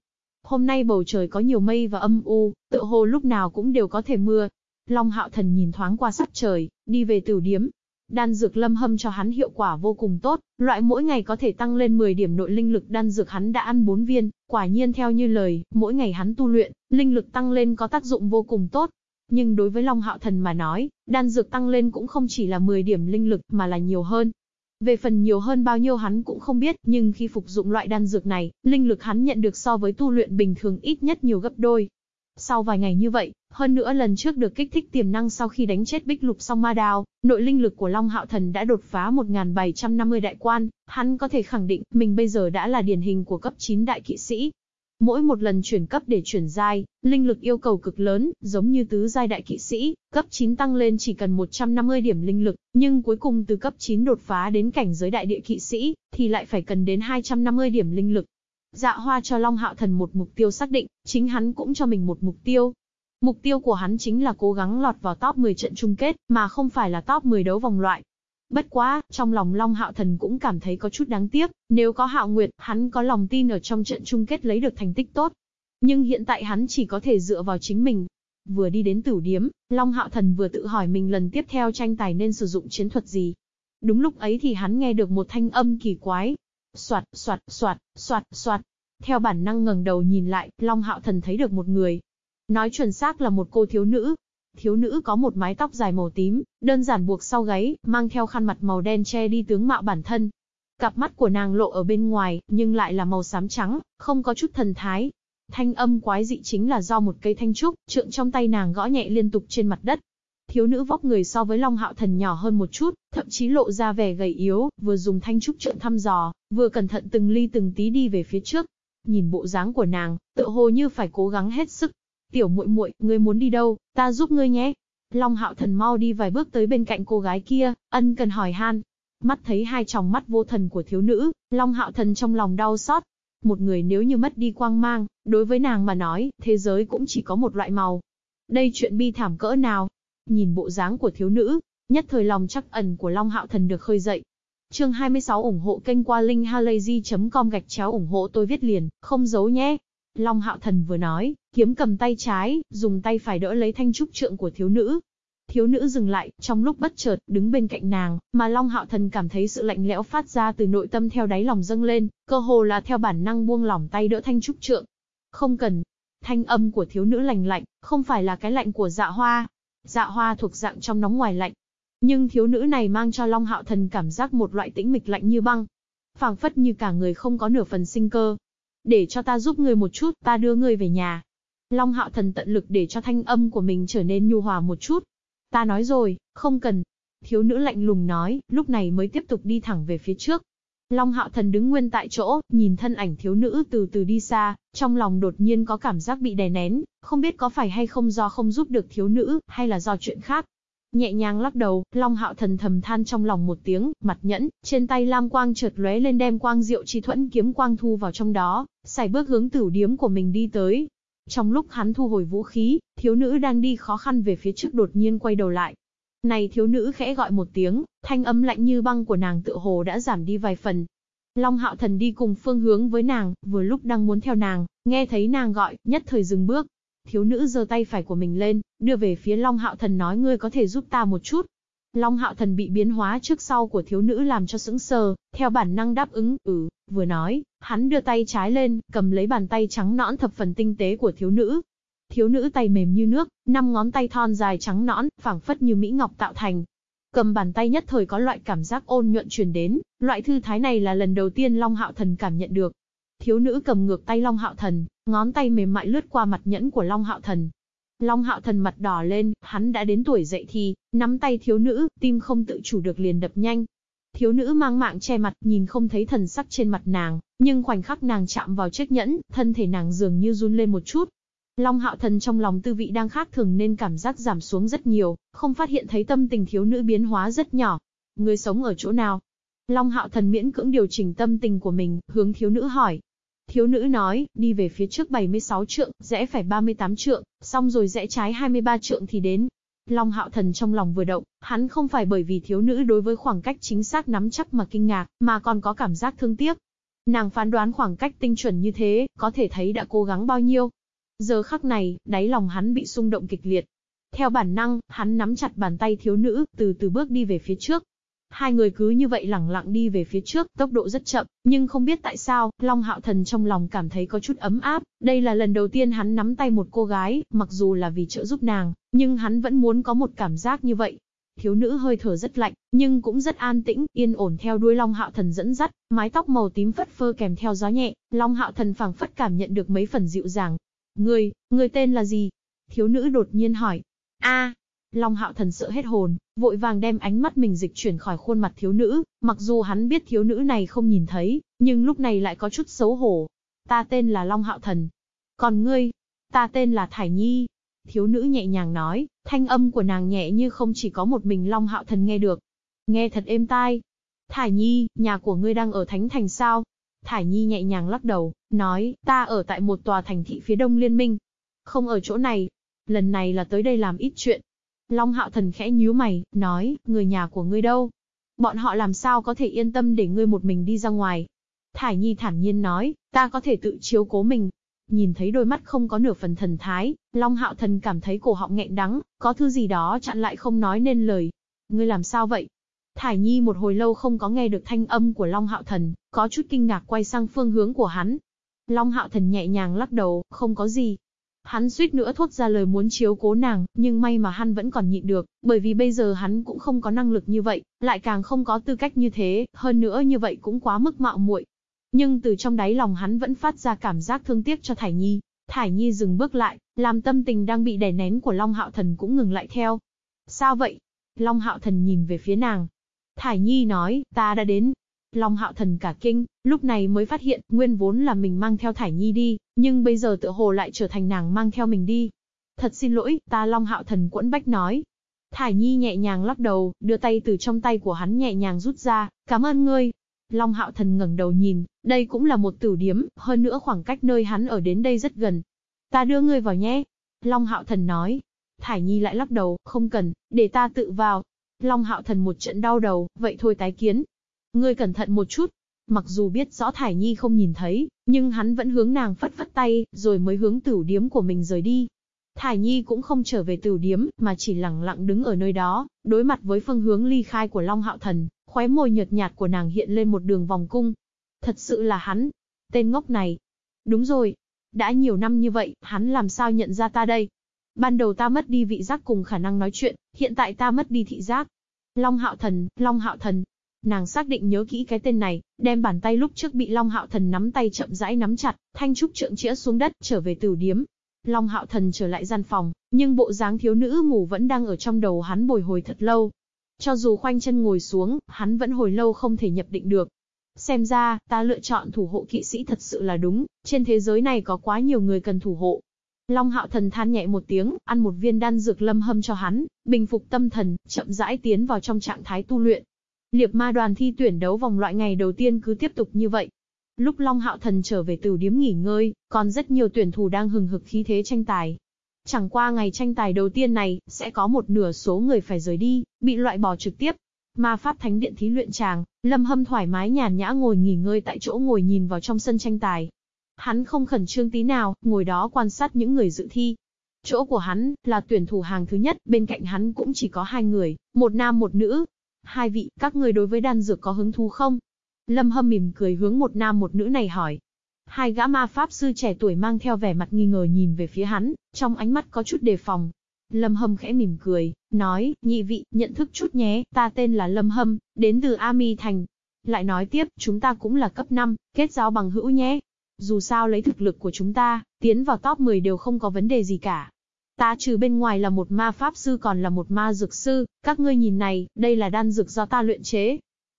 Hôm nay bầu trời có nhiều mây và âm u, tự hồ lúc nào cũng đều có thể mưa. Long hạo thần nhìn thoáng qua sắc trời, đi về tử điếm, Đan dược lâm hâm cho hắn hiệu quả vô cùng tốt, loại mỗi ngày có thể tăng lên 10 điểm nội linh lực đan dược hắn đã ăn 4 viên, quả nhiên theo như lời, mỗi ngày hắn tu luyện, linh lực tăng lên có tác dụng vô cùng tốt. Nhưng đối với Long Hạo Thần mà nói, đan dược tăng lên cũng không chỉ là 10 điểm linh lực mà là nhiều hơn. Về phần nhiều hơn bao nhiêu hắn cũng không biết, nhưng khi phục dụng loại đan dược này, linh lực hắn nhận được so với tu luyện bình thường ít nhất nhiều gấp đôi. Sau vài ngày như vậy, hơn nữa lần trước được kích thích tiềm năng sau khi đánh chết bích lục song ma đao, nội linh lực của Long Hạo Thần đã đột phá 1750 đại quan, hắn có thể khẳng định mình bây giờ đã là điển hình của cấp 9 đại kỵ sĩ. Mỗi một lần chuyển cấp để chuyển giai, linh lực yêu cầu cực lớn, giống như tứ giai đại kỵ sĩ, cấp 9 tăng lên chỉ cần 150 điểm linh lực, nhưng cuối cùng từ cấp 9 đột phá đến cảnh giới đại địa kỵ sĩ, thì lại phải cần đến 250 điểm linh lực. Dạ hoa cho Long Hạo Thần một mục tiêu xác định, chính hắn cũng cho mình một mục tiêu. Mục tiêu của hắn chính là cố gắng lọt vào top 10 trận chung kết, mà không phải là top 10 đấu vòng loại. Bất quá, trong lòng Long Hạo Thần cũng cảm thấy có chút đáng tiếc, nếu có Hạo Nguyệt, hắn có lòng tin ở trong trận chung kết lấy được thành tích tốt. Nhưng hiện tại hắn chỉ có thể dựa vào chính mình. Vừa đi đến tử điếm, Long Hạo Thần vừa tự hỏi mình lần tiếp theo tranh tài nên sử dụng chiến thuật gì. Đúng lúc ấy thì hắn nghe được một thanh âm kỳ quái, Soạt, soạt, soạt, soạt, soạt. Theo bản năng ngẩng đầu nhìn lại, Long Hạo Thần thấy được một người. Nói chuẩn xác là một cô thiếu nữ. Thiếu nữ có một mái tóc dài màu tím, đơn giản buộc sau gáy, mang theo khăn mặt màu đen che đi tướng mạo bản thân. Cặp mắt của nàng lộ ở bên ngoài, nhưng lại là màu xám trắng, không có chút thần thái. Thanh âm quái dị chính là do một cây thanh trúc, trượng trong tay nàng gõ nhẹ liên tục trên mặt đất, Thiếu nữ vóc người so với Long Hạo Thần nhỏ hơn một chút, thậm chí lộ ra vẻ gầy yếu, vừa dùng thanh trúc trượng thăm dò, vừa cẩn thận từng ly từng tí đi về phía trước. Nhìn bộ dáng của nàng, tựa hồ như phải cố gắng hết sức. Tiểu muội muội, ngươi muốn đi đâu, ta giúp ngươi nhé. Long hạo thần mau đi vài bước tới bên cạnh cô gái kia, ân cần hỏi han. Mắt thấy hai tròng mắt vô thần của thiếu nữ, Long hạo thần trong lòng đau xót. Một người nếu như mất đi quang mang, đối với nàng mà nói, thế giới cũng chỉ có một loại màu. Đây chuyện bi thảm cỡ nào? Nhìn bộ dáng của thiếu nữ, nhất thời lòng chắc ẩn của Long hạo thần được khơi dậy, Chương 26 ủng hộ kênh qua linkhalazy.com gạch chéo ủng hộ tôi viết liền, không giấu nhé. Long Hạo Thần vừa nói, kiếm cầm tay trái, dùng tay phải đỡ lấy thanh trúc trượng của thiếu nữ. Thiếu nữ dừng lại, trong lúc bất chợt, đứng bên cạnh nàng, mà Long Hạo Thần cảm thấy sự lạnh lẽo phát ra từ nội tâm theo đáy lòng dâng lên, cơ hồ là theo bản năng buông lỏng tay đỡ thanh trúc trượng. Không cần. Thanh âm của thiếu nữ lành lạnh, không phải là cái lạnh của dạ hoa. Dạ hoa thuộc dạng trong nóng ngoài lạnh, nhưng thiếu nữ này mang cho Long Hạo Thần cảm giác một loại tĩnh mịch lạnh như băng. phảng phất như cả người không có nửa phần sinh cơ. Để cho ta giúp ngươi một chút, ta đưa ngươi về nhà. Long Hạo Thần tận lực để cho thanh âm của mình trở nên nhu hòa một chút. Ta nói rồi, không cần. Thiếu nữ lạnh lùng nói, lúc này mới tiếp tục đi thẳng về phía trước. Long Hạo Thần đứng nguyên tại chỗ, nhìn thân ảnh thiếu nữ từ từ đi xa, trong lòng đột nhiên có cảm giác bị đè nén, không biết có phải hay không do không giúp được thiếu nữ, hay là do chuyện khác. Nhẹ nhàng lắc đầu, Long Hạo Thần thầm than trong lòng một tiếng, mặt nhẫn, trên tay lam quang chợt lóe lên đem quang diệu chi thuẫn kiếm quang thu vào trong đó, xài bước hướng tử điếm của mình đi tới. Trong lúc hắn thu hồi vũ khí, thiếu nữ đang đi khó khăn về phía trước đột nhiên quay đầu lại. Này thiếu nữ khẽ gọi một tiếng, thanh âm lạnh như băng của nàng tựa hồ đã giảm đi vài phần. Long Hạo Thần đi cùng phương hướng với nàng, vừa lúc đang muốn theo nàng, nghe thấy nàng gọi, nhất thời dừng bước, Thiếu nữ giơ tay phải của mình lên, đưa về phía Long Hạo Thần nói ngươi có thể giúp ta một chút. Long Hạo Thần bị biến hóa trước sau của thiếu nữ làm cho sững sờ, theo bản năng đáp ứng, ừ, vừa nói, hắn đưa tay trái lên, cầm lấy bàn tay trắng nõn thập phần tinh tế của thiếu nữ. Thiếu nữ tay mềm như nước, năm ngón tay thon dài trắng nõn, phảng phất như mỹ ngọc tạo thành. Cầm bàn tay nhất thời có loại cảm giác ôn nhuận truyền đến, loại thư thái này là lần đầu tiên Long Hạo Thần cảm nhận được. Thiếu nữ cầm ngược tay Long Hạo Thần, ngón tay mềm mại lướt qua mặt nhẫn của Long Hạo Thần. Long Hạo Thần mặt đỏ lên, hắn đã đến tuổi dậy thì, nắm tay thiếu nữ, tim không tự chủ được liền đập nhanh. Thiếu nữ mang mạng che mặt, nhìn không thấy thần sắc trên mặt nàng, nhưng khoảnh khắc nàng chạm vào chiếc nhẫn, thân thể nàng dường như run lên một chút. Long Hạo Thần trong lòng tư vị đang khác thường nên cảm giác giảm xuống rất nhiều, không phát hiện thấy tâm tình thiếu nữ biến hóa rất nhỏ. Người sống ở chỗ nào? Long Hạo Thần miễn cưỡng điều chỉnh tâm tình của mình, hướng thiếu nữ hỏi. Thiếu nữ nói, đi về phía trước 76 trượng, rẽ phải 38 trượng, xong rồi rẽ trái 23 trượng thì đến. Long Hạo Thần trong lòng vừa động, hắn không phải bởi vì thiếu nữ đối với khoảng cách chính xác nắm chắc mà kinh ngạc, mà còn có cảm giác thương tiếc. Nàng phán đoán khoảng cách tinh chuẩn như thế, có thể thấy đã cố gắng bao nhiêu. Giờ khắc này, đáy lòng hắn bị xung động kịch liệt. Theo bản năng, hắn nắm chặt bàn tay thiếu nữ, từ từ bước đi về phía trước. Hai người cứ như vậy lẳng lặng đi về phía trước, tốc độ rất chậm, nhưng không biết tại sao, Long Hạo Thần trong lòng cảm thấy có chút ấm áp, đây là lần đầu tiên hắn nắm tay một cô gái, mặc dù là vì trợ giúp nàng, nhưng hắn vẫn muốn có một cảm giác như vậy. Thiếu nữ hơi thở rất lạnh, nhưng cũng rất an tĩnh, yên ổn theo đuôi Long Hạo Thần dẫn dắt, mái tóc màu tím phất phơ kèm theo gió nhẹ, Long Hạo Thần phảng phất cảm nhận được mấy phần dịu dàng. Người, người tên là gì? Thiếu nữ đột nhiên hỏi. A, Long hạo thần sợ hết hồn, vội vàng đem ánh mắt mình dịch chuyển khỏi khuôn mặt thiếu nữ, mặc dù hắn biết thiếu nữ này không nhìn thấy, nhưng lúc này lại có chút xấu hổ. Ta tên là Long hạo thần. Còn ngươi? Ta tên là Thải Nhi. Thiếu nữ nhẹ nhàng nói, thanh âm của nàng nhẹ như không chỉ có một mình Long hạo thần nghe được. Nghe thật êm tai. Thải Nhi, nhà của ngươi đang ở Thánh Thành sao? Thải Nhi nhẹ nhàng lắc đầu, nói, ta ở tại một tòa thành thị phía đông liên minh. Không ở chỗ này. Lần này là tới đây làm ít chuyện, Long hạo thần khẽ nhíu mày, nói, người nhà của ngươi đâu? Bọn họ làm sao có thể yên tâm để ngươi một mình đi ra ngoài? Thải Nhi thản nhiên nói, ta có thể tự chiếu cố mình. Nhìn thấy đôi mắt không có nửa phần thần thái, Long hạo thần cảm thấy cổ họng nghẹn đắng, có thứ gì đó chặn lại không nói nên lời. Ngươi làm sao vậy? Thải Nhi một hồi lâu không có nghe được thanh âm của Long Hạo Thần, có chút kinh ngạc quay sang phương hướng của hắn. Long Hạo Thần nhẹ nhàng lắc đầu, không có gì, Hắn suýt nữa thốt ra lời muốn chiếu cố nàng, nhưng may mà hắn vẫn còn nhịn được, bởi vì bây giờ hắn cũng không có năng lực như vậy, lại càng không có tư cách như thế, hơn nữa như vậy cũng quá mức mạo muội. Nhưng từ trong đáy lòng hắn vẫn phát ra cảm giác thương tiếc cho Thải Nhi. Thải Nhi dừng bước lại, làm tâm tình đang bị đè nén của Long Hạo Thần cũng ngừng lại theo. Sao vậy? Long Hạo Thần nhìn về phía nàng. Thải Nhi nói, ta đã đến. Long Hạo Thần cả kinh, lúc này mới phát hiện, nguyên vốn là mình mang theo Thải Nhi đi, nhưng bây giờ tựa hồ lại trở thành nàng mang theo mình đi. Thật xin lỗi, ta Long Hạo Thần quẫn bách nói. Thải Nhi nhẹ nhàng lắc đầu, đưa tay từ trong tay của hắn nhẹ nhàng rút ra, cảm ơn ngươi. Long Hạo Thần ngẩng đầu nhìn, đây cũng là một tử điếm, hơn nữa khoảng cách nơi hắn ở đến đây rất gần. Ta đưa ngươi vào nhé. Long Hạo Thần nói. Thải Nhi lại lắc đầu, không cần, để ta tự vào. Long Hạo Thần một trận đau đầu, vậy thôi tái kiến. Ngươi cẩn thận một chút. Mặc dù biết rõ Thải Nhi không nhìn thấy, nhưng hắn vẫn hướng nàng phất phất tay, rồi mới hướng tử điếm của mình rời đi. Thải Nhi cũng không trở về tử điếm, mà chỉ lặng lặng đứng ở nơi đó, đối mặt với phương hướng ly khai của Long Hạo Thần, khóe môi nhợt nhạt của nàng hiện lên một đường vòng cung. Thật sự là hắn. Tên ngốc này. Đúng rồi. Đã nhiều năm như vậy, hắn làm sao nhận ra ta đây? Ban đầu ta mất đi vị giác cùng khả năng nói chuyện, hiện tại ta mất đi thị giác. Long Hạo Thần, Long Hạo Thần. Nàng xác định nhớ kỹ cái tên này, đem bàn tay lúc trước bị Long Hạo Thần nắm tay chậm rãi nắm chặt, thanh trúc trượng chĩa xuống đất, trở về tử điếm. Long Hạo Thần trở lại gian phòng, nhưng bộ dáng thiếu nữ ngủ vẫn đang ở trong đầu hắn bồi hồi thật lâu. Cho dù khoanh chân ngồi xuống, hắn vẫn hồi lâu không thể nhập định được. Xem ra, ta lựa chọn thủ hộ kỵ sĩ thật sự là đúng, trên thế giới này có quá nhiều người cần thủ hộ, Long hạo thần than nhẹ một tiếng, ăn một viên đan dược lâm hâm cho hắn, bình phục tâm thần, chậm rãi tiến vào trong trạng thái tu luyện. Liệp ma đoàn thi tuyển đấu vòng loại ngày đầu tiên cứ tiếp tục như vậy. Lúc Long hạo thần trở về từ điếm nghỉ ngơi, còn rất nhiều tuyển thủ đang hừng hực khí thế tranh tài. Chẳng qua ngày tranh tài đầu tiên này, sẽ có một nửa số người phải rời đi, bị loại bỏ trực tiếp. Ma Pháp Thánh Điện thí luyện tràng, Lâm Hâm thoải mái nhàn nhã ngồi nghỉ ngơi tại chỗ ngồi nhìn vào trong sân tranh tài. Hắn không khẩn trương tí nào, ngồi đó quan sát những người dự thi. Chỗ của hắn, là tuyển thủ hàng thứ nhất, bên cạnh hắn cũng chỉ có hai người, một nam một nữ. Hai vị, các người đối với đan dược có hứng thú không? Lâm Hâm mỉm cười hướng một nam một nữ này hỏi. Hai gã ma pháp sư trẻ tuổi mang theo vẻ mặt nghi ngờ nhìn về phía hắn, trong ánh mắt có chút đề phòng. Lâm Hâm khẽ mỉm cười, nói, nhị vị, nhận thức chút nhé, ta tên là Lâm Hâm, đến từ Ami Thành. Lại nói tiếp, chúng ta cũng là cấp 5, kết giao bằng hữu nhé. Dù sao lấy thực lực của chúng ta, tiến vào top 10 đều không có vấn đề gì cả. Ta trừ bên ngoài là một ma pháp sư còn là một ma dược sư, các ngươi nhìn này, đây là đan dược do ta luyện chế.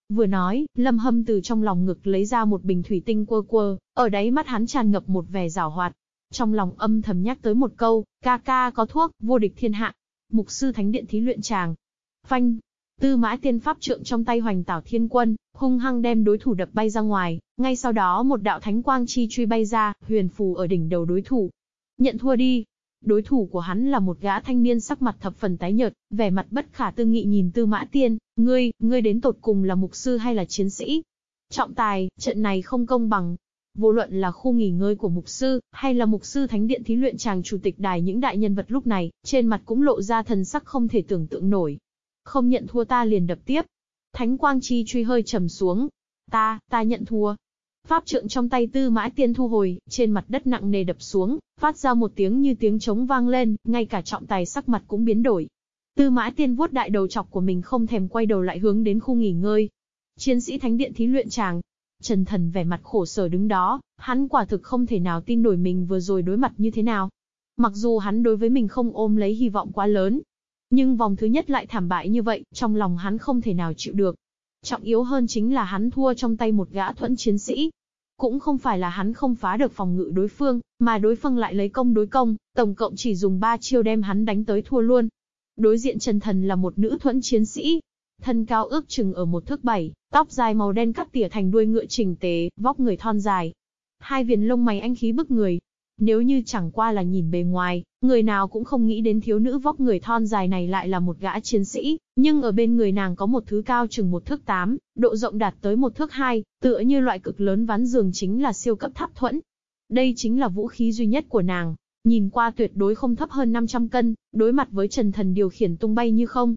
Vừa nói, Lâm Hâm từ trong lòng ngực lấy ra một bình thủy tinh quơ quơ, ở đáy mắt hắn tràn ngập một vẻ rào hoạt. Trong lòng âm thầm nhắc tới một câu, ca ca có thuốc, vô địch thiên hạ. Mục sư thánh điện thí luyện chàng. Phanh, Tư mã tiên pháp trượng trong tay hoành tảo thiên quân, hung hăng đem đối thủ đập bay ra ngoài, ngay sau đó một đạo thánh quang chi truy bay ra, huyền phù ở đỉnh đầu đối thủ. Nhận thua đi. Đối thủ của hắn là một gã thanh niên sắc mặt thập phần tái nhợt, vẻ mặt bất khả tư nghị nhìn tư mã tiên, ngươi, ngươi đến tột cùng là mục sư hay là chiến sĩ? Trọng tài, trận này không công bằng, vô luận là khu nghỉ ngơi của mục sư, hay là mục sư thánh điện thí luyện chàng chủ tịch đài những đại nhân vật lúc này, trên mặt cũng lộ ra thần sắc không thể tưởng tượng nổi. Không nhận thua ta liền đập tiếp. Thánh quang chi truy hơi trầm xuống. Ta, ta nhận thua. Pháp trượng trong tay tư mã tiên thu hồi, trên mặt đất nặng nề đập xuống, phát ra một tiếng như tiếng trống vang lên, ngay cả trọng tài sắc mặt cũng biến đổi. Tư mã tiên vuốt đại đầu chọc của mình không thèm quay đầu lại hướng đến khu nghỉ ngơi. Chiến sĩ thánh điện thí luyện chàng. Trần thần vẻ mặt khổ sở đứng đó, hắn quả thực không thể nào tin nổi mình vừa rồi đối mặt như thế nào. Mặc dù hắn đối với mình không ôm lấy hy vọng quá lớn, nhưng vòng thứ nhất lại thảm bại như vậy, trong lòng hắn không thể nào chịu được. Trọng yếu hơn chính là hắn thua trong tay một gã thuẫn chiến sĩ. Cũng không phải là hắn không phá được phòng ngự đối phương, mà đối phương lại lấy công đối công, tổng cộng chỉ dùng 3 chiêu đem hắn đánh tới thua luôn. Đối diện Trần Thần là một nữ thuẫn chiến sĩ. Thân cao ước chừng ở một thước bảy, tóc dài màu đen cắt tỉa thành đuôi ngựa chỉnh tế, vóc người thon dài. Hai viền lông mày anh khí bức người, nếu như chẳng qua là nhìn bề ngoài, người nào cũng không nghĩ đến thiếu nữ vóc người thon dài này lại là một gã chiến sĩ, nhưng ở bên người nàng có một thứ cao chừng một thước tám, độ rộng đạt tới một thước hai, tựa như loại cực lớn ván giường chính là siêu cấp tháp thuẫn. Đây chính là vũ khí duy nhất của nàng, nhìn qua tuyệt đối không thấp hơn 500 cân, đối mặt với Trần Thần điều khiển tung bay như không.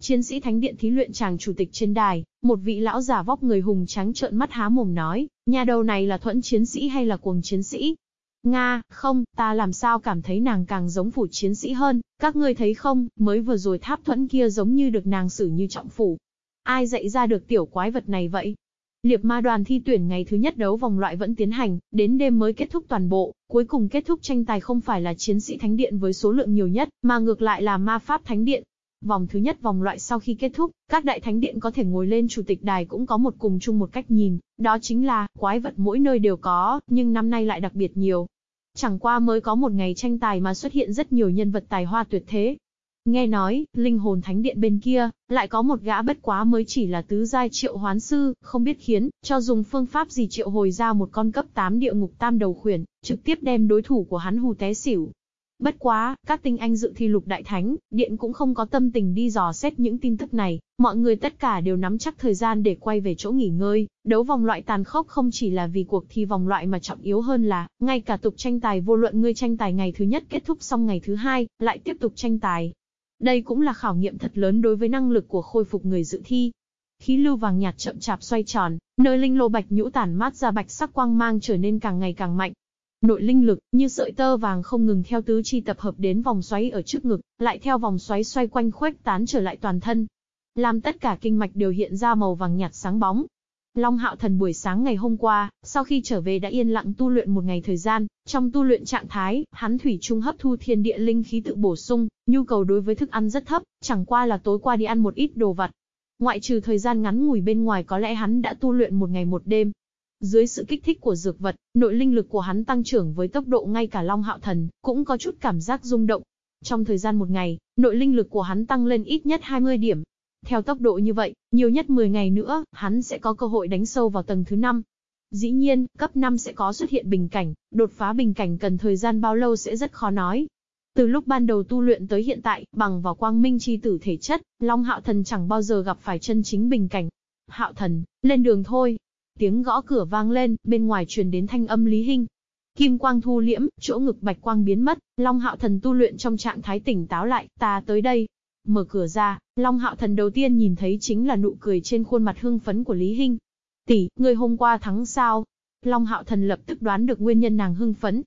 Chiến sĩ Thánh Điện thí luyện chàng chủ tịch trên đài, một vị lão giả vóc người hùng trắng trợn mắt há mồm nói, nhà đầu này là thuẫn chiến sĩ hay là cuồng chiến sĩ? Nga, không, ta làm sao cảm thấy nàng càng giống phủ chiến sĩ hơn, các ngươi thấy không, mới vừa rồi tháp thuẫn kia giống như được nàng xử như trọng phủ. Ai dạy ra được tiểu quái vật này vậy? Liệp ma đoàn thi tuyển ngày thứ nhất đấu vòng loại vẫn tiến hành, đến đêm mới kết thúc toàn bộ, cuối cùng kết thúc tranh tài không phải là chiến sĩ thánh điện với số lượng nhiều nhất, mà ngược lại là ma pháp thánh điện. Vòng thứ nhất vòng loại sau khi kết thúc, các đại thánh điện có thể ngồi lên chủ tịch đài cũng có một cùng chung một cách nhìn, đó chính là, quái vật mỗi nơi đều có, nhưng năm nay lại đặc biệt nhiều. Chẳng qua mới có một ngày tranh tài mà xuất hiện rất nhiều nhân vật tài hoa tuyệt thế, Nghe nói, linh hồn thánh điện bên kia, lại có một gã bất quá mới chỉ là tứ giai triệu hoán sư, không biết khiến, cho dùng phương pháp gì triệu hồi ra một con cấp 8 địa ngục tam đầu khuyển, trực tiếp đem đối thủ của hắn hù té xỉu. Bất quá, các tinh anh dự thi lục đại thánh, điện cũng không có tâm tình đi dò xét những tin tức này, mọi người tất cả đều nắm chắc thời gian để quay về chỗ nghỉ ngơi, đấu vòng loại tàn khốc không chỉ là vì cuộc thi vòng loại mà trọng yếu hơn là, ngay cả tục tranh tài vô luận ngươi tranh tài ngày thứ nhất kết thúc xong ngày thứ hai, lại tiếp tục tranh tài, đây cũng là khảo nghiệm thật lớn đối với năng lực của khôi phục người dự thi. Khí lưu vàng nhạt chậm chạp xoay tròn, nơi linh lô bạch nhũ tản mát ra bạch sắc quang mang trở nên càng ngày càng mạnh. Nội linh lực, như sợi tơ vàng không ngừng theo tứ chi tập hợp đến vòng xoáy ở trước ngực, lại theo vòng xoáy xoay quanh khuếch tán trở lại toàn thân. Làm tất cả kinh mạch đều hiện ra màu vàng nhạt sáng bóng, Long Hạo Thần buổi sáng ngày hôm qua, sau khi trở về đã yên lặng tu luyện một ngày thời gian, trong tu luyện trạng thái, hắn thủy chung hấp thu thiên địa linh khí tự bổ sung, nhu cầu đối với thức ăn rất thấp, chẳng qua là tối qua đi ăn một ít đồ vặt. Ngoại trừ thời gian ngắn ngủi bên ngoài có lẽ hắn đã tu luyện một ngày một đêm. Dưới sự kích thích của dược vật, nội linh lực của hắn tăng trưởng với tốc độ ngay cả Long Hạo Thần, cũng có chút cảm giác rung động. Trong thời gian một ngày, nội linh lực của hắn tăng lên ít nhất 20 điểm, theo tốc độ như vậy, nhiều nhất 10 ngày nữa, hắn sẽ có cơ hội đánh sâu vào tầng thứ 5. Dĩ nhiên, cấp 5 sẽ có xuất hiện bình cảnh, đột phá bình cảnh cần thời gian bao lâu sẽ rất khó nói. Từ lúc ban đầu tu luyện tới hiện tại, bằng vào quang minh chi tử thể chất, Long Hạo Thần chẳng bao giờ gặp phải chân chính bình cảnh. Hạo Thần, lên đường thôi. Tiếng gõ cửa vang lên, bên ngoài truyền đến thanh âm Lý Hinh. Kim quang thu liễm, chỗ ngực bạch quang biến mất, Long Hạo Thần tu luyện trong trạng thái tỉnh táo lại, ta tới đây, Mở cửa ra, Long Hạo Thần đầu tiên nhìn thấy chính là nụ cười trên khuôn mặt hưng phấn của Lý Hinh. Tỷ, người hôm qua thắng sao? Long Hạo Thần lập tức đoán được nguyên nhân nàng hưng phấn.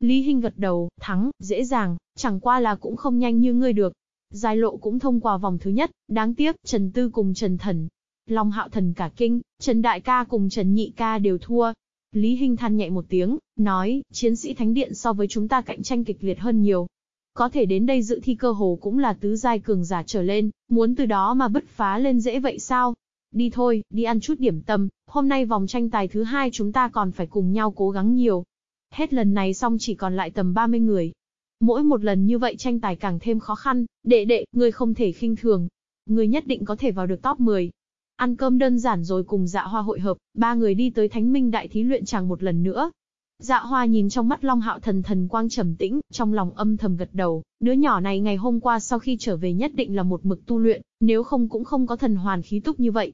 Lý Hinh gật đầu, thắng, dễ dàng, chẳng qua là cũng không nhanh như ngươi được. Giai lộ cũng thông qua vòng thứ nhất, đáng tiếc, Trần Tư cùng Trần Thần. Long Hạo Thần cả kinh, Trần Đại Ca cùng Trần Nhị Ca đều thua. Lý Hinh than nhẹ một tiếng, nói, chiến sĩ Thánh Điện so với chúng ta cạnh tranh kịch liệt hơn nhiều, có thể đến đây dự thi cơ hồ cũng là tứ giai cường giả trở lên, muốn từ đó mà bứt phá lên dễ vậy sao? Đi thôi, đi ăn chút điểm tâm, hôm nay vòng tranh tài thứ hai chúng ta còn phải cùng nhau cố gắng nhiều. Hết lần này xong chỉ còn lại tầm 30 người. Mỗi một lần như vậy tranh tài càng thêm khó khăn, đệ đệ, người không thể khinh thường. Người nhất định có thể vào được top 10. Ăn cơm đơn giản rồi cùng dạ hoa hội hợp, ba người đi tới Thánh Minh Đại Thí luyện chàng một lần nữa, Dạ hoa nhìn trong mắt Long Hạo thần thần quang trầm tĩnh, trong lòng âm thầm gật đầu, đứa nhỏ này ngày hôm qua sau khi trở về nhất định là một mực tu luyện, nếu không cũng không có thần hoàn khí túc như vậy.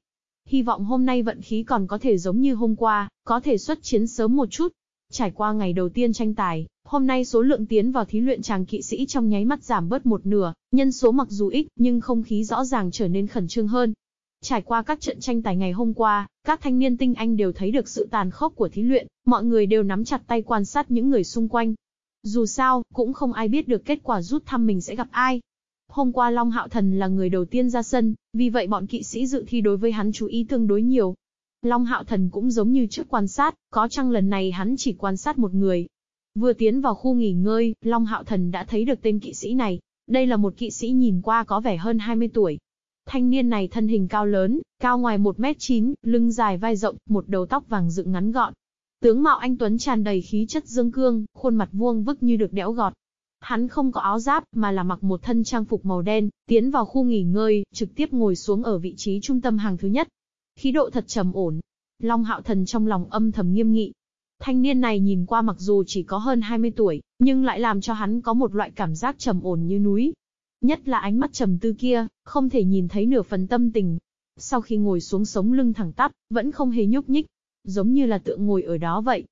Hy vọng hôm nay vận khí còn có thể giống như hôm qua, có thể xuất chiến sớm một chút. Trải qua ngày đầu tiên tranh tài, hôm nay số lượng tiến vào thí luyện chàng kỵ sĩ trong nháy mắt giảm bớt một nửa, nhân số mặc dù ít nhưng không khí rõ ràng trở nên khẩn trương hơn, Trải qua các trận tranh tài ngày hôm qua, các thanh niên tinh anh đều thấy được sự tàn khốc của thí luyện, mọi người đều nắm chặt tay quan sát những người xung quanh. Dù sao, cũng không ai biết được kết quả rút thăm mình sẽ gặp ai. Hôm qua Long Hạo Thần là người đầu tiên ra sân, vì vậy bọn kỵ sĩ dự thi đối với hắn chú ý tương đối nhiều. Long Hạo Thần cũng giống như trước quan sát, có chăng lần này hắn chỉ quan sát một người. Vừa tiến vào khu nghỉ ngơi, Long Hạo Thần đã thấy được tên kỵ sĩ này. Đây là một kỵ sĩ nhìn qua có vẻ hơn 20 tuổi, Thanh niên này thân hình cao lớn, cao ngoài 1m9, lưng dài vai rộng, một đầu tóc vàng dựng ngắn gọn. Tướng mạo anh Tuấn tràn đầy khí chất dương cương, khuôn mặt vuông vức như được đẽo gọt. Hắn không có áo giáp, mà là mặc một thân trang phục màu đen, tiến vào khu nghỉ ngơi, trực tiếp ngồi xuống ở vị trí trung tâm hàng thứ nhất. Khí độ thật trầm ổn. Long hạo thần trong lòng âm thầm nghiêm nghị. Thanh niên này nhìn qua mặc dù chỉ có hơn 20 tuổi, nhưng lại làm cho hắn có một loại cảm giác trầm ổn như núi, Nhất là ánh mắt trầm tư kia, không thể nhìn thấy nửa phần tâm tình. Sau khi ngồi xuống sống lưng thẳng tắp, vẫn không hề nhúc nhích. Giống như là tượng ngồi ở đó vậy.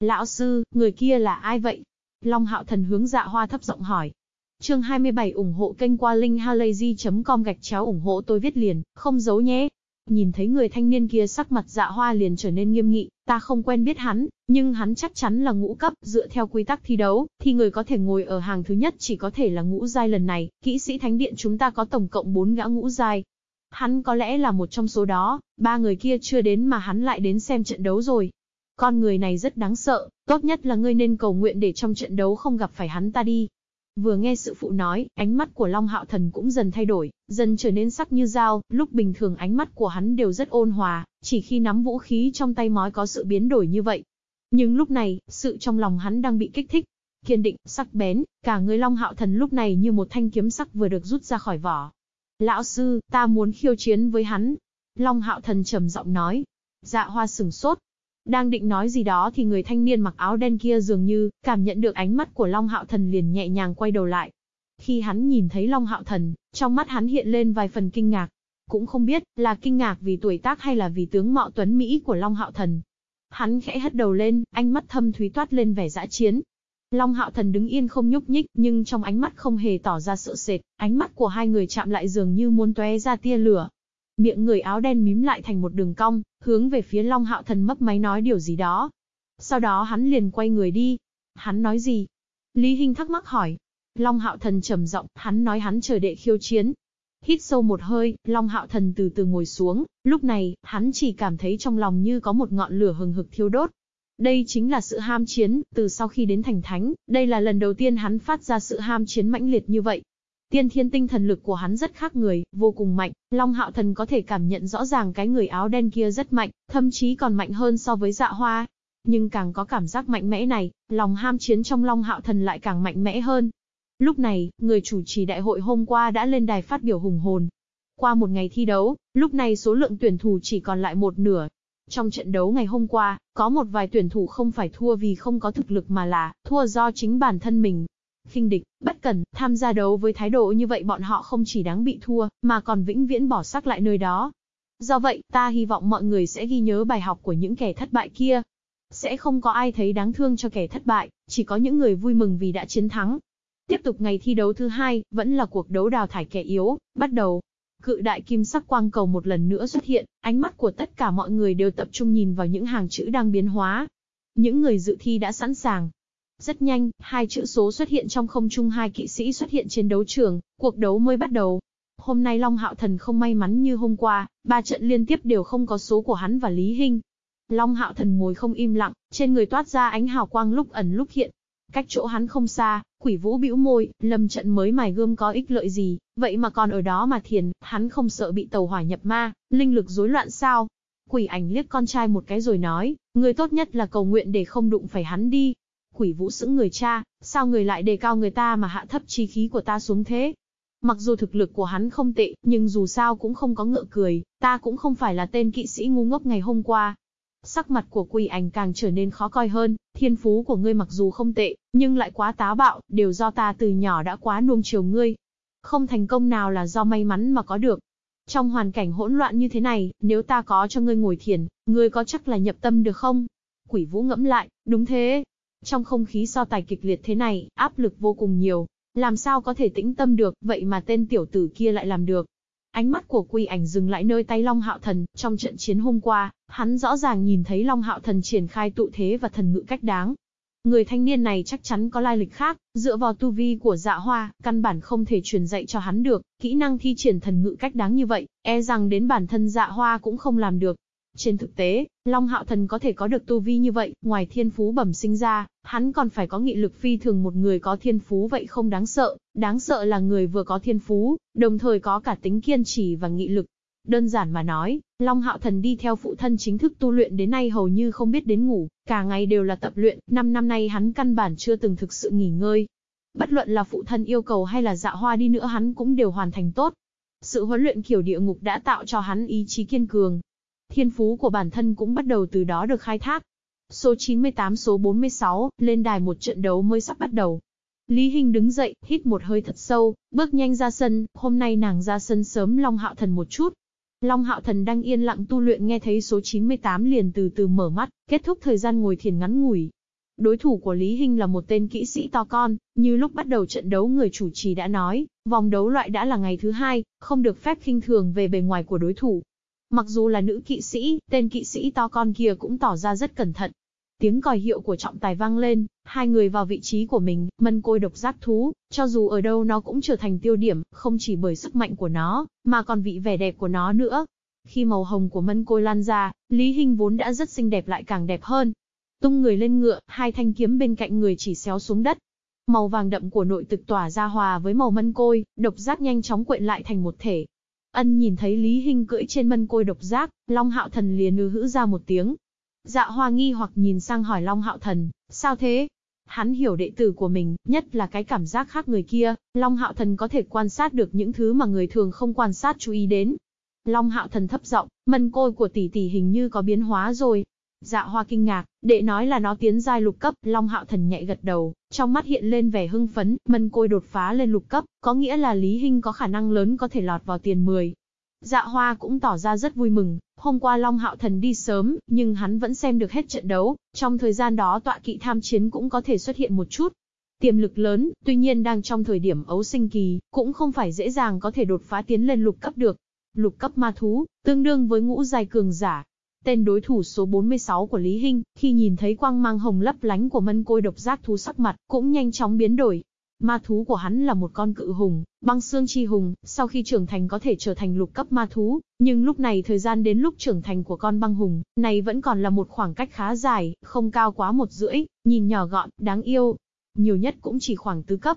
Lão sư, người kia là ai vậy? Long hạo thần hướng dạ hoa thấp giọng hỏi. Chương 27 ủng hộ kênh qua linkhalazy.com gạch chéo ủng hộ tôi viết liền, không giấu nhé. Nhìn thấy người thanh niên kia sắc mặt dạ hoa liền trở nên nghiêm nghị, ta không quen biết hắn, nhưng hắn chắc chắn là ngũ cấp, dựa theo quy tắc thi đấu, thì người có thể ngồi ở hàng thứ nhất chỉ có thể là ngũ giai lần này, kỹ sĩ thánh điện chúng ta có tổng cộng 4 gã ngũ giai. Hắn có lẽ là một trong số đó, ba người kia chưa đến mà hắn lại đến xem trận đấu rồi. Con người này rất đáng sợ, tốt nhất là ngươi nên cầu nguyện để trong trận đấu không gặp phải hắn ta đi. Vừa nghe sự phụ nói, ánh mắt của Long Hạo Thần cũng dần thay đổi, dần trở nên sắc như dao, lúc bình thường ánh mắt của hắn đều rất ôn hòa, chỉ khi nắm vũ khí trong tay mới có sự biến đổi như vậy. Nhưng lúc này, sự trong lòng hắn đang bị kích thích. Kiên định, sắc bén, cả người Long Hạo Thần lúc này như một thanh kiếm sắc vừa được rút ra khỏi vỏ. Lão sư, ta muốn khiêu chiến với hắn. Long Hạo Thần trầm giọng nói. Dạ hoa sừng sốt, đang định nói gì đó thì người thanh niên mặc áo đen kia dường như, cảm nhận được ánh mắt của Long Hạo Thần liền nhẹ nhàng quay đầu lại. Khi hắn nhìn thấy Long Hạo Thần, trong mắt hắn hiện lên vài phần kinh ngạc. Cũng không biết, là kinh ngạc vì tuổi tác hay là vì tướng mạo tuấn Mỹ của Long Hạo Thần. Hắn khẽ hất đầu lên, ánh mắt thâm thúy toát lên vẻ dã chiến. Long Hạo Thần đứng yên không nhúc nhích, nhưng trong ánh mắt không hề tỏ ra sợ sệt, ánh mắt của hai người chạm lại dường như muốn tóe ra tia lửa, Miệng người áo đen mím lại thành một đường cong, hướng về phía Long Hạo Thần mấp máy nói điều gì đó. Sau đó hắn liền quay người đi. Hắn nói gì? Lý Hinh thắc mắc hỏi. Long Hạo Thần trầm giọng, hắn nói hắn chờ đệ khiêu chiến. Hít sâu một hơi, Long Hạo Thần từ từ ngồi xuống, lúc này, hắn chỉ cảm thấy trong lòng như có một ngọn lửa hừng hực thiêu đốt. Đây chính là sự ham chiến, từ sau khi đến thành thánh, đây là lần đầu tiên hắn phát ra sự ham chiến mãnh liệt như vậy. Tiên thiên tinh thần lực của hắn rất khác người, vô cùng mạnh, Long Hạo Thần có thể cảm nhận rõ ràng cái người áo đen kia rất mạnh, thậm chí còn mạnh hơn so với dạ hoa. Nhưng càng có cảm giác mạnh mẽ này, lòng ham chiến trong Long Hạo Thần lại càng mạnh mẽ hơn. Lúc này, người chủ trì đại hội hôm qua đã lên đài phát biểu hùng hồn. Qua một ngày thi đấu, lúc này số lượng tuyển thủ chỉ còn lại một nửa. Trong trận đấu ngày hôm qua, có một vài tuyển thủ không phải thua vì không có thực lực mà là thua do chính bản thân mình, khinh địch, bất cẩn, tham gia đấu với thái độ như vậy bọn họ không chỉ đáng bị thua, mà còn vĩnh viễn bỏ sắc lại nơi đó. Do vậy, ta hy vọng mọi người sẽ ghi nhớ bài học của những kẻ thất bại kia. Sẽ không có ai thấy đáng thương cho kẻ thất bại, chỉ có những người vui mừng vì đã chiến thắng. Tiếp tục ngày thi đấu thứ hai, vẫn là cuộc đấu đào thải kẻ yếu, bắt đầu. Cự đại kim sắc quang cầu một lần nữa xuất hiện, ánh mắt của tất cả mọi người đều tập trung nhìn vào những hàng chữ đang biến hóa. Những người dự thi đã sẵn sàng, rất nhanh, hai chữ số xuất hiện trong không trung hai kỵ sĩ xuất hiện trên đấu trường, cuộc đấu mới bắt đầu. Hôm nay Long Hạo Thần không may mắn như hôm qua, ba trận liên tiếp đều không có số của hắn và Lý Hinh. Long Hạo Thần ngồi không im lặng, trên người toát ra ánh hào quang lúc ẩn lúc hiện. Cách chỗ hắn không xa, quỷ vũ bĩu môi, lâm trận mới mài gươm có ích lợi gì, vậy mà còn ở đó mà thiền, hắn không sợ bị tàu hỏa nhập ma, linh lực rối loạn sao? Quỷ ảnh liếc con trai một cái rồi nói, người tốt nhất là cầu nguyện để không đụng phải hắn đi, Quỷ vũ sững người cha, sao người lại đề cao người ta mà hạ thấp chi khí của ta xuống thế? Mặc dù thực lực của hắn không tệ, nhưng dù sao cũng không có ngựa cười, ta cũng không phải là tên kỵ sĩ ngu ngốc ngày hôm qua. Sắc mặt của quỷ ảnh càng trở nên khó coi hơn, thiên phú của ngươi mặc dù không tệ, nhưng lại quá táo bạo, đều do ta từ nhỏ đã quá nuông chiều ngươi. Không thành công nào là do may mắn mà có được. Trong hoàn cảnh hỗn loạn như thế này, nếu ta có cho ngươi ngồi thiền, ngươi có chắc là nhập tâm được không? Quỷ vũ ngẫm lại, đúng thế, trong không khí so tài kịch liệt thế này, áp lực vô cùng nhiều. Làm sao có thể tĩnh tâm được, vậy mà tên tiểu tử kia lại làm được. Ánh mắt của quy ảnh dừng lại nơi tay Long Hạo Thần, trong trận chiến hôm qua, hắn rõ ràng nhìn thấy Long Hạo Thần triển khai tụ thế và thần ngự cách đáng. Người thanh niên này chắc chắn có lai lịch khác, dựa vào tu vi của dạ hoa, căn bản không thể truyền dạy cho hắn được, kỹ năng thi triển thần ngự cách đáng như vậy, e rằng đến bản thân dạ hoa cũng không làm được. Trên thực tế, Long Hạo Thần có thể có được tu vi như vậy, ngoài thiên phú bẩm sinh ra, hắn còn phải có nghị lực phi thường một người có thiên phú vậy không đáng sợ, đáng sợ là người vừa có thiên phú, đồng thời có cả tính kiên trì và nghị lực. Đơn giản mà nói, Long Hạo Thần đi theo phụ thân chính thức tu luyện đến nay hầu như không biết đến ngủ, cả ngày đều là tập luyện, năm năm nay hắn căn bản chưa từng thực sự nghỉ ngơi. Bất luận là phụ thân yêu cầu hay là dạ hoa đi nữa hắn cũng đều hoàn thành tốt. Sự huấn luyện kiểu địa ngục đã tạo cho hắn ý chí kiên cường, thiên phú của bản thân cũng bắt đầu từ đó được khai thác. Số 98 số 46, lên đài một trận đấu mới sắp bắt đầu. Lý Hinh đứng dậy, hít một hơi thật sâu, bước nhanh ra sân, hôm nay nàng ra sân sớm Long Hạo Thần một chút. Long Hạo Thần đang yên lặng tu luyện nghe thấy số 98 liền từ từ mở mắt, kết thúc thời gian ngồi thiền ngắn ngủi. Đối thủ của Lý Hinh là một tên kỹ sĩ to con, như lúc bắt đầu trận đấu người chủ trì đã nói, vòng đấu loại đã là ngày thứ hai, không được phép khinh thường về bề ngoài của đối thủ. Mặc dù là nữ kỵ sĩ, tên kỵ sĩ to con kia cũng tỏ ra rất cẩn thận. Tiếng còi hiệu của trọng tài vang lên, hai người vào vị trí của mình, mân côi độc giác thú, cho dù ở đâu nó cũng trở thành tiêu điểm, không chỉ bởi sức mạnh của nó, mà còn vị vẻ đẹp của nó nữa. Khi màu hồng của mân côi lan ra, Lý Hinh vốn đã rất xinh đẹp lại càng đẹp hơn. Tung người lên ngựa, hai thanh kiếm bên cạnh người chỉ xéo xuống đất. màu vàng đậm của nội tực tỏa ra hòa với màu mân côi, độc giác nhanh chóng quyện lại thành một thể. Ân nhìn thấy Lý Hinh cưỡi trên mân côi độc giác, Long Hạo Thần liền ư hữ ra một tiếng. Dạ hoa nghi hoặc nhìn sang hỏi Long Hạo Thần, sao thế? Hắn hiểu đệ tử của mình, nhất là cái cảm giác khác người kia, Long Hạo Thần có thể quan sát được những thứ mà người thường không quan sát chú ý đến. Long Hạo Thần thấp giọng, mân côi của tỷ tỷ hình như có biến hóa rồi. Dạ hoa kinh ngạc, đệ nói là nó tiến giai lục cấp, Long Hạo Thần nhẹ gật đầu, trong mắt hiện lên vẻ hưng phấn, mân côi đột phá lên lục cấp, có nghĩa là Lý Hinh có khả năng lớn có thể lọt vào tiền 10. Dạ hoa cũng tỏ ra rất vui mừng, hôm qua Long Hạo Thần đi sớm, nhưng hắn vẫn xem được hết trận đấu, trong thời gian đó tọa kỵ tham chiến cũng có thể xuất hiện một chút. Tiềm lực lớn, tuy nhiên đang trong thời điểm ấu sinh kỳ, cũng không phải dễ dàng có thể đột phá tiến lên lục cấp được. Lục cấp ma thú, tương đương với ngũ giai cường giả, Tên đối thủ số 46 của Lý Hinh, khi nhìn thấy quang mang hồng lấp lánh của mân côi độc giác thú sắc mặt, cũng nhanh chóng biến đổi. Ma thú của hắn là một con cự hùng, băng xương chi hùng, sau khi trưởng thành có thể trở thành lục cấp ma thú, nhưng lúc này thời gian đến lúc trưởng thành của con băng hùng, này vẫn còn là một khoảng cách khá dài, không cao quá một rưỡi, nhìn nhỏ gọn, đáng yêu. Nhiều nhất cũng chỉ khoảng tứ cấp,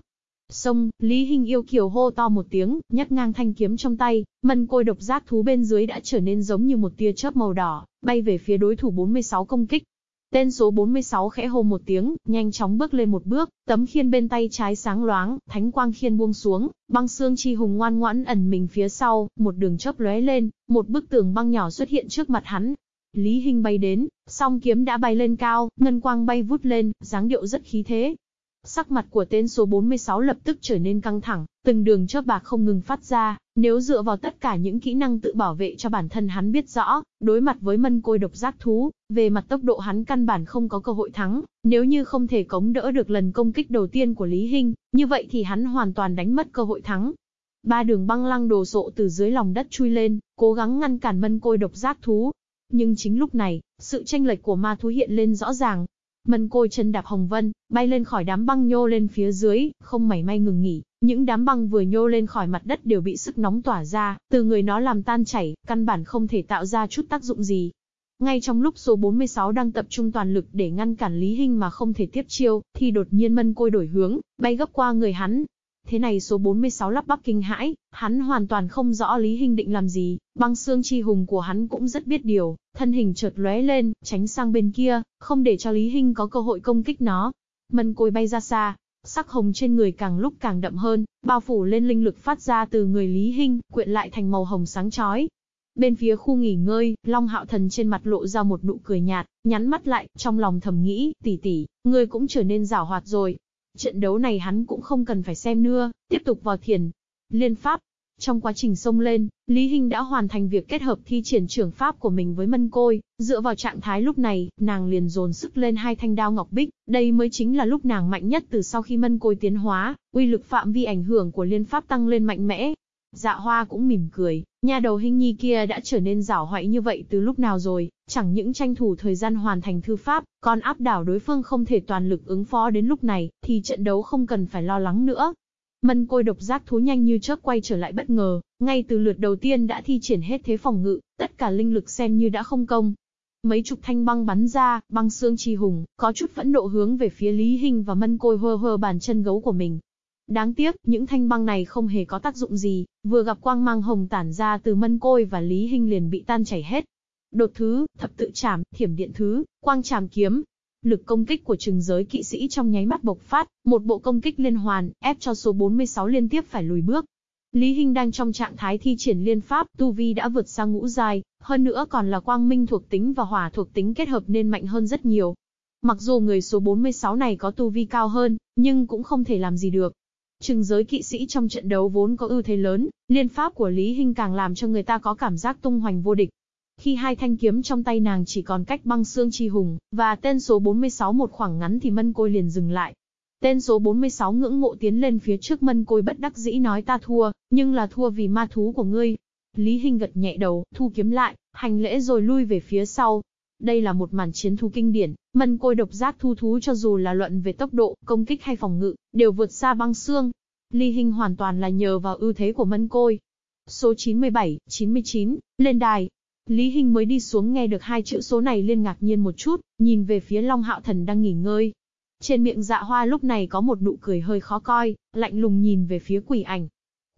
Xông, Lý Hinh yêu kiều hô to một tiếng, nhấc ngang thanh kiếm trong tay, mân côi độc giác thú bên dưới đã trở nên giống như một tia chớp màu đỏ, bay về phía đối thủ 46 công kích. Tên số 46 khẽ hô một tiếng, nhanh chóng bước lên một bước, tấm khiên bên tay trái sáng loáng, thánh quang khiên buông xuống, băng xương chi hùng ngoan ngoãn ẩn mình phía sau, một đường chớp lóe lên, một bức tường băng nhỏ xuất hiện trước mặt hắn. Lý Hinh bay đến, song kiếm đã bay lên cao, ngân quang bay vút lên, dáng điệu rất khí thế, Sắc mặt của tên số 46 lập tức trở nên căng thẳng, từng đường chớp bạc không ngừng phát ra, nếu dựa vào tất cả những kỹ năng tự bảo vệ cho bản thân hắn biết rõ, đối mặt với mân côi độc giác thú, về mặt tốc độ hắn căn bản không có cơ hội thắng, nếu như không thể cống đỡ được lần công kích đầu tiên của Lý Hinh, như vậy thì hắn hoàn toàn đánh mất cơ hội thắng. Ba đường băng lăng đồ sộ từ dưới lòng đất chui lên, cố gắng ngăn cản mân côi độc giác thú. Nhưng chính lúc này, sự tranh lệch của ma thú hiện lên rõ ràng, Mân côi chân đạp hồng vân, bay lên khỏi đám băng nhô lên phía dưới, không mảy may ngừng nghỉ, những đám băng vừa nhô lên khỏi mặt đất đều bị sức nóng tỏa ra, từ người nó làm tan chảy, căn bản không thể tạo ra chút tác dụng gì. Ngay trong lúc số 46 đang tập trung toàn lực để ngăn cản Lý Hinh mà không thể tiếp chiêu, thì đột nhiên mân côi đổi hướng, bay gấp qua người hắn, Thế này số 46 lắp bắp kinh hãi, hắn hoàn toàn không rõ Lý Hinh định làm gì, băng xương chi hùng của hắn cũng rất biết điều, thân hình chợt lóe lên, tránh sang bên kia, không để cho Lý Hinh có cơ hội công kích nó. Mân côi bay ra xa, sắc hồng trên người càng lúc càng đậm hơn, bao phủ lên linh lực phát ra từ người Lý Hinh, quyện lại thành màu hồng sáng chói. Bên phía khu nghỉ ngơi, Long Hạo Thần trên mặt lộ ra một nụ cười nhạt, nhắn mắt lại, trong lòng thầm nghĩ, tỷ tỷ, ngươi cũng trở nên rảo hoạt rồi, Trận đấu này hắn cũng không cần phải xem nữa, tiếp tục vào thiền. Liên pháp. Trong quá trình xông lên, Lý Hinh đã hoàn thành việc kết hợp thi triển trưởng pháp của mình với mân côi, dựa vào trạng thái lúc này, nàng liền dồn sức lên hai thanh đao ngọc bích, đây mới chính là lúc nàng mạnh nhất từ sau khi mân côi tiến hóa, uy lực phạm vi ảnh hưởng của liên pháp tăng lên mạnh mẽ. Dạ hoa cũng mỉm cười, nhà đầu hình nhi kia đã trở nên giảo hoại như vậy từ lúc nào rồi, chẳng những tranh thủ thời gian hoàn thành thư pháp, còn áp đảo đối phương không thể toàn lực ứng phó đến lúc này, thì trận đấu không cần phải lo lắng nữa. Mân côi độc giác thú nhanh như chớp quay trở lại bất ngờ, ngay từ lượt đầu tiên đã thi triển hết thế phòng ngự, tất cả linh lực xem như đã không công. Mấy chục thanh băng bắn ra, băng xương chi hùng, có chút phẫn nộ hướng về phía Lý Hình và mân côi hơ hơ bàn chân gấu của mình, Đáng tiếc, những thanh băng này không hề có tác dụng gì, vừa gặp quang mang hồng tản ra từ mân côi và Lý Hinh liền bị tan chảy hết. Đột thứ, thập tự trảm, thiểm điện thứ, quang trảm kiếm. Lực công kích của trừng giới kỵ sĩ trong nháy mắt bộc phát, một bộ công kích liên hoàn, ép cho số 46 liên tiếp phải lùi bước. Lý Hinh đang trong trạng thái thi triển liên pháp, tu vi đã vượt sang ngũ giai, hơn nữa còn là quang minh thuộc tính và hỏa thuộc tính kết hợp nên mạnh hơn rất nhiều. Mặc dù người số 46 này có tu vi cao hơn, nhưng cũng không thể làm gì được. Trừng giới kỵ sĩ trong trận đấu vốn có ưu thế lớn, liên pháp của Lý Hinh càng làm cho người ta có cảm giác tung hoành vô địch. Khi hai thanh kiếm trong tay nàng chỉ còn cách băng xương chi hùng, và tên số 46 một khoảng ngắn thì mân côi liền dừng lại. Tên số 46 ngưỡng mộ tiến lên phía trước mân côi bất đắc dĩ nói ta thua, nhưng là thua vì ma thú của ngươi. Lý Hinh gật nhẹ đầu, thu kiếm lại, hành lễ rồi lui về phía sau. Đây là một màn chiến thu kinh điển, Mân côi độc giác thu thú cho dù là luận về tốc độ, công kích hay phòng ngự, đều vượt xa băng xương. Ly Hinh hoàn toàn là nhờ vào ưu thế của mân côi. Số 97, 99, lên đài. Lý Hinh mới đi xuống nghe được hai chữ số này liên ngạc nhiên một chút, nhìn về phía Long Hạo Thần đang nghỉ ngơi. Trên miệng dạ hoa lúc này có một nụ cười hơi khó coi, lạnh lùng nhìn về phía quỷ ảnh.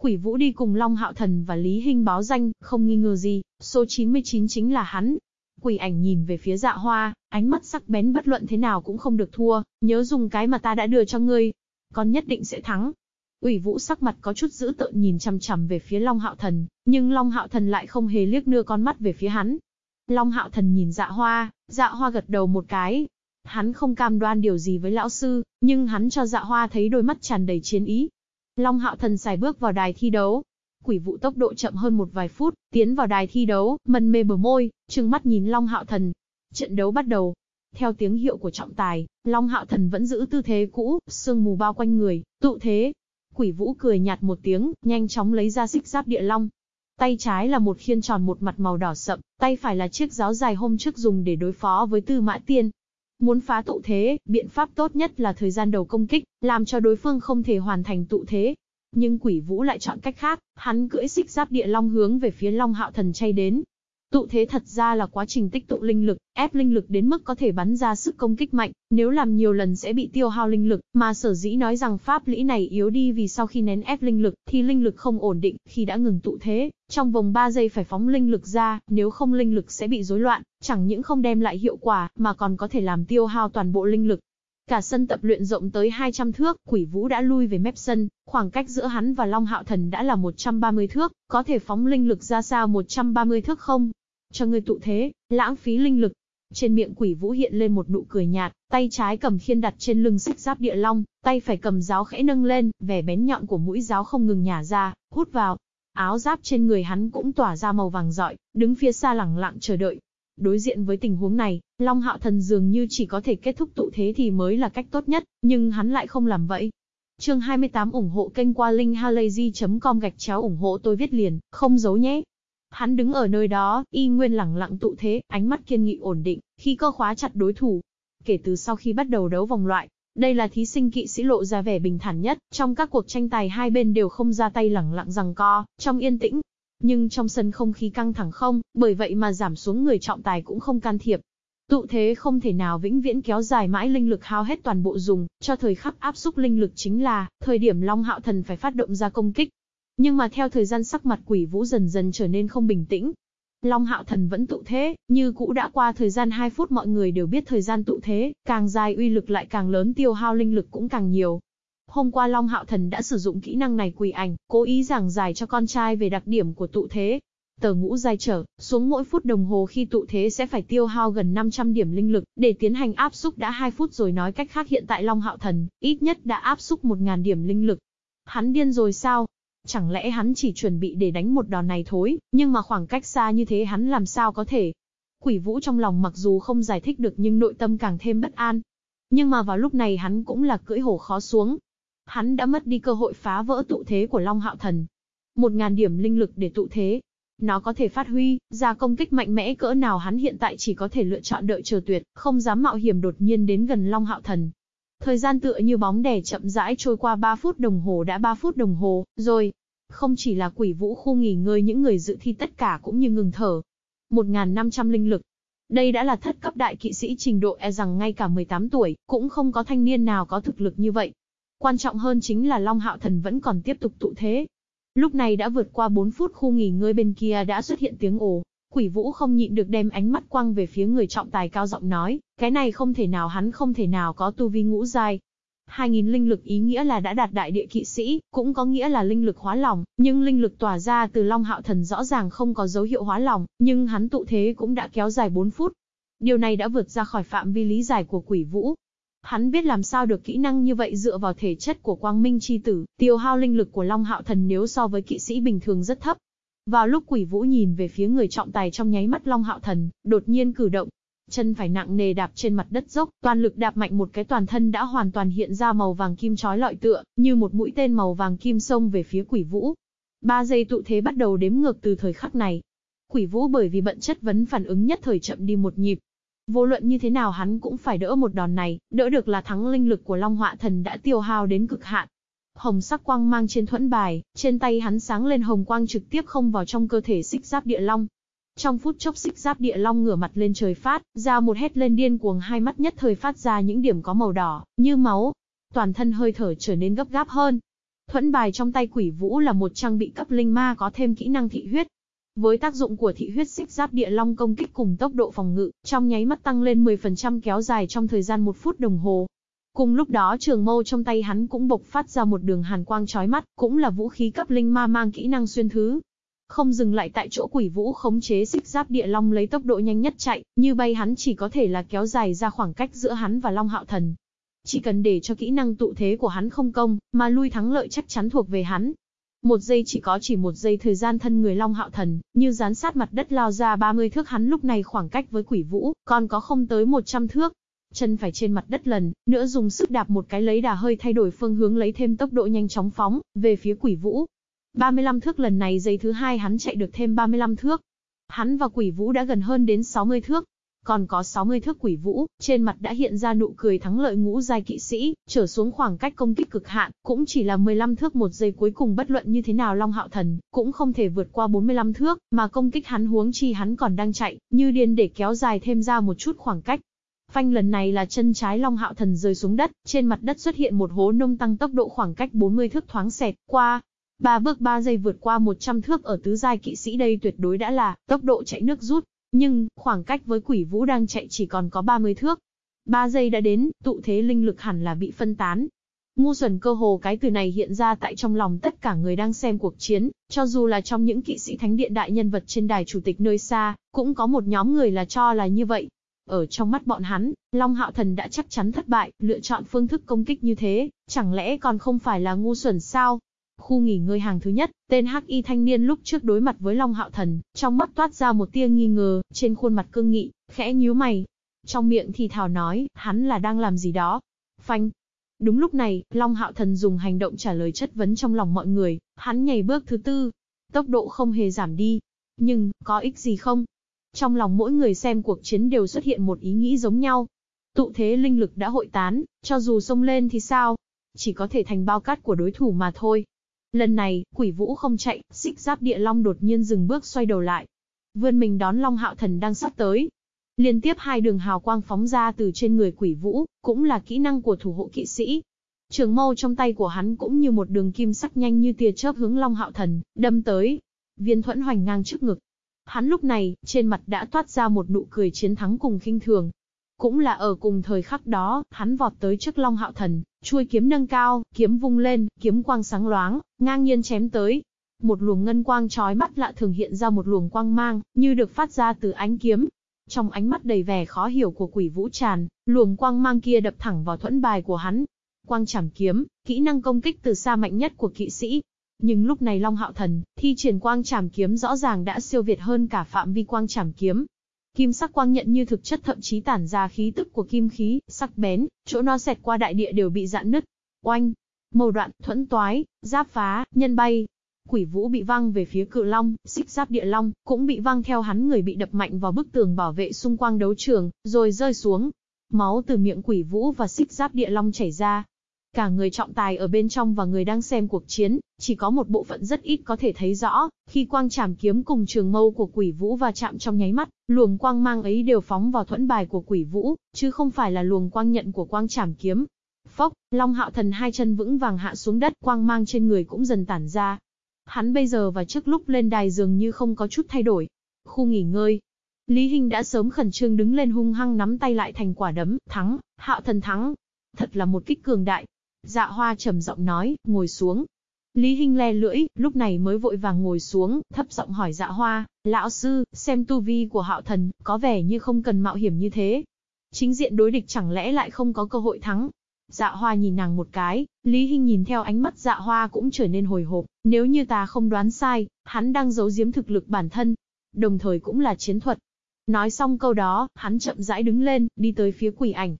Quỷ vũ đi cùng Long Hạo Thần và Lý Hinh báo danh, không nghi ngờ gì, số 99 chính là hắn. Quỷ ảnh nhìn về phía dạ hoa, ánh mắt sắc bén bất luận thế nào cũng không được thua, nhớ dùng cái mà ta đã đưa cho ngươi. Con nhất định sẽ thắng. Ủy vũ sắc mặt có chút dữ tợn nhìn chằm chằm về phía Long Hạo Thần, nhưng Long Hạo Thần lại không hề liếc nưa con mắt về phía hắn. Long Hạo Thần nhìn dạ hoa, dạ hoa gật đầu một cái. Hắn không cam đoan điều gì với lão sư, nhưng hắn cho dạ hoa thấy đôi mắt tràn đầy chiến ý. Long Hạo Thần xài bước vào đài thi đấu. Quỷ vụ tốc độ chậm hơn một vài phút, tiến vào đài thi đấu, mân mê bờ môi, trừng mắt nhìn Long Hạo Thần. Trận đấu bắt đầu. Theo tiếng hiệu của trọng tài, Long Hạo Thần vẫn giữ tư thế cũ, sương mù bao quanh người, tụ thế, Quỷ Vũ cười nhạt một tiếng, nhanh chóng lấy ra xích giáp địa long. Tay trái là một khiên tròn một mặt màu đỏ sậm, tay phải là chiếc giáo dài hôm trước dùng để đối phó với Tư Mã Tiên. Muốn phá tụ thế, biện pháp tốt nhất là thời gian đầu công kích, làm cho đối phương không thể hoàn thành tụ thế. Nhưng quỷ vũ lại chọn cách khác, hắn cưỡi xích giáp địa long hướng về phía long hạo thần chay đến, Tụ thế thật ra là quá trình tích tụ linh lực, ép linh lực đến mức có thể bắn ra sức công kích mạnh, nếu làm nhiều lần sẽ bị tiêu hao linh lực, mà sở dĩ nói rằng pháp lý này yếu đi vì sau khi nén ép linh lực, thì linh lực không ổn định, khi đã ngừng tụ thế, trong vòng 3 giây phải phóng linh lực ra, nếu không linh lực sẽ bị rối loạn, chẳng những không đem lại hiệu quả, mà còn có thể làm tiêu hao toàn bộ linh lực. Cả sân tập luyện rộng tới 200 thước, quỷ vũ đã lui về mép sân, khoảng cách giữa hắn và Long Hạo Thần đã là 130 thước, có thể phóng linh lực ra sao 130 thước không? Cho ngươi tụ thế, lãng phí linh lực. Trên miệng quỷ vũ hiện lên một nụ cười nhạt, tay trái cầm khiên đặt trên lưng xích giáp địa long, tay phải cầm giáo khẽ nâng lên, vẻ bén nhọn của mũi giáo không ngừng nhả ra, hút vào. Áo giáp trên người hắn cũng tỏa ra màu vàng rọi, đứng phía xa lẳng lặng chờ đợi. Đối diện với tình huống này, Long Hạo Thần dường như chỉ có thể kết thúc tụ thế thì mới là cách tốt nhất, nhưng hắn lại không làm vậy. Chương 28 ủng hộ kênh qua linkhalazy.com gạch chéo ủng hộ tôi viết liền, không giấu nhé. Hắn đứng ở nơi đó, y nguyên lẳng lặng tụ thế, ánh mắt kiên nghị ổn định, khi cơ khóa chặt đối thủ. Kể từ sau khi bắt đầu đấu vòng loại, đây là thí sinh kỵ sĩ lộ ra vẻ bình thản nhất, trong các cuộc tranh tài hai bên đều không ra tay lẳng lặng rằng co, trong yên tĩnh. Nhưng trong sân không khí căng thẳng không, bởi vậy mà giảm xuống người trọng tài cũng không can thiệp. Tụ thế không thể nào vĩnh viễn kéo dài mãi linh lực hao hết toàn bộ dùng, cho thời khắc áp xúc linh lực chính là, thời điểm Long Hạo Thần phải phát động ra công kích, nhưng mà theo thời gian sắc mặt quỷ vũ dần dần trở nên không bình tĩnh. Long hạo thần vẫn tụ thế, như cũ đã qua thời gian 2 phút mọi người đều biết thời gian tụ thế, càng dài uy lực lại càng lớn tiêu hao linh lực cũng càng nhiều. Hôm qua Long Hạo Thần đã sử dụng kỹ năng này quỷ ảnh, cố ý giảng giải cho con trai về đặc điểm của tụ thế. Tờ ngũ dài trở, xuống mỗi phút đồng hồ khi tụ thế sẽ phải tiêu hao gần 500 điểm linh lực, để tiến hành áp xúc đã 2 phút rồi nói cách khác hiện tại Long Hạo Thần, ít nhất đã áp xúc 1.000 điểm linh lực. Hắn điên rồi sao? Chẳng lẽ hắn chỉ chuẩn bị để đánh một đòn này thối, nhưng mà khoảng cách xa như thế hắn làm sao có thể? Quỷ vũ trong lòng mặc dù không giải thích được nhưng nội tâm càng thêm bất an. Nhưng mà vào lúc này hắn cũng là cưỡi hổ khó xuống. Hắn đã mất đi cơ hội phá vỡ tụ thế của Long Hạo Thần. Một ngàn điểm linh lực để tụ thế. Nó có thể phát huy, ra công kích mạnh mẽ cỡ nào hắn hiện tại chỉ có thể lựa chọn đợi chờ tuyệt, không dám mạo hiểm đột nhiên đến gần Long Hạo Thần. Thời gian tựa như bóng đè chậm rãi trôi qua 3 phút đồng hồ đã 3 phút đồng hồ, rồi. Không chỉ là quỷ vũ khu nghỉ ngơi những người dự thi tất cả cũng như ngừng thở. 1.500 linh lực. Đây đã là thất cấp đại kỵ sĩ trình độ e rằng ngay cả 18 tuổi, cũng không có thanh niên nào có thực lực như vậy. Quan trọng hơn chính là Long Hạo Thần vẫn còn tiếp tục tụ thế. Lúc này đã vượt qua 4 phút khu nghỉ ngơi bên kia đã xuất hiện tiếng ồ, Quỷ Vũ không nhịn được đem ánh mắt quăng về phía người trọng tài cao giọng nói, cái này không thể nào hắn không thể nào có tu vi ngũ giai. 2.000 linh lực ý nghĩa là đã đạt đại địa kỵ sĩ, cũng có nghĩa là linh lực hóa lòng, nhưng linh lực tỏa ra từ Long Hạo Thần rõ ràng không có dấu hiệu hóa lòng, nhưng hắn tụ thế cũng đã kéo dài 4 phút. Điều này đã vượt ra khỏi phạm vi lý giải của quỷ vũ. Hắn biết làm sao được kỹ năng như vậy dựa vào thể chất của quang minh chi tử, tiêu hao linh lực của Long Hạo Thần nếu so với kỵ sĩ bình thường rất thấp, vào lúc quỷ vũ nhìn về phía người trọng tài trong nháy mắt Long Hạo Thần, đột nhiên cử động. Chân phải nặng nề đạp trên mặt đất dốc, toàn lực đạp mạnh một cái toàn thân đã hoàn toàn hiện ra màu vàng kim chói lọi tựa, như một mũi tên màu vàng kim xông về phía quỷ vũ. Ba giây tụ thế bắt đầu đếm ngược từ thời khắc này. Quỷ vũ bởi vì bận chất vấn phản ứng nhất thời chậm đi một nhịp, Vô luận như thế nào hắn cũng phải đỡ một đòn này, đỡ được là thắng linh lực của Long Họa Thần đã tiêu hao đến cực hạn. Hồng sắc quang mang trên thuẫn bài, trên tay hắn sáng lên hồng quang trực tiếp không vào trong cơ thể xích giáp địa long. Trong phút chốc xích giáp địa long ngửa mặt lên trời phát, ra một hét lên điên cuồng hai mắt nhất thời phát ra những điểm có màu đỏ, như máu. Toàn thân hơi thở trở nên gấp gáp hơn. Thuẫn bài trong tay quỷ vũ là một trang bị cấp linh ma có thêm kỹ năng thị huyết. Với tác dụng của thị huyết xích giáp địa long công kích cùng tốc độ phòng ngự, trong nháy mắt tăng lên 10% kéo dài trong thời gian một phút đồng hồ. Cùng lúc đó trường mâu trong tay hắn cũng bộc phát ra một đường hàn quang chói mắt, cũng là vũ khí cấp linh ma mang kỹ năng xuyên thứ. Không dừng lại tại chỗ quỷ vũ khống chế xích giáp địa long lấy tốc độ nhanh nhất chạy, như bay hắn chỉ có thể là kéo dài ra khoảng cách giữa hắn và long hạo thần. Chỉ cần để cho kỹ năng tụ thế của hắn không công, mà lui thắng lợi chắc chắn thuộc về hắn. Một giây chỉ có chỉ một giây thời gian thân người long hạo thần, như dán sát mặt đất lao ra 30 thước hắn lúc này khoảng cách với quỷ vũ, còn có không tới 100 thước, chân phải trên mặt đất lần, nữa dùng sức đạp một cái lấy đà hơi thay đổi phương hướng lấy thêm tốc độ nhanh chóng phóng, về phía quỷ vũ. 35 thước lần này giây thứ hai hắn chạy được thêm 35 thước. Hắn và quỷ vũ đã gần hơn đến 60 thước. Còn có 60 thước quỷ vũ, trên mặt đã hiện ra nụ cười thắng lợi ngũ giai kỵ sĩ, trở xuống khoảng cách công kích cực hạn, cũng chỉ là 15 thước một giây cuối cùng bất luận như thế nào Long Hạo Thần, cũng không thể vượt qua 45 thước, mà công kích hắn huống chi hắn còn đang chạy, như điên để kéo dài thêm ra một chút khoảng cách. Phanh lần này là chân trái Long Hạo Thần rơi xuống đất, trên mặt đất xuất hiện một hố nông tăng tốc độ khoảng cách 40 thước thoáng xẹt qua. Ba bước 3 giây vượt qua 100 thước ở tứ giai kỵ sĩ đây tuyệt đối đã là tốc độ chạy nước rút, nhưng khoảng cách với quỷ vũ đang chạy chỉ còn có 30 thước. 3 giây đã đến, tụ thế linh lực hẳn là bị phân tán, Ngu xuẩn cơ hồ cái từ này hiện ra tại trong lòng tất cả người đang xem cuộc chiến, cho dù là trong những kỵ sĩ thánh điện đại nhân vật trên đài chủ tịch nơi xa, cũng có một nhóm người là cho là như vậy. Ở trong mắt bọn hắn, Long Hạo Thần đã chắc chắn thất bại, lựa chọn phương thức công kích như thế, chẳng lẽ còn không phải là ngu xuẩn sao? Khu nghỉ ngơi hàng thứ nhất, tên hắc y thanh niên lúc trước đối mặt với Long Hạo Thần, trong mắt toát ra một tia nghi ngờ, trên khuôn mặt cương nghị, khẽ nhíu mày. Trong miệng thì thào nói, hắn là đang làm gì đó. Phanh. Đúng lúc này, Long Hạo Thần dùng hành động trả lời chất vấn trong lòng mọi người, hắn nhảy bước thứ tư. Tốc độ không hề giảm đi. Nhưng, có ích gì không? Trong lòng mỗi người xem cuộc chiến đều xuất hiện một ý nghĩ giống nhau. Tụ thế linh lực đã hội tán, cho dù xông lên thì sao? Chỉ có thể thành bao cát của đối thủ mà thôi. Lần này, quỷ vũ không chạy, xích giáp địa long đột nhiên dừng bước xoay đầu lại. Vươn mình đón long hạo thần đang sắp tới. Liên tiếp hai đường hào quang phóng ra từ trên người quỷ vũ, cũng là kỹ năng của thủ hộ kỵ sĩ. Trường mâu trong tay của hắn cũng như một đường kim sắc nhanh như tia chớp hướng long hạo thần, đâm tới. Viên thuẫn hoành ngang trước ngực, Hắn lúc này, trên mặt đã toát ra một nụ cười chiến thắng cùng khinh thường. Cũng là ở cùng thời khắc đó, hắn vọt tới trước Long Hạo Thần, chuôi kiếm nâng cao, kiếm vung lên, kiếm quang sáng loáng, ngang nhiên chém tới. Một luồng ngân quang chói mắt lạ thường hiện ra một luồng quang mang, như được phát ra từ ánh kiếm. Trong ánh mắt đầy vẻ khó hiểu của quỷ vũ tràn, luồng quang mang kia đập thẳng vào thuẫn bài của hắn. Quang chảm kiếm, kỹ năng công kích từ xa mạnh nhất của kỵ sĩ, nhưng lúc này Long Hạo Thần, thi triển quang trảm kiếm rõ ràng đã siêu việt hơn cả phạm vi quang trảm kiếm. Kim sắc quang nhận như thực chất thậm chí tản ra khí tức của kim khí, sắc bén, chỗ nó xẹt qua đại địa đều bị dạn nứt. Oanh! Màu đoạn, thuẫn toái, giáp phá, nhân bay. Quỷ vũ bị văng về phía cự long, xích giáp địa long, cũng bị văng theo hắn người bị đập mạnh vào bức tường bảo vệ xung quanh đấu trường, rồi rơi xuống. Máu từ miệng quỷ vũ và xích giáp địa long chảy ra, Cả người trọng tài ở bên trong và người đang xem cuộc chiến, chỉ có một bộ phận rất ít có thể thấy rõ, khi quang trảm kiếm cùng trường mâu của quỷ vũ và chạm trong nháy mắt, luồng quang mang ấy đều phóng vào thuẫn bài của quỷ vũ, chứ không phải là luồng quang nhận của quang trảm kiếm. Phốc, Long Hạo Thần hai chân vững vàng hạ xuống đất, quang mang trên người cũng dần tản ra. Hắn bây giờ và trước lúc lên đài dường như không có chút thay đổi. Khu nghỉ ngơi, Lý Hinh đã sớm khẩn trương đứng lên hung hăng nắm tay lại thành quả đấm, thắng, Hạo Thần thắng. Thật là một kích cường đại, Dạ hoa trầm giọng nói, ngồi xuống. Lý Hinh le lưỡi, lúc này mới vội vàng ngồi xuống, thấp giọng hỏi dạ hoa, lão sư, xem tu vi của hạo thần, có vẻ như không cần mạo hiểm như thế. Chính diện đối địch chẳng lẽ lại không có cơ hội thắng. Dạ hoa nhìn nàng một cái, Lý Hinh nhìn theo ánh mắt dạ hoa cũng trở nên hồi hộp, nếu như ta không đoán sai, hắn đang giấu giếm thực lực bản thân, đồng thời cũng là chiến thuật. Nói xong câu đó, hắn chậm rãi đứng lên, đi tới phía quỷ ảnh.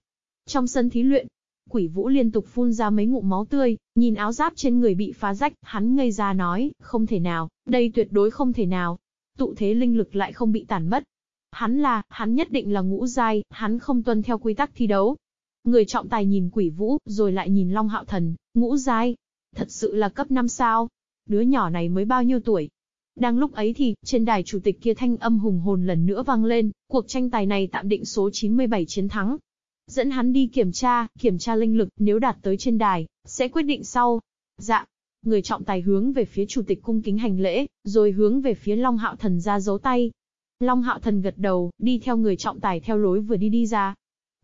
Trong sân thí luyện, Quỷ Vũ liên tục phun ra mấy ngụm máu tươi, nhìn áo giáp trên người bị phá rách, hắn ngây ra nói, không thể nào, đây tuyệt đối không thể nào. Tụ thế linh lực lại không bị tản mất. Hắn là, hắn nhất định là ngũ giai, hắn không tuân theo quy tắc thi đấu. Người trọng tài nhìn Quỷ Vũ, rồi lại nhìn Long Hạo Thần, ngũ giai. Thật sự là cấp 5 sao. Đứa nhỏ này mới bao nhiêu tuổi? Đang lúc ấy thì, trên đài chủ tịch kia thanh âm hùng hồn lần nữa vang lên, cuộc tranh tài này tạm định số 97 chiến thắng. Dẫn hắn đi kiểm tra, kiểm tra linh lực, nếu đạt tới trên đài, sẽ quyết định sau. Dạ. Người trọng tài hướng về phía chủ tịch cung kính hành lễ, rồi hướng về phía Long Hạo Thần ra dấu tay. Long Hạo Thần gật đầu, đi theo người trọng tài theo lối vừa đi đi ra.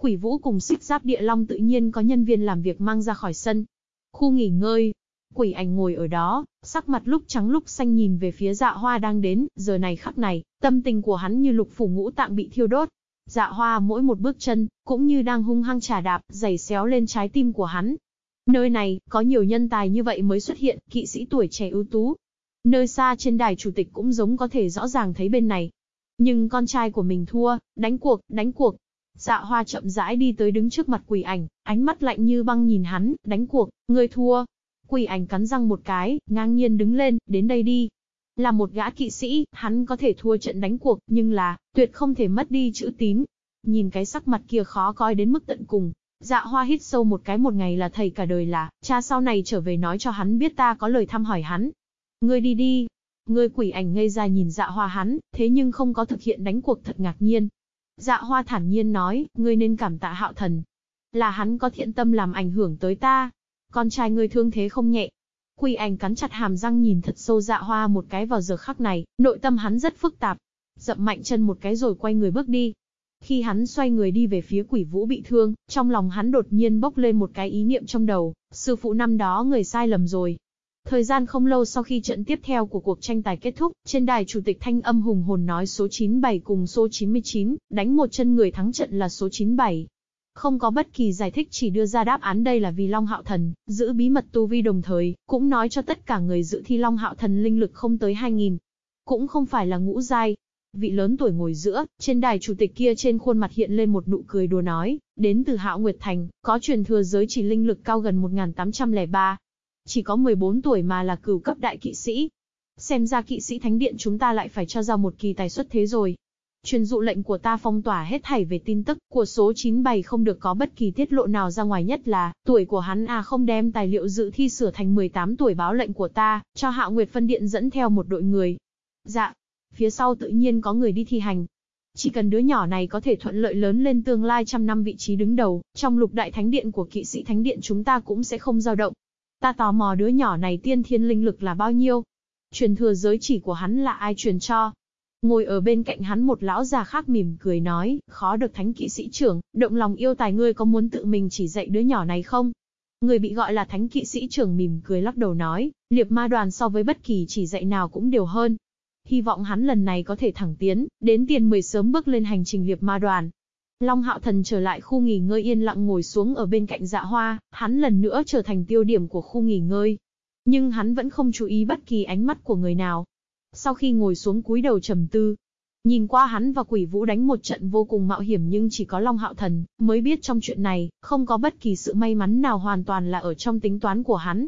Quỷ Vũ cùng xích giáp địa long tự nhiên có nhân viên làm việc mang ra khỏi sân. Khu nghỉ ngơi, Quỷ ảnh ngồi ở đó, sắc mặt lúc trắng lúc xanh nhìn về phía dạ hoa đang đến, giờ này khắc này, tâm tình của hắn như lục phủ ngũ tạng bị thiêu đốt. Dạ hoa mỗi một bước chân, cũng như đang hung hăng trà đạp, giày xéo lên trái tim của hắn. Nơi này, có nhiều nhân tài như vậy mới xuất hiện, kỵ sĩ tuổi trẻ ưu tú. Nơi xa trên đài chủ tịch cũng giống có thể rõ ràng thấy bên này. Nhưng con trai của mình thua, đánh cuộc, đánh cuộc. Dạ hoa chậm rãi đi tới đứng trước mặt quỷ ảnh, ánh mắt lạnh như băng nhìn hắn, đánh cuộc, người thua, Quỷ ảnh cắn răng một cái, ngang nhiên đứng lên, đến đây đi. Là một gã kỵ sĩ, hắn có thể thua trận đánh cuộc, nhưng là, tuyệt không thể mất đi chữ tín. Nhìn cái sắc mặt kia khó coi đến mức tận cùng. Dạ hoa hít sâu một cái một ngày là thầy cả đời là, cha sau này trở về nói cho hắn biết ta có lời thăm hỏi hắn. Ngươi đi đi. Ngươi quỷ ảnh ngây ra nhìn dạ hoa hắn, thế nhưng không có thực hiện đánh cuộc thật ngạc nhiên. Dạ hoa thản nhiên nói, ngươi nên cảm tạ hạo thần. Là hắn có thiện tâm làm ảnh hưởng tới ta, con trai ngươi thương thế không nhẹ. Quy Anh cắn chặt hàm răng nhìn thật sâu dạ hoa một cái vào giờ khắc này, nội tâm hắn rất phức tạp. Dậm mạnh chân một cái rồi quay người bước đi. Khi hắn xoay người đi về phía quỷ vũ bị thương, trong lòng hắn đột nhiên bốc lên một cái ý niệm trong đầu, sư phụ năm đó người sai lầm rồi. Thời gian không lâu sau khi trận tiếp theo của cuộc tranh tài kết thúc, trên đài chủ tịch thanh âm hùng hồn nói số 97 cùng số 99, đánh một chân người thắng trận là số 97. Không có bất kỳ giải thích chỉ đưa ra đáp án đây là vì Long Hạo Thần, giữ bí mật tu vi đồng thời, cũng nói cho tất cả người dự thi Long Hạo Thần linh lực không tới 2.000. Cũng không phải là ngũ giai. Vị lớn tuổi ngồi giữa, trên đài chủ tịch kia trên khuôn mặt hiện lên một nụ cười đùa nói, đến từ Hạo Nguyệt Thành, có truyền thừa giới chỉ linh lực cao gần 1.803. Chỉ có 14 tuổi mà là cửu cấp đại kỵ sĩ. Xem ra kỵ sĩ thánh điện chúng ta lại phải cho ra một kỳ tài xuất thế rồi. Truyền dụ lệnh của ta phong tỏa hết thảy về tin tức của số 97 không được có bất kỳ tiết lộ nào ra ngoài nhất là, tuổi của hắn à không đem tài liệu dự thi sửa thành 18 tuổi báo lệnh của ta, cho Hạo Nguyệt Phân Điện dẫn theo một đội người. Dạ, phía sau tự nhiên có người đi thi hành. Chỉ cần đứa nhỏ này có thể thuận lợi lớn lên tương lai trăm năm vị trí đứng đầu, trong lục đại thánh điện của kỵ sĩ thánh điện chúng ta cũng sẽ không dao động. Ta tò mò đứa nhỏ này tiên thiên linh lực là bao nhiêu? Truyền thừa giới chỉ của hắn là ai truyền cho? Ngồi ở bên cạnh hắn một lão già khác mỉm cười nói, khó được thánh kỵ sĩ trưởng, động lòng yêu tài ngươi có muốn tự mình chỉ dạy đứa nhỏ này không? Người bị gọi là thánh kỵ sĩ trưởng mỉm cười lắc đầu nói, liệp ma đoàn so với bất kỳ chỉ dạy nào cũng đều hơn. Hy vọng hắn lần này có thể thẳng tiến, đến tiền 10 sớm bước lên hành trình liệp ma đoàn. Long hạo thần trở lại khu nghỉ ngơi yên lặng ngồi xuống ở bên cạnh dạ hoa, hắn lần nữa trở thành tiêu điểm của khu nghỉ ngơi. Nhưng hắn vẫn không chú ý bất kỳ ánh mắt của người nào, sau khi ngồi xuống cúi đầu trầm tư, nhìn qua hắn và quỷ vũ đánh một trận vô cùng mạo hiểm nhưng chỉ có Long Hạo Thần mới biết trong chuyện này, không có bất kỳ sự may mắn nào hoàn toàn là ở trong tính toán của hắn.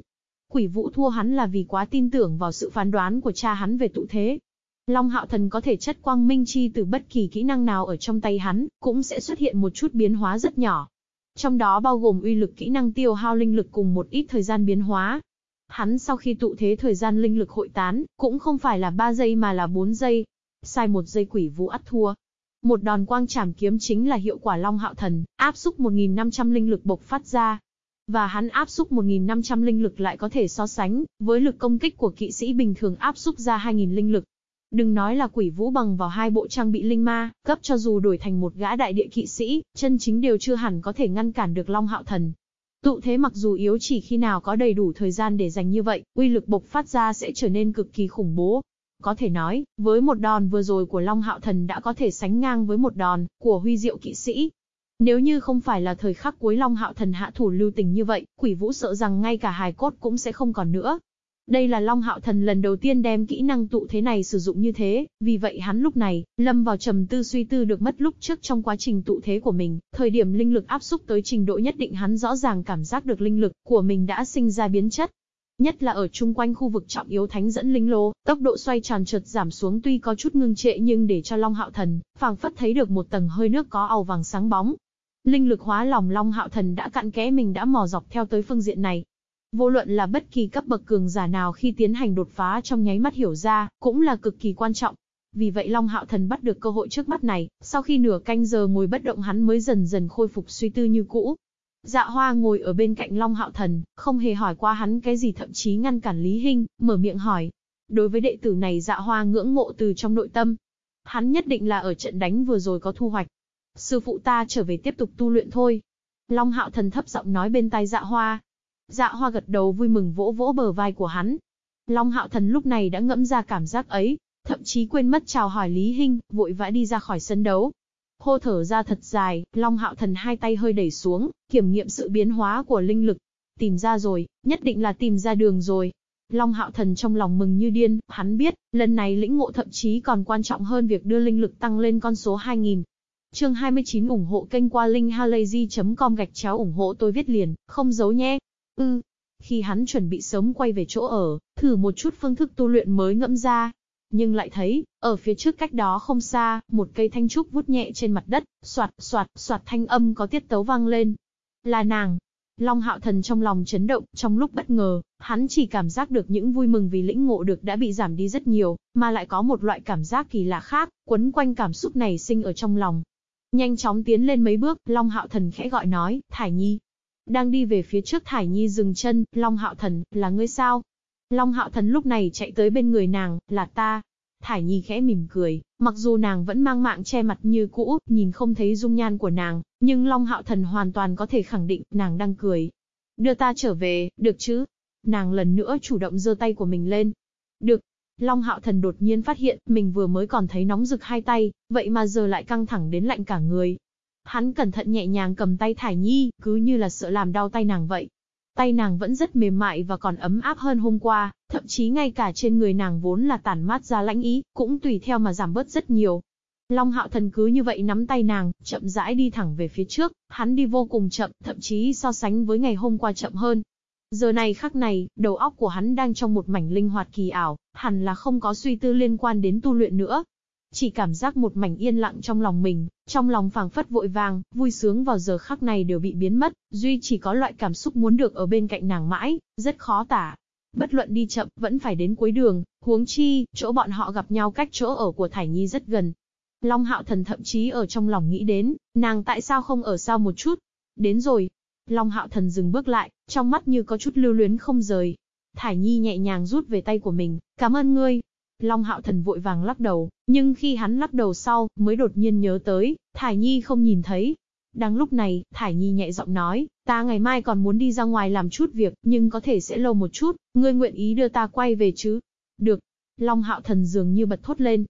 Quỷ vũ thua hắn là vì quá tin tưởng vào sự phán đoán của cha hắn về tụ thế. Long Hạo Thần có thể chất quang minh chi từ bất kỳ kỹ năng nào ở trong tay hắn, cũng sẽ xuất hiện một chút biến hóa rất nhỏ. Trong đó bao gồm uy lực kỹ năng tiêu hao linh lực cùng một ít thời gian biến hóa, Hắn sau khi tụ thế thời gian linh lực hội tán, cũng không phải là 3 giây mà là 4 giây. Sai một giây quỷ vũ ắt thua. Một đòn quang trảm kiếm chính là hiệu quả Long Hạo Thần, áp xúc 1.500 linh lực bộc phát ra. Và hắn áp xúc 1.500 linh lực lại có thể so sánh, với lực công kích của kỵ sĩ bình thường áp xúc ra 2.000 linh lực. Đừng nói là quỷ vũ bằng vào hai bộ trang bị linh ma, cấp cho dù đổi thành một gã đại địa kỵ sĩ, chân chính đều chưa hẳn có thể ngăn cản được Long Hạo Thần. Tụ thế mặc dù yếu chỉ khi nào có đầy đủ thời gian để dành như vậy, uy lực bộc phát ra sẽ trở nên cực kỳ khủng bố. Có thể nói, với một đòn vừa rồi của Long Hạo Thần đã có thể sánh ngang với một đòn của Huy Diệu Kỵ Sĩ. Nếu như không phải là thời khắc cuối Long Hạo Thần hạ thủ lưu tình như vậy, quỷ vũ sợ rằng ngay cả hài cốt cũng sẽ không còn nữa. Đây là Long Hạo Thần lần đầu tiên đem kỹ năng tụ thế này sử dụng như thế, vì vậy hắn lúc này, lâm vào trầm tư suy tư được mất lúc trước trong quá trình tụ thế của mình, thời điểm linh lực áp xúc tới trình độ nhất định hắn rõ ràng cảm giác được linh lực của mình đã sinh ra biến chất. Nhất là ở chung quanh khu vực trọng yếu thánh dẫn linh lô, tốc độ xoay tròn chợt giảm xuống tuy có chút ngưng trệ nhưng để cho Long Hạo Thần, phảng phất thấy được một tầng hơi nước có àu vàng sáng bóng. Linh lực hóa lòng Long Hạo Thần đã cạn kẽ mình đã mò dọc theo tới phương diện này, Vô luận là bất kỳ cấp bậc cường giả nào khi tiến hành đột phá trong nháy mắt hiểu ra, cũng là cực kỳ quan trọng. Vì vậy Long Hạo Thần bắt được cơ hội trước mắt này, sau khi nửa canh giờ ngồi bất động hắn mới dần dần khôi phục suy tư như cũ. Dạ Hoa ngồi ở bên cạnh Long Hạo Thần, không hề hỏi qua hắn cái gì thậm chí ngăn cản Lý Hinh, mở miệng hỏi. Đối với đệ tử này Dạ Hoa ngưỡng mộ từ trong nội tâm. Hắn nhất định là ở trận đánh vừa rồi có thu hoạch. Sư phụ ta trở về tiếp tục tu luyện thôi. Long Hạo Thần thấp giọng nói bên tai Dạ Hoa. Dạ Hoa gật đầu vui mừng vỗ vỗ bờ vai của hắn. Long Hạo Thần lúc này đã ngẫm ra cảm giác ấy, thậm chí quên mất chào hỏi Lý Hinh, vội vã đi ra khỏi sân đấu. Hô thở ra thật dài, Long Hạo Thần hai tay hơi đẩy xuống, kiểm nghiệm sự biến hóa của linh lực. Tìm ra rồi, nhất định là tìm ra đường rồi. Long Hạo Thần trong lòng mừng như điên, hắn biết, lần này lĩnh ngộ thậm chí còn quan trọng hơn việc đưa linh lực tăng lên con số 2000. Chương 29 ủng hộ kênh qua linkhalazy.com gạch chéo ủng hộ tôi viết liền, không giấu nhé. Ư, khi hắn chuẩn bị sớm quay về chỗ ở, thử một chút phương thức tu luyện mới ngẫm ra, nhưng lại thấy, ở phía trước cách đó không xa, một cây thanh trúc vút nhẹ trên mặt đất, soạt, soạt, soạt thanh âm có tiết tấu vang lên. Là nàng. Long hạo thần trong lòng chấn động, trong lúc bất ngờ, hắn chỉ cảm giác được những vui mừng vì lĩnh ngộ được đã bị giảm đi rất nhiều, mà lại có một loại cảm giác kỳ lạ khác, quấn quanh cảm xúc này sinh ở trong lòng. Nhanh chóng tiến lên mấy bước, Long hạo thần khẽ gọi nói, Thải Nhi. Đang đi về phía trước Thải Nhi dừng chân, Long hạo thần, là ngươi sao? Long hạo thần lúc này chạy tới bên người nàng, là ta. Thải Nhi khẽ mỉm cười, mặc dù nàng vẫn mang mạng che mặt như cũ, nhìn không thấy dung nhan của nàng, nhưng Long hạo thần hoàn toàn có thể khẳng định nàng đang cười. Đưa ta trở về, được chứ? Nàng lần nữa chủ động giơ tay của mình lên. Được. Long hạo thần đột nhiên phát hiện, mình vừa mới còn thấy nóng rực hai tay, vậy mà giờ lại căng thẳng đến lạnh cả người. Hắn cẩn thận nhẹ nhàng cầm tay Thải Nhi, cứ như là sợ làm đau tay nàng vậy. Tay nàng vẫn rất mềm mại và còn ấm áp hơn hôm qua, thậm chí ngay cả trên người nàng vốn là tản mát ra lãnh ý, cũng tùy theo mà giảm bớt rất nhiều. Long hạo thần cứ như vậy nắm tay nàng, chậm rãi đi thẳng về phía trước, hắn đi vô cùng chậm, thậm chí so sánh với ngày hôm qua chậm hơn. Giờ này khắc này, đầu óc của hắn đang trong một mảnh linh hoạt kỳ ảo, hẳn là không có suy tư liên quan đến tu luyện nữa, chỉ cảm giác một mảnh yên lặng trong lòng mình, trong lòng phảng phất vội vàng, vui sướng vào giờ khắc này đều bị biến mất, duy chỉ có loại cảm xúc muốn được ở bên cạnh nàng mãi, rất khó tả. Bất luận đi chậm, vẫn phải đến cuối đường, huống chi, chỗ bọn họ gặp nhau cách chỗ ở của Thải Nhi rất gần. Long Hạo Thần thậm chí ở trong lòng nghĩ đến, nàng tại sao không ở sau một chút. Đến rồi. Long Hạo Thần dừng bước lại, trong mắt như có chút lưu luyến không rời. Thải Nhi nhẹ nhàng rút về tay của mình, cảm ơn ngươi, Long Hạo Thần vội vàng lắc đầu, nhưng khi hắn lắc đầu sau, mới đột nhiên nhớ tới, Thải Nhi không nhìn thấy. Đang lúc này, Thải Nhi nhẹ giọng nói, ta ngày mai còn muốn đi ra ngoài làm chút việc, nhưng có thể sẽ lâu một chút, ngươi nguyện ý đưa ta quay về chứ? Được. Long Hạo Thần dường như bật thốt lên.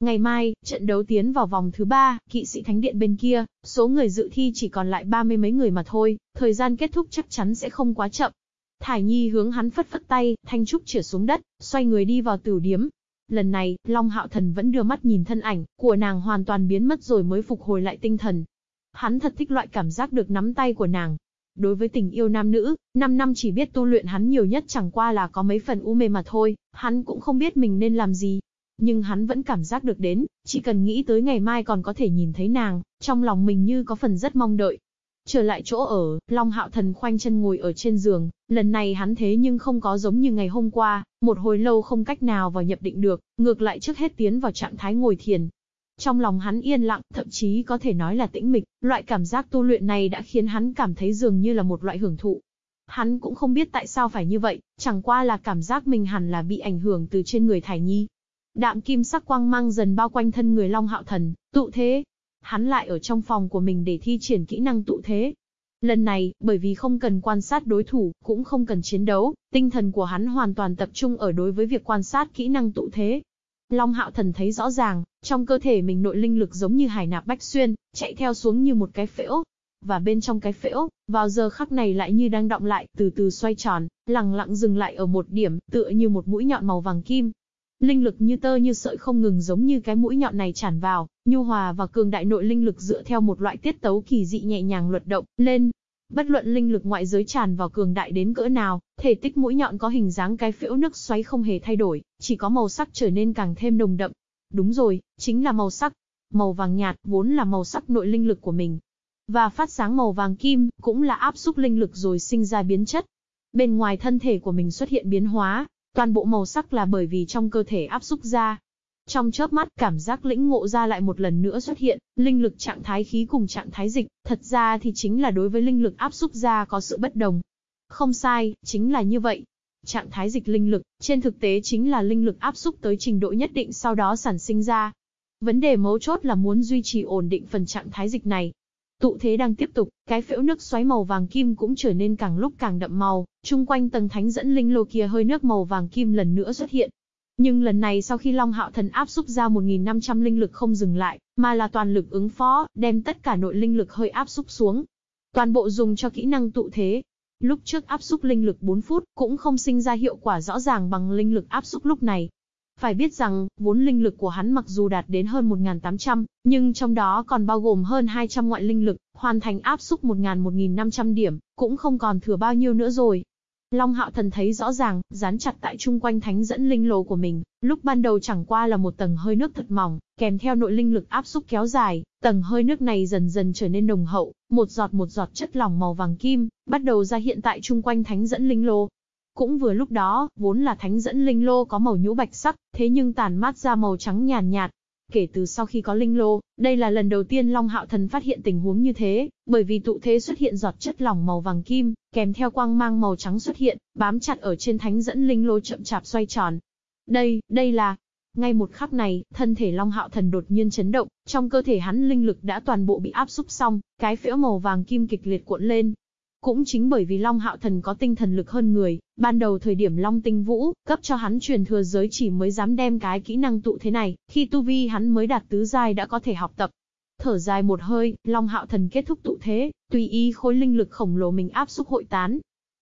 Ngày mai, trận đấu tiến vào vòng thứ ba, kỵ sĩ thánh điện bên kia, số người dự thi chỉ còn lại ba mươi mấy người mà thôi, thời gian kết thúc chắc chắn sẽ không quá chậm. Thải Nhi hướng hắn phất phất tay, thanh trúc chỉa xuống đất, xoay người đi vào tử điếm, Lần này, Long Hạo Thần vẫn đưa mắt nhìn thân ảnh của nàng hoàn toàn biến mất rồi mới phục hồi lại tinh thần. Hắn thật thích loại cảm giác được nắm tay của nàng. Đối với tình yêu nam nữ, 5 năm chỉ biết tu luyện hắn nhiều nhất chẳng qua là có mấy phần u mê mà thôi, hắn cũng không biết mình nên làm gì. Nhưng hắn vẫn cảm giác được đến, chỉ cần nghĩ tới ngày mai còn có thể nhìn thấy nàng, trong lòng mình như có phần rất mong đợi. Trở lại chỗ ở, Long Hạo Thần khoanh chân ngồi ở trên giường, lần này hắn thế nhưng không có giống như ngày hôm qua, một hồi lâu không cách nào vào nhập định được, ngược lại trước hết tiến vào trạng thái ngồi thiền. Trong lòng hắn yên lặng, thậm chí có thể nói là tĩnh mịch, loại cảm giác tu luyện này đã khiến hắn cảm thấy dường như là một loại hưởng thụ. Hắn cũng không biết tại sao phải như vậy, chẳng qua là cảm giác mình hẳn là bị ảnh hưởng từ trên người Thải Nhi. Đạm kim sắc quang mang dần bao quanh thân người Long Hạo Thần, tụ thế, hắn lại ở trong phòng của mình để thi triển kỹ năng tụ thế. Lần này, bởi vì không cần quan sát đối thủ, cũng không cần chiến đấu, tinh thần của hắn hoàn toàn tập trung ở đối với việc quan sát kỹ năng tụ thế. Long hạo thần thấy rõ ràng, trong cơ thể mình nội linh lực giống như hải nạp bách xuyên, chạy theo xuống như một cái phễu. Và bên trong cái phễu, vào giờ khắc này lại như đang động lại, từ từ xoay tròn, lặng lặng dừng lại ở một điểm, tựa như một mũi nhọn màu vàng kim. Linh lực như tơ như sợi không ngừng giống như cái mũi nhọn này tràn vào, nhu hòa và cường đại nội linh lực dựa theo một loại tiết tấu kỳ dị nhẹ nhàng luật động lên. Bất luận linh lực ngoại giới tràn vào cường đại đến cỡ nào, thể tích mũi nhọn có hình dáng cái phễu nước xoáy không hề thay đổi, chỉ có màu sắc trở nên càng thêm nồng đậm. Đúng rồi, chính là màu sắc. Màu vàng nhạt vốn là màu sắc nội linh lực của mình. Và phát sáng màu vàng kim, cũng là áp xúc linh lực rồi sinh ra biến chất. Bên ngoài thân thể của mình xuất hiện biến hóa, toàn bộ màu sắc là bởi vì trong cơ thể áp xúc ra. Trong chớp mắt, cảm giác lĩnh ngộ ra lại một lần nữa xuất hiện, linh lực trạng thái khí cùng trạng thái dịch, thật ra thì chính là đối với linh lực áp xúc ra có sự bất đồng. Không sai, chính là như vậy. Trạng thái dịch linh lực, trên thực tế chính là linh lực áp xúc tới trình độ nhất định sau đó sản sinh ra. Vấn đề mấu chốt là muốn duy trì ổn định phần trạng thái dịch này, Tụ thế đang tiếp tục, cái phễu nước xoáy màu vàng kim cũng trở nên càng lúc càng đậm màu, chung quanh tầng thánh dẫn linh lô kia hơi nước màu vàng kim lần nữa xuất hiện. Nhưng lần này sau khi Long Hạo Thần áp xúc ra 1.500 linh lực không dừng lại, mà là toàn lực ứng phó, đem tất cả nội linh lực hơi áp xúc xuống. Toàn bộ dùng cho kỹ năng tụ thế. Lúc trước áp xúc linh lực 4 phút, cũng không sinh ra hiệu quả rõ ràng bằng linh lực áp xúc lúc này, phải biết rằng, vốn linh lực của hắn mặc dù đạt đến hơn 1.800, nhưng trong đó còn bao gồm hơn 200 ngoại linh lực, hoàn thành áp xúc 1.000-1.500 điểm, cũng không còn thừa bao nhiêu nữa rồi. Long Hạo Thần thấy rõ ràng, dán chặt tại chung quanh thánh dẫn linh lô của mình, lúc ban đầu chẳng qua là một tầng hơi nước thật mỏng, kèm theo nội linh lực áp xúc kéo dài, tầng hơi nước này dần dần trở nên nồng hậu, một giọt một giọt chất lỏng màu vàng kim, bắt đầu ra hiện tại chung quanh thánh dẫn linh lô, cũng vừa lúc đó, vốn là thánh dẫn linh lô có màu nhũ bạch sắc, thế nhưng tàn mát ra màu trắng nhàn nhạt, Kể từ sau khi có linh lô, đây là lần đầu tiên Long Hạo Thần phát hiện tình huống như thế, bởi vì tụ thế xuất hiện giọt chất lỏng màu vàng kim, kèm theo quang mang màu trắng xuất hiện, bám chặt ở trên thánh dẫn linh lô chậm chạp xoay tròn. Đây, đây là... Ngay một khắc này, thân thể Long Hạo Thần đột nhiên chấn động, trong cơ thể hắn linh lực đã toàn bộ bị áp xúc xong, cái phễu màu vàng kim kịch liệt cuộn lên, cũng chính bởi vì Long Hạo Thần có tinh thần lực hơn người, ban đầu thời điểm Long Tinh Vũ, cấp cho hắn truyền thừa giới chỉ mới dám đem cái kỹ năng tụ thế này, khi tu vi hắn mới đạt tứ giai đã có thể học tập. Thở dài một hơi, Long Hạo Thần kết thúc tụ thế, tùy ý khối linh lực khổng lồ mình áp xúc hội tán.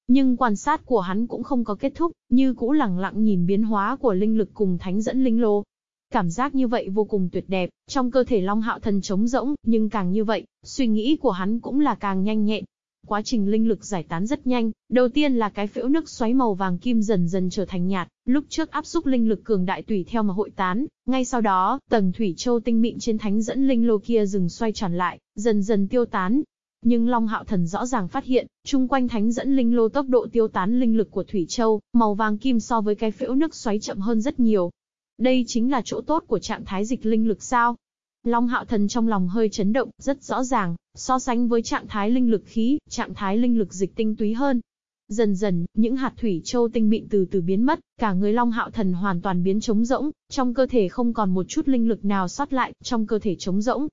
Nhưng quan sát của hắn cũng không có kết thúc, như cũ lặng lặng nhìn biến hóa của linh lực cùng thánh dẫn linh lô, Cảm giác như vậy vô cùng tuyệt đẹp, trong cơ thể Long Hạo Thần trống rỗng, nhưng càng như vậy, suy nghĩ của hắn cũng là càng nhanh nhẹn, Quá trình linh lực giải tán rất nhanh, đầu tiên là cái phễu nước xoáy màu vàng kim dần dần trở thành nhạt, lúc trước áp xúc linh lực cường đại tùy theo mà hội tán, ngay sau đó, tầng thủy châu tinh mịn trên thánh dẫn linh lô kia dừng xoay tròn lại, dần dần tiêu tán. Nhưng Long Hạo Thần rõ ràng phát hiện, chung quanh thánh dẫn linh lô tốc độ tiêu tán linh lực của thủy châu, màu vàng kim so với cái phễu nước xoáy chậm hơn rất nhiều. Đây chính là chỗ tốt của trạng thái dịch linh lực sao? Long hạo thần trong lòng hơi chấn động, rất rõ ràng, so sánh với trạng thái linh lực khí, trạng thái linh lực dịch tinh túy hơn. Dần dần, những hạt thủy châu tinh mịn từ từ biến mất, cả người Long Hạo Thần hoàn toàn biến trống rỗng, trong cơ thể không còn một chút linh lực nào sót lại, trong cơ thể trống rỗng,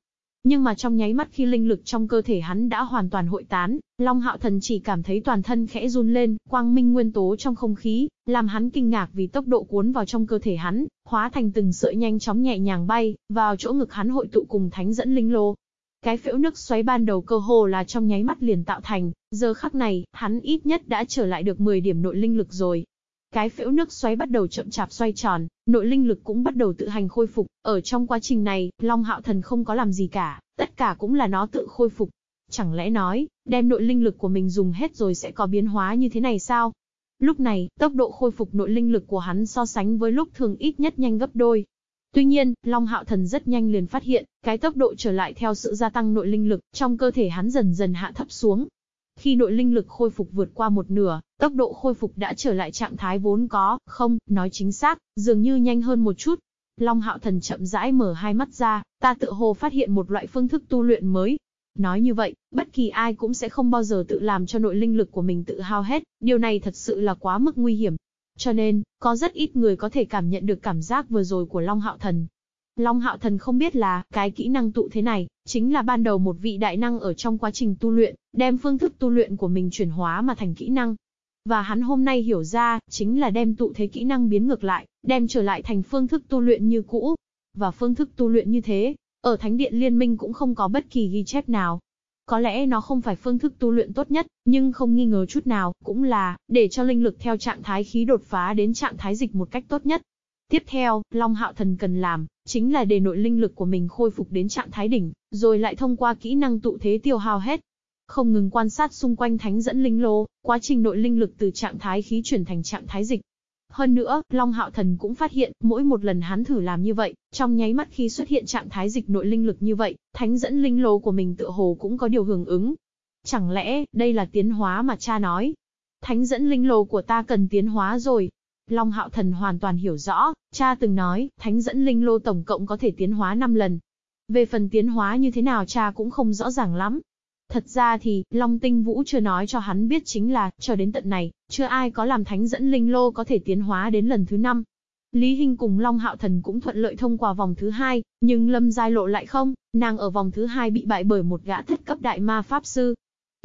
nhưng mà trong nháy mắt khi linh lực trong cơ thể hắn đã hoàn toàn hội tán, Long Hạo Thần chỉ cảm thấy toàn thân khẽ run lên, quang minh nguyên tố trong không khí, làm hắn kinh ngạc vì tốc độ cuốn vào trong cơ thể hắn, hóa thành từng sợi nhanh chóng nhẹ nhàng bay, vào chỗ ngực hắn hội tụ cùng thánh dẫn linh lô. Cái phễu nước xoáy ban đầu cơ hồ là trong nháy mắt liền tạo thành, giờ khắc này, hắn ít nhất đã trở lại được 10 điểm nội linh lực rồi, cái phễu nước xoáy bắt đầu chậm chạp xoay tròn, nội linh lực cũng bắt đầu tự hành khôi phục. Ở trong quá trình này, Long Hạo Thần không có làm gì cả, tất cả cũng là nó tự khôi phục. Chẳng lẽ nói, đem nội linh lực của mình dùng hết rồi sẽ có biến hóa như thế này sao? Lúc này, tốc độ khôi phục nội linh lực của hắn so sánh với lúc thường ít nhất nhanh gấp đôi. Tuy nhiên, Long Hạo Thần rất nhanh liền phát hiện, cái tốc độ trở lại theo sự gia tăng nội linh lực, trong cơ thể hắn dần dần hạ thấp xuống, khi nội linh lực khôi phục vượt qua một nửa, tốc độ khôi phục đã trở lại trạng thái vốn có, không, nói chính xác, dường như nhanh hơn một chút. Long hạo thần chậm rãi mở hai mắt ra, ta tự hồ phát hiện một loại phương thức tu luyện mới. Nói như vậy, bất kỳ ai cũng sẽ không bao giờ tự làm cho nội linh lực của mình tự hao hết, điều này thật sự là quá mức nguy hiểm. Cho nên, có rất ít người có thể cảm nhận được cảm giác vừa rồi của Long Hạo Thần. Long Hạo Thần không biết là, cái kỹ năng tụ thế này, chính là ban đầu một vị đại năng ở trong quá trình tu luyện, đem phương thức tu luyện của mình chuyển hóa mà thành kỹ năng. Và hắn hôm nay hiểu ra, chính là đem tụ thế kỹ năng biến ngược lại, đem trở lại thành phương thức tu luyện như cũ. Và phương thức tu luyện như thế, ở Thánh Điện Liên minh cũng không có bất kỳ ghi chép nào. Có lẽ nó không phải phương thức tu luyện tốt nhất, nhưng không nghi ngờ chút nào, cũng là, để cho linh lực theo trạng thái khí đột phá đến trạng thái dịch một cách tốt nhất. Tiếp theo, Long Hạo Thần cần làm, chính là để nội linh lực của mình khôi phục đến trạng thái đỉnh, rồi lại thông qua kỹ năng tụ thế tiêu hao hết. Không ngừng quan sát xung quanh thánh dẫn linh lô, quá trình nội linh lực từ trạng thái khí chuyển thành trạng thái dịch. Hơn nữa, Long Hạo Thần cũng phát hiện, mỗi một lần hắn thử làm như vậy, trong nháy mắt khi xuất hiện trạng thái dịch nội linh lực như vậy, thánh dẫn linh lô của mình tựa hồ cũng có điều hưởng ứng. Chẳng lẽ, đây là tiến hóa mà cha nói? Thánh dẫn linh lô của ta cần tiến hóa rồi. Long Hạo Thần hoàn toàn hiểu rõ, cha từng nói, thánh dẫn linh lô tổng cộng có thể tiến hóa 5 lần. Về phần tiến hóa như thế nào cha cũng không rõ ràng lắm. Thật ra thì, Long Tinh Vũ chưa nói cho hắn biết chính là, cho đến tận này, chưa ai có làm thánh dẫn linh lô có thể tiến hóa đến lần thứ 5. Lý Hinh cùng Long Hạo Thần cũng thuận lợi thông qua vòng thứ hai, nhưng Lâm Giai Lộ lại không, nàng ở vòng thứ hai bị bại bởi một gã thất cấp đại ma pháp sư.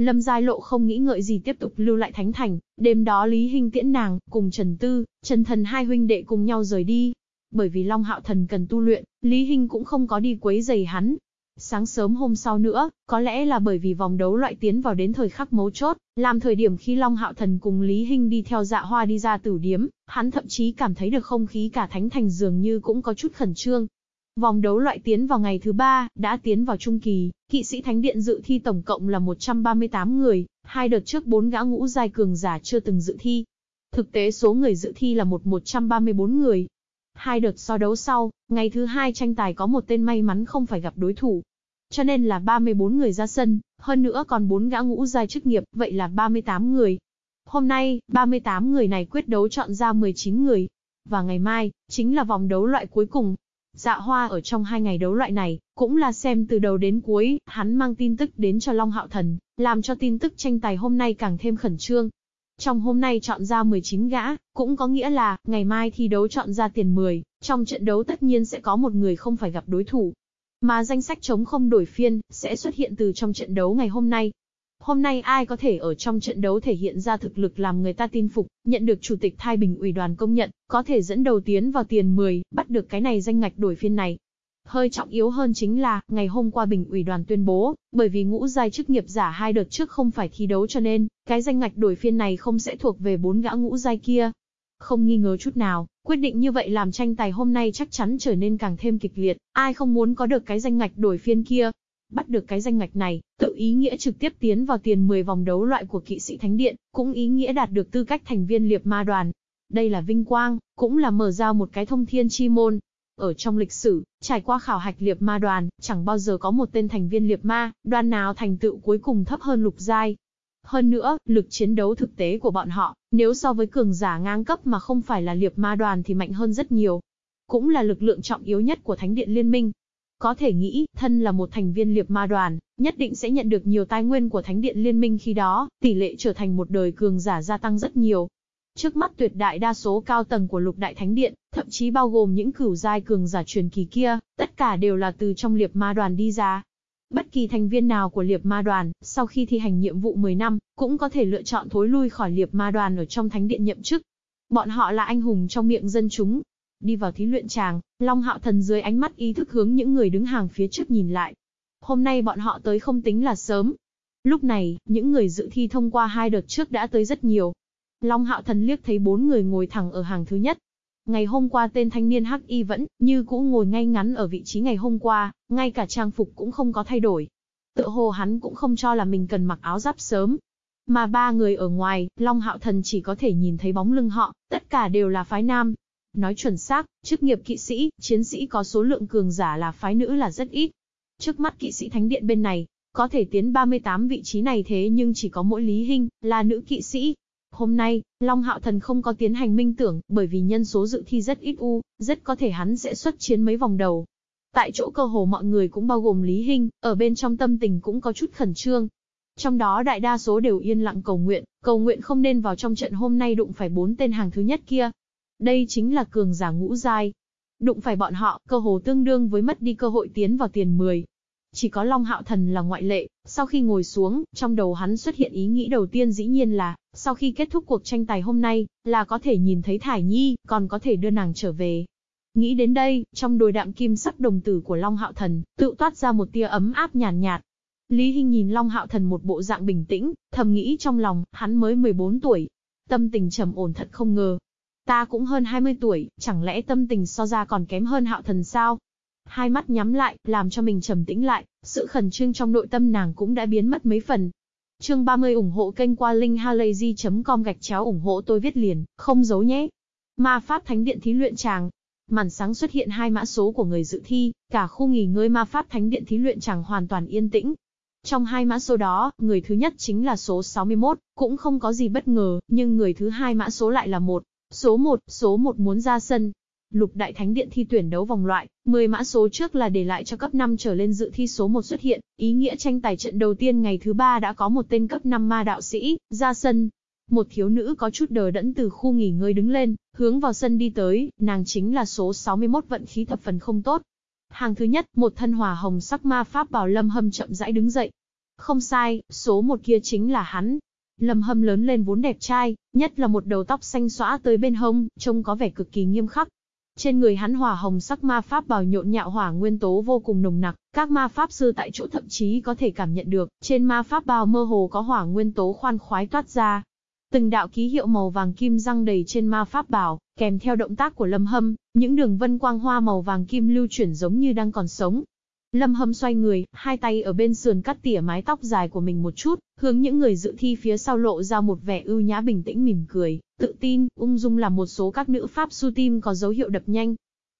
Lâm Giai Lộ không nghĩ ngợi gì tiếp tục lưu lại Thánh Thành, đêm đó Lý Hinh tiễn nàng, cùng Trần Tư, Trần Thần hai huynh đệ cùng nhau rời đi. Bởi vì Long Hạo Thần cần tu luyện, Lý Hinh cũng không có đi quấy giày hắn, Sáng sớm hôm sau nữa, có lẽ là bởi vì vòng đấu loại tiến vào đến thời khắc mấu chốt, làm thời điểm khi Long Hạo Thần cùng Lý Hinh đi theo dạ hoa đi ra tử điếm, hắn thậm chí cảm thấy được không khí cả thánh thành dường như cũng có chút khẩn trương. Vòng đấu loại tiến vào ngày thứ ba, đã tiến vào trung kỳ, kỵ sĩ thánh điện dự thi tổng cộng là 138 người, hai đợt trước bốn gã ngũ giai cường giả chưa từng dự thi. Thực tế số người dự thi là một 134 người, Hai đợt so đấu sau, ngày thứ hai tranh tài có một tên may mắn không phải gặp đối thủ. Cho nên là 34 người ra sân, hơn nữa còn 4 gã ngũ giai chức nghiệp, vậy là 38 người. Hôm nay, 38 người này quyết đấu chọn ra 19 người. Và ngày mai, chính là vòng đấu loại cuối cùng. Dạ hoa ở trong hai ngày đấu loại này, cũng là xem từ đầu đến cuối, hắn mang tin tức đến cho Long Hạo Thần, làm cho tin tức tranh tài hôm nay càng thêm khẩn trương. Trong hôm nay chọn ra 19 gã, cũng có nghĩa là, ngày mai thi đấu chọn ra tiền 10, trong trận đấu tất nhiên sẽ có một người không phải gặp đối thủ. Mà danh sách chống không đổi phiên, sẽ xuất hiện từ trong trận đấu ngày hôm nay. Hôm nay ai có thể ở trong trận đấu thể hiện ra thực lực làm người ta tin phục, nhận được Chủ tịch Thai Bình ủy đoàn công nhận, có thể dẫn đầu tiến vào tiền 10, bắt được cái này danh ngạch đổi phiên này, Hơi trọng yếu hơn chính là, ngày hôm qua Bình ủy đoàn tuyên bố, bởi vì ngũ giai chức nghiệp giả hai đợt trước không phải thi đấu cho nên, cái danh ngạch đổi phiên này không sẽ thuộc về bốn gã ngũ giai kia. Không nghi ngờ chút nào, quyết định như vậy làm tranh tài hôm nay chắc chắn trở nên càng thêm kịch liệt, ai không muốn có được cái danh ngạch đổi phiên kia. Bắt được cái danh ngạch này, tự ý nghĩa trực tiếp tiến vào tiền 10 vòng đấu loại của kỵ sĩ Thánh Điện, cũng ý nghĩa đạt được tư cách thành viên liệp ma đoàn. Đây là vinh quang, cũng là mở ra một cái thông thiên chi môn, ở trong lịch sử, trải qua khảo hạch liệp ma đoàn, chẳng bao giờ có một tên thành viên liệp ma, đoàn nào thành tựu cuối cùng thấp hơn lục giai. Hơn nữa, lực chiến đấu thực tế của bọn họ, nếu so với cường giả ngang cấp mà không phải là liệp ma đoàn thì mạnh hơn rất nhiều. Cũng là lực lượng trọng yếu nhất của Thánh điện Liên minh. Có thể nghĩ, thân là một thành viên liệp ma đoàn, nhất định sẽ nhận được nhiều tài nguyên của Thánh điện Liên minh khi đó, tỷ lệ trở thành một đời cường giả gia tăng rất nhiều. Trước mắt tuyệt đại đa số cao tầng của lục đại thánh điện, thậm chí bao gồm những cửu giai cường giả truyền kỳ kia, tất cả đều là từ trong liệp ma đoàn đi ra. Bất kỳ thành viên nào của liệp ma đoàn, sau khi thi hành nhiệm vụ 10 năm, cũng có thể lựa chọn thối lui khỏi liệp ma đoàn ở trong thánh điện nhậm chức. Bọn họ là anh hùng trong miệng dân chúng. Đi vào thí luyện tràng, Long Hạo Thần dưới ánh mắt ý thức hướng những người đứng hàng phía trước nhìn lại. Hôm nay bọn họ tới không tính là sớm. Lúc này, những người dự thi thông qua hai đợt trước đã tới rất nhiều, Long Hạo Thần liếc thấy bốn người ngồi thẳng ở hàng thứ nhất. Ngày hôm qua tên thanh niên Hắc Y vẫn như cũ ngồi ngay ngắn ở vị trí ngày hôm qua, ngay cả trang phục cũng không có thay đổi. Tự hồ hắn cũng không cho là mình cần mặc áo giáp sớm. Mà ba người ở ngoài, Long Hạo Thần chỉ có thể nhìn thấy bóng lưng họ, tất cả đều là phái nam. Nói chuẩn xác, chức nghiệp kỵ sĩ, chiến sĩ có số lượng cường giả là phái nữ là rất ít. Trước mắt kỵ sĩ thánh điện bên này, có thể tiến 38 vị trí này thế nhưng chỉ có mỗi Lý Hinh, là nữ kỵ sĩ, Hôm nay, Long Hạo Thần không có tiến hành minh tưởng, bởi vì nhân số dự thi rất ít u, rất có thể hắn sẽ xuất chiến mấy vòng đầu. Tại chỗ cơ hồ mọi người cũng bao gồm Lý Hinh, ở bên trong tâm tình cũng có chút khẩn trương. Trong đó đại đa số đều yên lặng cầu nguyện, cầu nguyện không nên vào trong trận hôm nay đụng phải bốn tên hàng thứ nhất kia. Đây chính là cường giả ngũ giai. Đụng phải bọn họ, cơ hồ tương đương với mất đi cơ hội tiến vào tiền 10. Chỉ có Long Hạo Thần là ngoại lệ, sau khi ngồi xuống, trong đầu hắn xuất hiện ý nghĩ đầu tiên dĩ nhiên là, sau khi kết thúc cuộc tranh tài hôm nay, là có thể nhìn thấy Thải Nhi, còn có thể đưa nàng trở về. Nghĩ đến đây, trong đôi đạm kim sắc đồng tử của Long Hạo Thần, tự toát ra một tia ấm áp nhàn nhạt, nhạt. Lý Hinh nhìn Long Hạo Thần một bộ dạng bình tĩnh, thầm nghĩ trong lòng, hắn mới 14 tuổi. Tâm tình trầm ổn thật không ngờ. Ta cũng hơn 20 tuổi, chẳng lẽ tâm tình so ra còn kém hơn Hạo Thần sao? Hai mắt nhắm lại, làm cho mình trầm tĩnh lại, sự khẩn trương trong nội tâm nàng cũng đã biến mất mấy phần. Chương 30 ủng hộ kênh qua linkhalazy.com gạch chéo ủng hộ tôi viết liền, không giấu nhé. Ma Pháp Thánh Điện Thí Luyện Tràng. Màn sáng xuất hiện hai mã số của người dự thi, cả khu nghỉ ngơi Ma Pháp Thánh Điện Thí Luyện Tràng hoàn toàn yên tĩnh. Trong hai mã số đó, người thứ nhất chính là số 61, cũng không có gì bất ngờ, nhưng người thứ hai mã số lại là một. Số 1, số 1 muốn ra sân. Lục Đại Thánh Điện thi tuyển đấu vòng loại, 10 mã số trước là để lại cho cấp 5 trở lên dự thi số 1 xuất hiện, ý nghĩa tranh tài trận đầu tiên ngày thứ 3 đã có một tên cấp 5 ma đạo sĩ, ra sân. Một thiếu nữ có chút đờ đẫn từ khu nghỉ ngơi đứng lên, hướng vào sân đi tới, nàng chính là số 61 vận khí thập phần không tốt. Hàng thứ nhất, một thân hỏa hồng sắc ma pháp bảo lâm hâm chậm rãi đứng dậy. Không sai, số một kia chính là hắn. Lâm hâm lớn lên vốn đẹp trai, nhất là một đầu tóc xanh xõa tới bên hông, trông có vẻ cực kỳ nghiêm khắc. Trên người hắn hỏa hồng sắc ma pháp bào nhộn nhạo hỏa nguyên tố vô cùng nồng nặc, các ma pháp sư tại chỗ thậm chí có thể cảm nhận được, trên ma pháp bào mơ hồ có hỏa nguyên tố khoan khoái toát ra. Từng đạo ký hiệu màu vàng kim răng đầy trên ma pháp bào, kèm theo động tác của Lâm Hâm, những đường vân quang hoa màu vàng kim lưu chuyển giống như đang còn sống. Lâm Hâm xoay người, hai tay ở bên sườn cắt tỉa mái tóc dài của mình một chút, hướng những người dự thi phía sau lộ ra một vẻ ưu nhã bình tĩnh mỉm cười, tự tin, ung dung làm một số các nữ pháp su tim có dấu hiệu đập nhanh.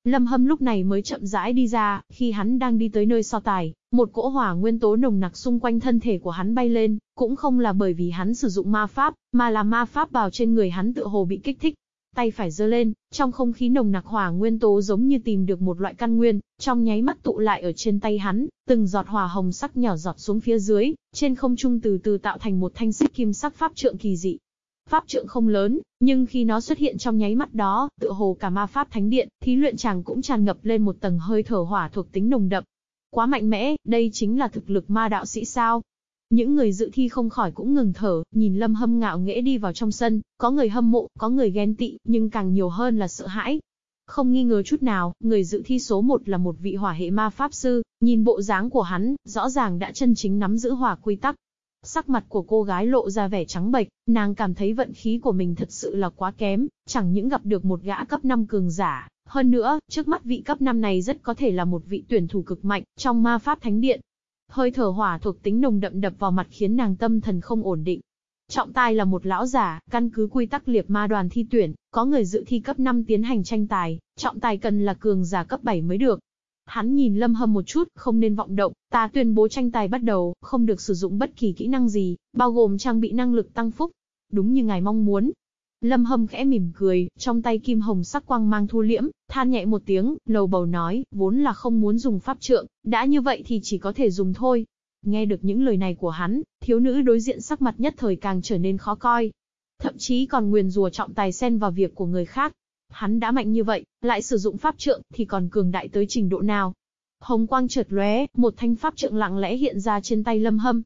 Lâm Hâm lúc này mới chậm rãi đi ra, khi hắn đang đi tới nơi so tài, một cỗ hỏa nguyên tố nồng nặc xung quanh thân thể của hắn bay lên, cũng không là bởi vì hắn sử dụng ma pháp, mà là ma pháp vào trên người hắn tự hồ bị kích thích, tay phải giơ lên, trong không khí nồng nặc hỏa nguyên tố giống như tìm được một loại căn nguyên, trong nháy mắt tụ lại ở trên tay hắn, từng giọt hỏa hồng sắc nhỏ giọt xuống phía dưới, trên không trung từ từ tạo thành một thanh xích kim sắc pháp trượng kỳ dị. Pháp trượng không lớn, nhưng khi nó xuất hiện trong nháy mắt đó, tựa hồ cả ma pháp thánh điện, thí luyện chàng cũng tràn ngập lên một tầng hơi thở hỏa thuộc tính nồng đậm. Quá mạnh mẽ, đây chính là thực lực ma đạo sĩ sao? Những người dự thi không khỏi cũng ngừng thở, nhìn Lâm Hâm ngạo nghễ đi vào trong sân, có người hâm mộ, có người ghen tị, nhưng càng nhiều hơn là sợ hãi. Không nghi ngờ chút nào, người dự thi số 1 là một vị hỏa hệ ma pháp sư, nhìn bộ dáng của hắn, rõ ràng đã chân chính nắm giữ hỏa quy tắc. Sắc mặt của cô gái lộ ra vẻ trắng bệch, nàng cảm thấy vận khí của mình thật sự là quá kém, chẳng những gặp được một gã cấp 5 cường giả, hơn nữa, trước mắt vị cấp 5 này rất có thể là một vị tuyển thủ cực mạnh trong ma pháp thánh điện, Hơi thở hỏa thuộc tính nồng đậm đập vào mặt khiến nàng tâm thần không ổn định. Trọng tài là một lão giả, căn cứ quy tắc liệt ma đoàn thi tuyển, có người dự thi cấp 5 tiến hành tranh tài, trọng tài cần là cường giả cấp 7 mới được. Hắn nhìn Lâm Hâm một chút, không nên vọng động, ta tuyên bố tranh tài bắt đầu, không được sử dụng bất kỳ kỹ năng gì, bao gồm trang bị năng lực tăng phúc. Đúng như ngài mong muốn, Lâm Hâm khẽ mỉm cười, trong tay kim hồng sắc quang mang thu liễm, than nhẹ một tiếng, lầu bầu nói, vốn là không muốn dùng pháp trượng, đã như vậy thì chỉ có thể dùng thôi. Nghe được những lời này của hắn, thiếu nữ đối diện sắc mặt nhất thời càng trở nên khó coi. Thậm chí còn nguyền rùa trọng tài xen vào việc của người khác. Hắn đã mạnh như vậy, lại sử dụng pháp trượng, thì còn cường đại tới trình độ nào? Hồng quang chợt lóe, một thanh pháp trượng lặng lẽ hiện ra trên tay Lâm Hâm,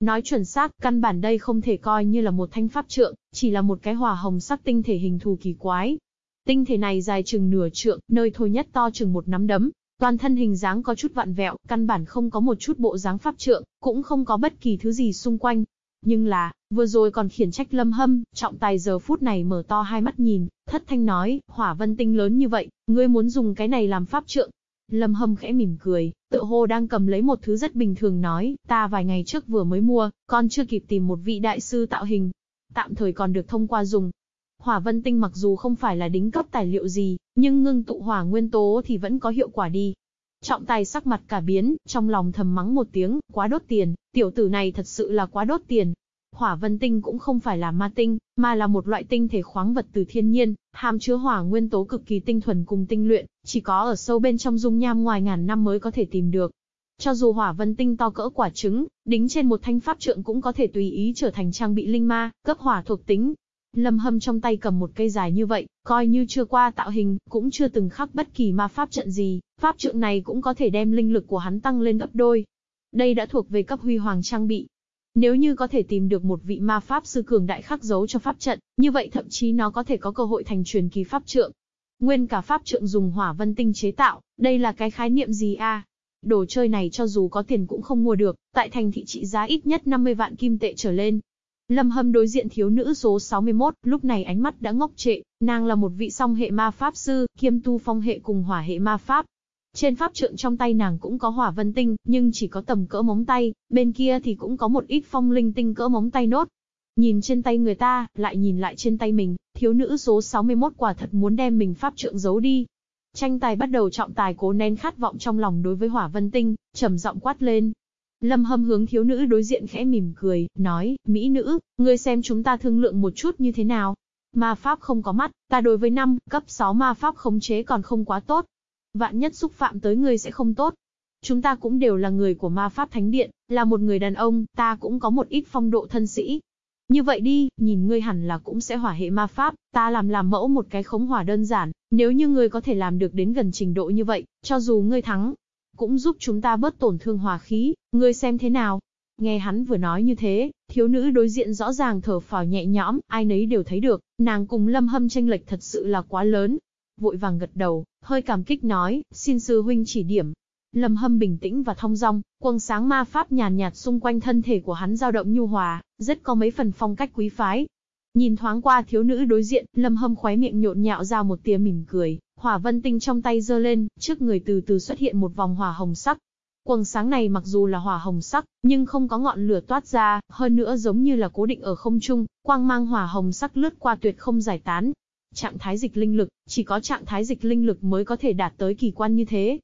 Nói chuẩn xác, căn bản đây không thể coi như là một thanh pháp trượng, chỉ là một cái hỏa hồng sắc tinh thể hình thù kỳ quái. Tinh thể này dài chừng nửa trượng, nơi thôi nhất to chừng một nắm đấm, toàn thân hình dáng có chút vặn vẹo, căn bản không có một chút bộ dáng pháp trượng, cũng không có bất kỳ thứ gì xung quanh. Nhưng là, vừa rồi còn khiển trách lâm hâm, trọng tài giờ phút này mở to hai mắt nhìn, thất thanh nói, hỏa vân tinh lớn như vậy, ngươi muốn dùng cái này làm pháp trượng, Lâm Hâm khẽ mỉm cười, tự hồ đang cầm lấy một thứ rất bình thường nói, ta vài ngày trước vừa mới mua, còn chưa kịp tìm một vị đại sư tạo hình. Tạm thời còn được thông qua dùng. Hỏa vân tinh mặc dù không phải là đính cấp tài liệu gì, nhưng ngưng tụ hỏa nguyên tố thì vẫn có hiệu quả đi. Trọng tài sắc mặt cả biến, trong lòng thầm mắng một tiếng, quá đốt tiền, tiểu tử này thật sự là quá đốt tiền. Hỏa vân tinh cũng không phải là ma tinh, mà là một loại tinh thể khoáng vật từ thiên nhiên, hàm chứa hỏa nguyên tố cực kỳ tinh thuần cùng tinh luyện, chỉ có ở sâu bên trong dung nham ngoài ngàn năm mới có thể tìm được. Cho dù hỏa vân tinh to cỡ quả trứng, đính trên một thanh pháp trượng cũng có thể tùy ý trở thành trang bị linh ma, cấp hỏa thuộc tính. Lâm Hâm trong tay cầm một cây dài như vậy, coi như chưa qua tạo hình, cũng chưa từng khắc bất kỳ ma pháp trận gì, pháp trượng này cũng có thể đem linh lực của hắn tăng lên gấp đôi. Đây đã thuộc về cấp huy hoàng trang bị, nếu như có thể tìm được một vị ma pháp sư cường đại khắc dấu cho pháp trận, như vậy thậm chí nó có thể có cơ hội thành truyền kỳ pháp trượng. Nguyên cả pháp trượng dùng hỏa vân tinh chế tạo, đây là cái khái niệm gì a? Đồ chơi này cho dù có tiền cũng không mua được, tại thành thị trị giá ít nhất 50 vạn kim tệ trở lên. Lâm Hâm đối diện thiếu nữ số 61, lúc này ánh mắt đã ngốc trệ, nàng là một vị song hệ ma pháp sư, kiêm tu phong hệ cùng hỏa hệ ma pháp, trên pháp trượng trong tay nàng cũng có hỏa vân tinh, nhưng chỉ có tầm cỡ móng tay, bên kia thì cũng có một ít phong linh tinh cỡ móng tay nốt. Nhìn trên tay người ta, lại nhìn lại trên tay mình, thiếu nữ số 61 quả thật muốn đem mình pháp trượng giấu đi. Tranh tài bắt đầu trọng tài cố nén khát vọng trong lòng đối với hỏa vân tinh, trầm giọng quát lên. Lâm Hâm hướng thiếu nữ đối diện khẽ mỉm cười, nói, Mỹ nữ, ngươi xem chúng ta thương lượng một chút như thế nào. Ma pháp không có mắt, ta đối với năm, cấp 6 ma pháp khống chế còn không quá tốt. Vạn nhất xúc phạm tới ngươi sẽ không tốt. Chúng ta cũng đều là người của ma pháp thánh điện, là một người đàn ông, ta cũng có một ít phong độ thân sĩ. Như vậy đi, nhìn ngươi hẳn là cũng sẽ hỏa hệ ma pháp, ta làm làm mẫu một cái khống hỏa đơn giản, nếu như ngươi có thể làm được đến gần trình độ như vậy, cho dù ngươi thắng, cũng giúp chúng ta bớt tổn thương hòa khí, ngươi xem thế nào? Nghe hắn vừa nói như thế, thiếu nữ đối diện rõ ràng thở phào nhẹ nhõm, ai nấy đều thấy được, nàng cùng lâm hâm tranh lệch thật sự là quá lớn. Vội vàng gật đầu, hơi cảm kích nói, xin sư huynh chỉ điểm. Lâm hâm bình tĩnh và thong dong, quầng sáng ma pháp nhàn nhạt, xung quanh thân thể của hắn dao động nhu hòa, rất có mấy phần phong cách quý phái. Nhìn thoáng qua thiếu nữ đối diện, lâm hâm khóe miệng nhộn nhạo ra một tia mỉm cười, hỏa vân tinh trong tay giơ lên, trước người từ từ xuất hiện một vòng hỏa hồng sắc, Quầng sáng này mặc dù là hỏa hồng sắc, nhưng không có ngọn lửa toát ra, hơn nữa giống như là cố định ở không trung, quang mang hỏa hồng sắc lướt qua tuyệt không giải tán. Trạng thái dịch linh lực, chỉ có trạng thái dịch linh lực mới có thể đạt tới kỳ quan như thế.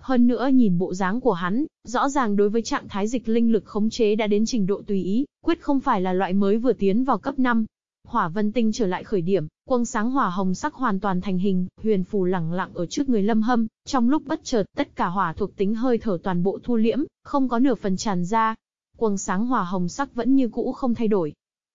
Hơn nữa nhìn bộ dáng của hắn, rõ ràng đối với trạng thái dịch linh lực khống chế đã đến trình độ tùy ý, quyết không phải là loại mới vừa tiến vào cấp 5. Hỏa vân tinh trở lại khởi điểm, quang sáng hỏa hồng sắc hoàn toàn thành hình, huyền phù lẳng lặng ở trước người lâm hâm, trong lúc bất chợt, tất cả hỏa thuộc tính hơi thở toàn bộ thu liễm, không có nửa phần tràn ra. Quang sáng hỏa hồng sắc vẫn như cũ không thay đổi.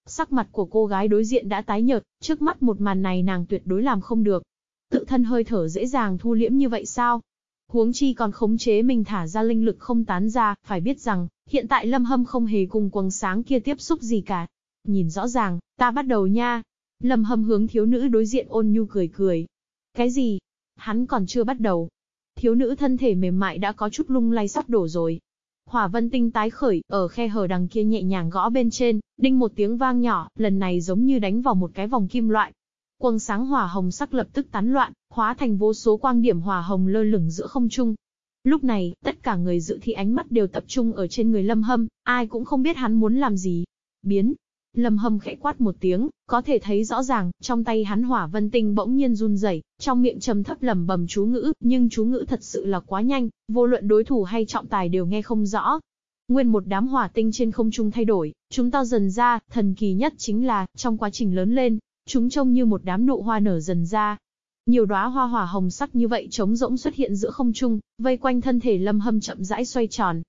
Sắc mặt của cô gái đối diện đã tái nhợt, trước mắt một màn này nàng tuyệt đối làm không được. Tự thân hơi thở dễ dàng thu liễm như vậy sao? Huống chi còn khống chế mình thả ra linh lực không tán ra, phải biết rằng, hiện tại lâm hâm không hề cùng quần sáng kia tiếp xúc gì cả, Nhìn rõ ràng, ta bắt đầu nha. Lâm hâm hướng thiếu nữ đối diện ôn nhu cười cười. Cái gì? Hắn còn chưa bắt đầu. Thiếu nữ thân thể mềm mại đã có chút lung lay sắp đổ rồi. Hỏa vân tinh tái khởi, ở khe hở đằng kia nhẹ nhàng gõ bên trên, đinh một tiếng vang nhỏ, lần này giống như đánh vào một cái vòng kim loại. Quang sáng hỏa hồng sắc lập tức tán loạn, hóa thành vô số quang điểm hỏa hồng lơ lửng giữa không trung. Lúc này, tất cả người dự thi ánh mắt đều tập trung ở trên người lâm hâm, ai cũng không biết hắn muốn làm gì. Biến, Lâm Hâm khẽ quát một tiếng, có thể thấy rõ ràng, trong tay hắn hỏa vân tinh bỗng nhiên run rẩy, trong miệng trầm thấp lẩm bẩm chú ngữ, nhưng chú ngữ thật sự là quá nhanh, vô luận đối thủ hay trọng tài đều nghe không rõ. Nguyên một đám hỏa tinh trên không trung thay đổi, chúng to dần ra, thần kỳ nhất chính là, trong quá trình lớn lên, chúng trông như một đám nụ hoa nở dần ra. Nhiều đóa hoa hỏa hồng sắc như vậy trống rỗng xuất hiện giữa không trung, vây quanh thân thể Lâm Hâm chậm rãi xoay tròn,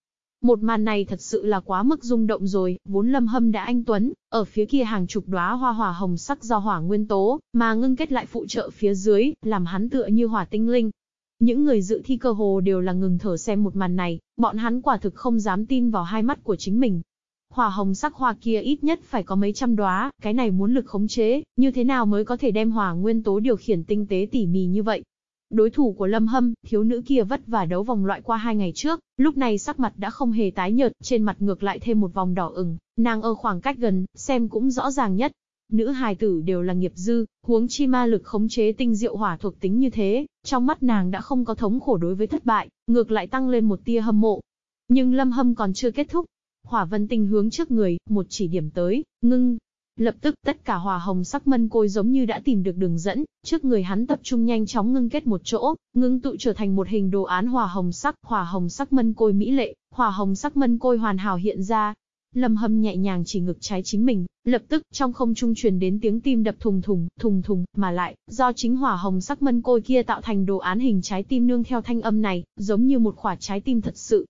một màn này thật sự là quá mức rung động rồi, vốn lâm hâm đã anh Tuấn, ở phía kia hàng chục đóa hoa hỏa hồng sắc do hỏa nguyên tố, mà ngưng kết lại phụ trợ phía dưới, làm hắn tựa như hỏa tinh linh. Những người dự thi cơ hồ đều là ngừng thở xem một màn này, bọn hắn quả thực không dám tin vào hai mắt của chính mình. Hỏa hồng sắc hoa kia ít nhất phải có mấy trăm đóa, cái này muốn lực khống chế, như thế nào mới có thể đem hỏa nguyên tố điều khiển tinh tế tỉ mỉ như vậy, Đối thủ của Lâm Hâm, thiếu nữ kia vất vả đấu vòng loại qua hai ngày trước, lúc này sắc mặt đã không hề tái nhợt, trên mặt ngược lại thêm một vòng đỏ ửng, nàng ở khoảng cách gần, xem cũng rõ ràng nhất. Nữ hài tử đều là nghiệp dư, huống chi ma lực khống chế tinh diệu hỏa thuộc tính như thế, trong mắt nàng đã không có thống khổ đối với thất bại, ngược lại tăng lên một tia hâm mộ. Nhưng Lâm Hâm còn chưa kết thúc. Hỏa vân tinh hướng trước người, một chỉ điểm tới, ngưng, Lập tức tất cả hòa hồng sắc mân côi giống như đã tìm được đường dẫn, trước người hắn tập trung nhanh chóng ngưng kết một chỗ, ngưng tụ trở thành một hình đồ án hòa hồng sắc, hòa hồng sắc mân côi mỹ lệ, hòa hồng sắc mân côi hoàn hảo hiện ra. Lâm Hâm nhẹ nhàng chỉ ngực trái chính mình, lập tức trong không trung truyền đến tiếng tim đập thùng thùng, thùng thùng, mà lại, do chính hỏa hồng sắc mân côi kia tạo thành đồ án hình trái tim nương theo thanh âm này, giống như một quả trái tim thật sự,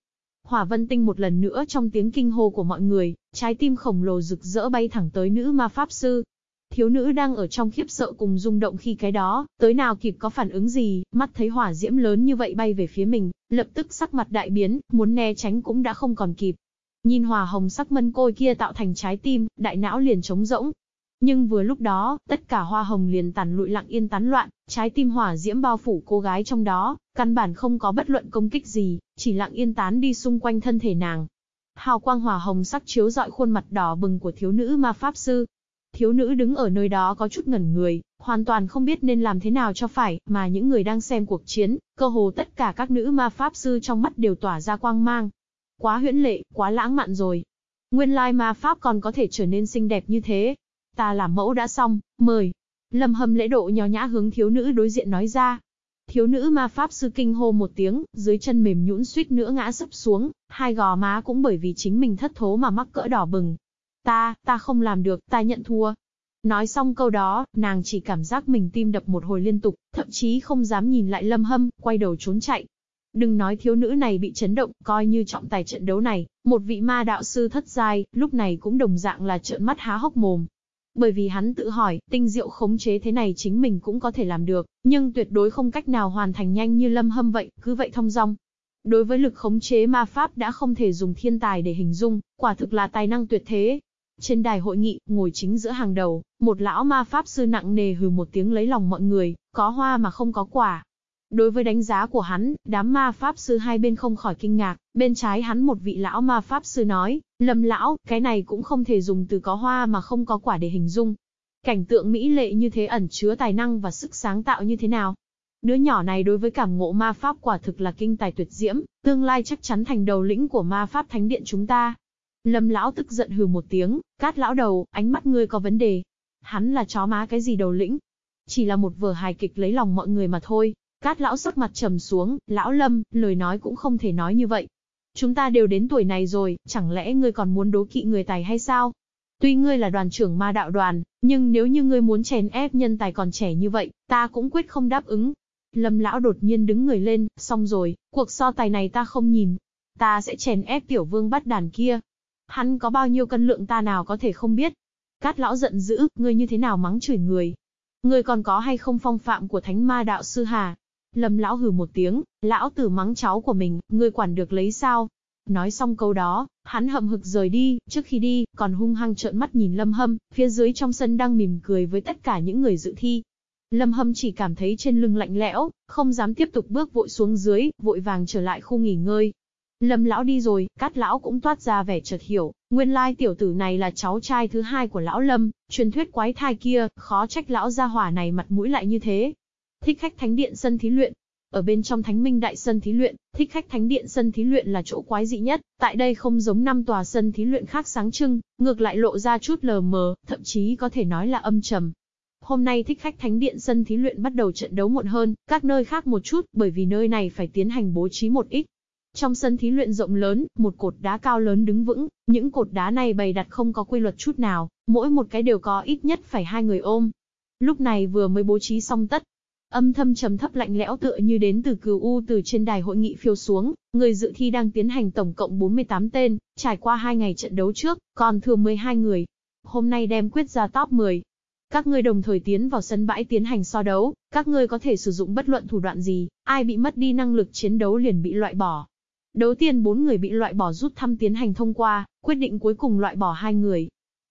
Hỏa vân tinh một lần nữa trong tiếng kinh hô của mọi người, trái tim khổng lồ rực rỡ bay thẳng tới nữ ma pháp sư. Thiếu nữ đang ở trong khiếp sợ cùng rung động khi cái đó, tới nào kịp có phản ứng gì, mắt thấy hỏa diễm lớn như vậy bay về phía mình, lập tức sắc mặt đại biến, muốn né tránh cũng đã không còn kịp. Nhìn hỏa hồng sắc mân côi kia tạo thành trái tim, đại não liền trống rỗng, nhưng vừa lúc đó, tất cả hoa hồng liền tàn lụi lặng yên tán loạn, trái tim hỏa diễm bao phủ cô gái trong đó, căn bản không có bất luận công kích gì, chỉ lặng yên tán đi xung quanh thân thể nàng. Hào quang hỏa hồng sắc chiếu dọi khuôn mặt đỏ bừng của thiếu nữ ma pháp sư. Thiếu nữ đứng ở nơi đó có chút ngẩn người, hoàn toàn không biết nên làm thế nào cho phải, mà những người đang xem cuộc chiến, cơ hồ tất cả các nữ ma pháp sư trong mắt đều tỏa ra quang mang. Quá huyễn lệ, quá lãng mạn rồi. Nguyên lai ma pháp còn có thể trở nên xinh đẹp như thế, Ta làm mẫu đã xong, mời. Lâm hâm lễ độ nhỏ nhã hướng thiếu nữ đối diện nói ra. Thiếu nữ ma pháp sư kinh hô một tiếng, dưới chân mềm nhũn suýt nữa ngã sấp xuống, hai gò má cũng bởi vì chính mình thất thố mà mắc cỡ đỏ bừng. Ta, ta không làm được, ta nhận thua. Nói xong câu đó, nàng chỉ cảm giác mình tim đập một hồi liên tục, thậm chí không dám nhìn lại lâm hâm, quay đầu trốn chạy. Đừng nói thiếu nữ này bị chấn động, coi như trọng tài trận đấu này, một vị ma đạo sư thất giai, lúc này cũng đồng dạng là trợn mắt há hốc mồm. Bởi vì hắn tự hỏi, tinh diệu khống chế thế này chính mình cũng có thể làm được, nhưng tuyệt đối không cách nào hoàn thành nhanh như lâm hâm vậy, cứ vậy thông dong. Đối với lực khống chế ma pháp đã không thể dùng thiên tài để hình dung, quả thực là tài năng tuyệt thế. Trên đài hội nghị, ngồi chính giữa hàng đầu, một lão ma pháp sư nặng nề hừ một tiếng lấy lòng mọi người, có hoa mà không có quả, Đối với đánh giá của hắn, đám ma pháp sư hai bên không khỏi kinh ngạc, bên trái hắn một vị lão ma pháp sư nói, lâm lão, cái này cũng không thể dùng từ có hoa mà không có quả để hình dung. Cảnh tượng mỹ lệ như thế ẩn chứa tài năng và sức sáng tạo như thế nào? Đứa nhỏ này đối với cảm ngộ ma pháp quả thực là kinh tài tuyệt diễm, tương lai chắc chắn thành đầu lĩnh của ma pháp thánh điện chúng ta. Lâm lão tức giận hừ một tiếng, cát lão đầu, ánh mắt ngươi có vấn đề. Hắn là chó má cái gì đầu lĩnh? Chỉ là một vở hài kịch lấy lòng mọi người mà thôi. Cát lão sắc mặt trầm xuống, lão lâm, lời nói cũng không thể nói như vậy. Chúng ta đều đến tuổi này rồi, chẳng lẽ ngươi còn muốn đố kỵ người tài hay sao? Tuy ngươi là đoàn trưởng ma đạo đoàn, nhưng nếu như ngươi muốn chèn ép nhân tài còn trẻ như vậy, ta cũng quyết không đáp ứng. Lâm lão đột nhiên đứng người lên, xong rồi, cuộc so tài này ta không nhìn. Ta sẽ chèn ép tiểu vương bắt đàn kia. Hắn có bao nhiêu cân lượng ta nào có thể không biết. Cát lão giận dữ, ngươi như thế nào mắng chửi người. Ngươi còn có hay không phong phạm của thánh ma đạo sư hà? Lâm lão hừ một tiếng, lão tử mắng cháu của mình, ngươi quản được lấy sao? Nói xong câu đó, hắn hậm hực rời đi, trước khi đi, còn hung hăng trợn mắt nhìn Lâm Hâm, phía dưới trong sân đang mỉm cười với tất cả những người dự thi. Lâm Hâm chỉ cảm thấy trên lưng lạnh lẽo, không dám tiếp tục bước vội xuống dưới, vội vàng trở lại khu nghỉ ngơi. Lâm lão đi rồi, cát lão cũng toát ra vẻ chợt hiểu, nguyên lai tiểu tử này là cháu trai thứ hai của lão Lâm, truyền thuyết quái thai kia, khó trách lão gia hỏa này mặt mũi lại như thế. Thích khách thánh điện sân thí luyện. Ở bên trong thánh minh đại sân thí luyện, thích khách thánh điện sân thí luyện là chỗ quái dị nhất, tại đây không giống năm tòa sân thí luyện khác sáng trưng, ngược lại lộ ra chút lờ mờ, thậm chí có thể nói là âm trầm. Hôm nay thích khách thánh điện sân thí luyện bắt đầu trận đấu muộn hơn, các nơi khác một chút, bởi vì nơi này phải tiến hành bố trí một ít. Trong sân thí luyện rộng lớn, một cột đá cao lớn đứng vững, những cột đá này bày đặt không có quy luật chút nào, mỗi một cái đều có ít nhất phải hai người ôm. Lúc này vừa mới bố trí xong tất, Âm thâm trầm thấp lạnh lẽo tựa như đến từ cửu u từ trên đài hội nghị phiêu xuống, người dự thi đang tiến hành tổng cộng 48 tên, trải qua 2 ngày trận đấu trước, còn thừa 12 người. Hôm nay đem quyết ra top 10. Các ngươi đồng thời tiến vào sân bãi tiến hành so đấu, các ngươi có thể sử dụng bất luận thủ đoạn gì, ai bị mất đi năng lực chiến đấu liền bị loại bỏ. Đấu tiên 4 người bị loại bỏ rút thăm tiến hành thông qua, quyết định cuối cùng loại bỏ hai người.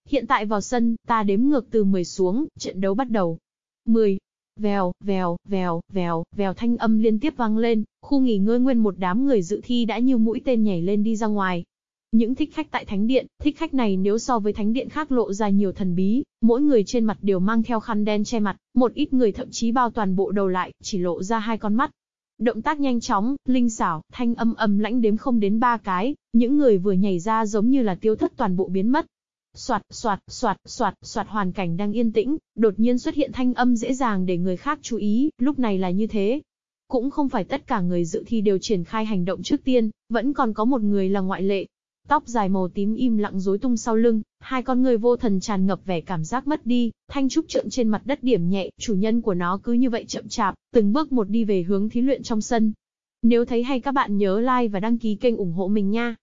Hiện tại vào sân, ta đếm ngược từ 10 xuống, trận đấu bắt đầu. 10, Vèo, vèo, vèo, vèo, vèo thanh âm liên tiếp vang lên, khu nghỉ ngơi nguyên một đám người dự thi đã như mũi tên nhảy lên đi ra ngoài. Những thích khách tại thánh điện, thích khách này nếu so với thánh điện khác lộ ra nhiều thần bí, mỗi người trên mặt đều mang theo khăn đen che mặt, một ít người thậm chí bao toàn bộ đầu lại, chỉ lộ ra hai con mắt. Động tác nhanh chóng, linh xảo, thanh âm âm lãnh đếm không đến ba cái, những người vừa nhảy ra giống như là tiêu thất toàn bộ biến mất, Soạt, soạt, soạt, soạt, soạt hoàn cảnh đang yên tĩnh, đột nhiên xuất hiện thanh âm dễ dàng để người khác chú ý, lúc này là như thế. Cũng không phải tất cả người dự thi đều triển khai hành động trước tiên, vẫn còn có một người là ngoại lệ. Tóc dài màu tím im lặng rối tung sau lưng, hai con người vô thần tràn ngập vẻ cảm giác mất đi, thanh trúc trượng trên mặt đất điểm nhẹ, chủ nhân của nó cứ như vậy chậm chạp, từng bước một đi về hướng thí luyện trong sân. Nếu thấy hay các bạn nhớ like và đăng ký kênh ủng hộ mình nha.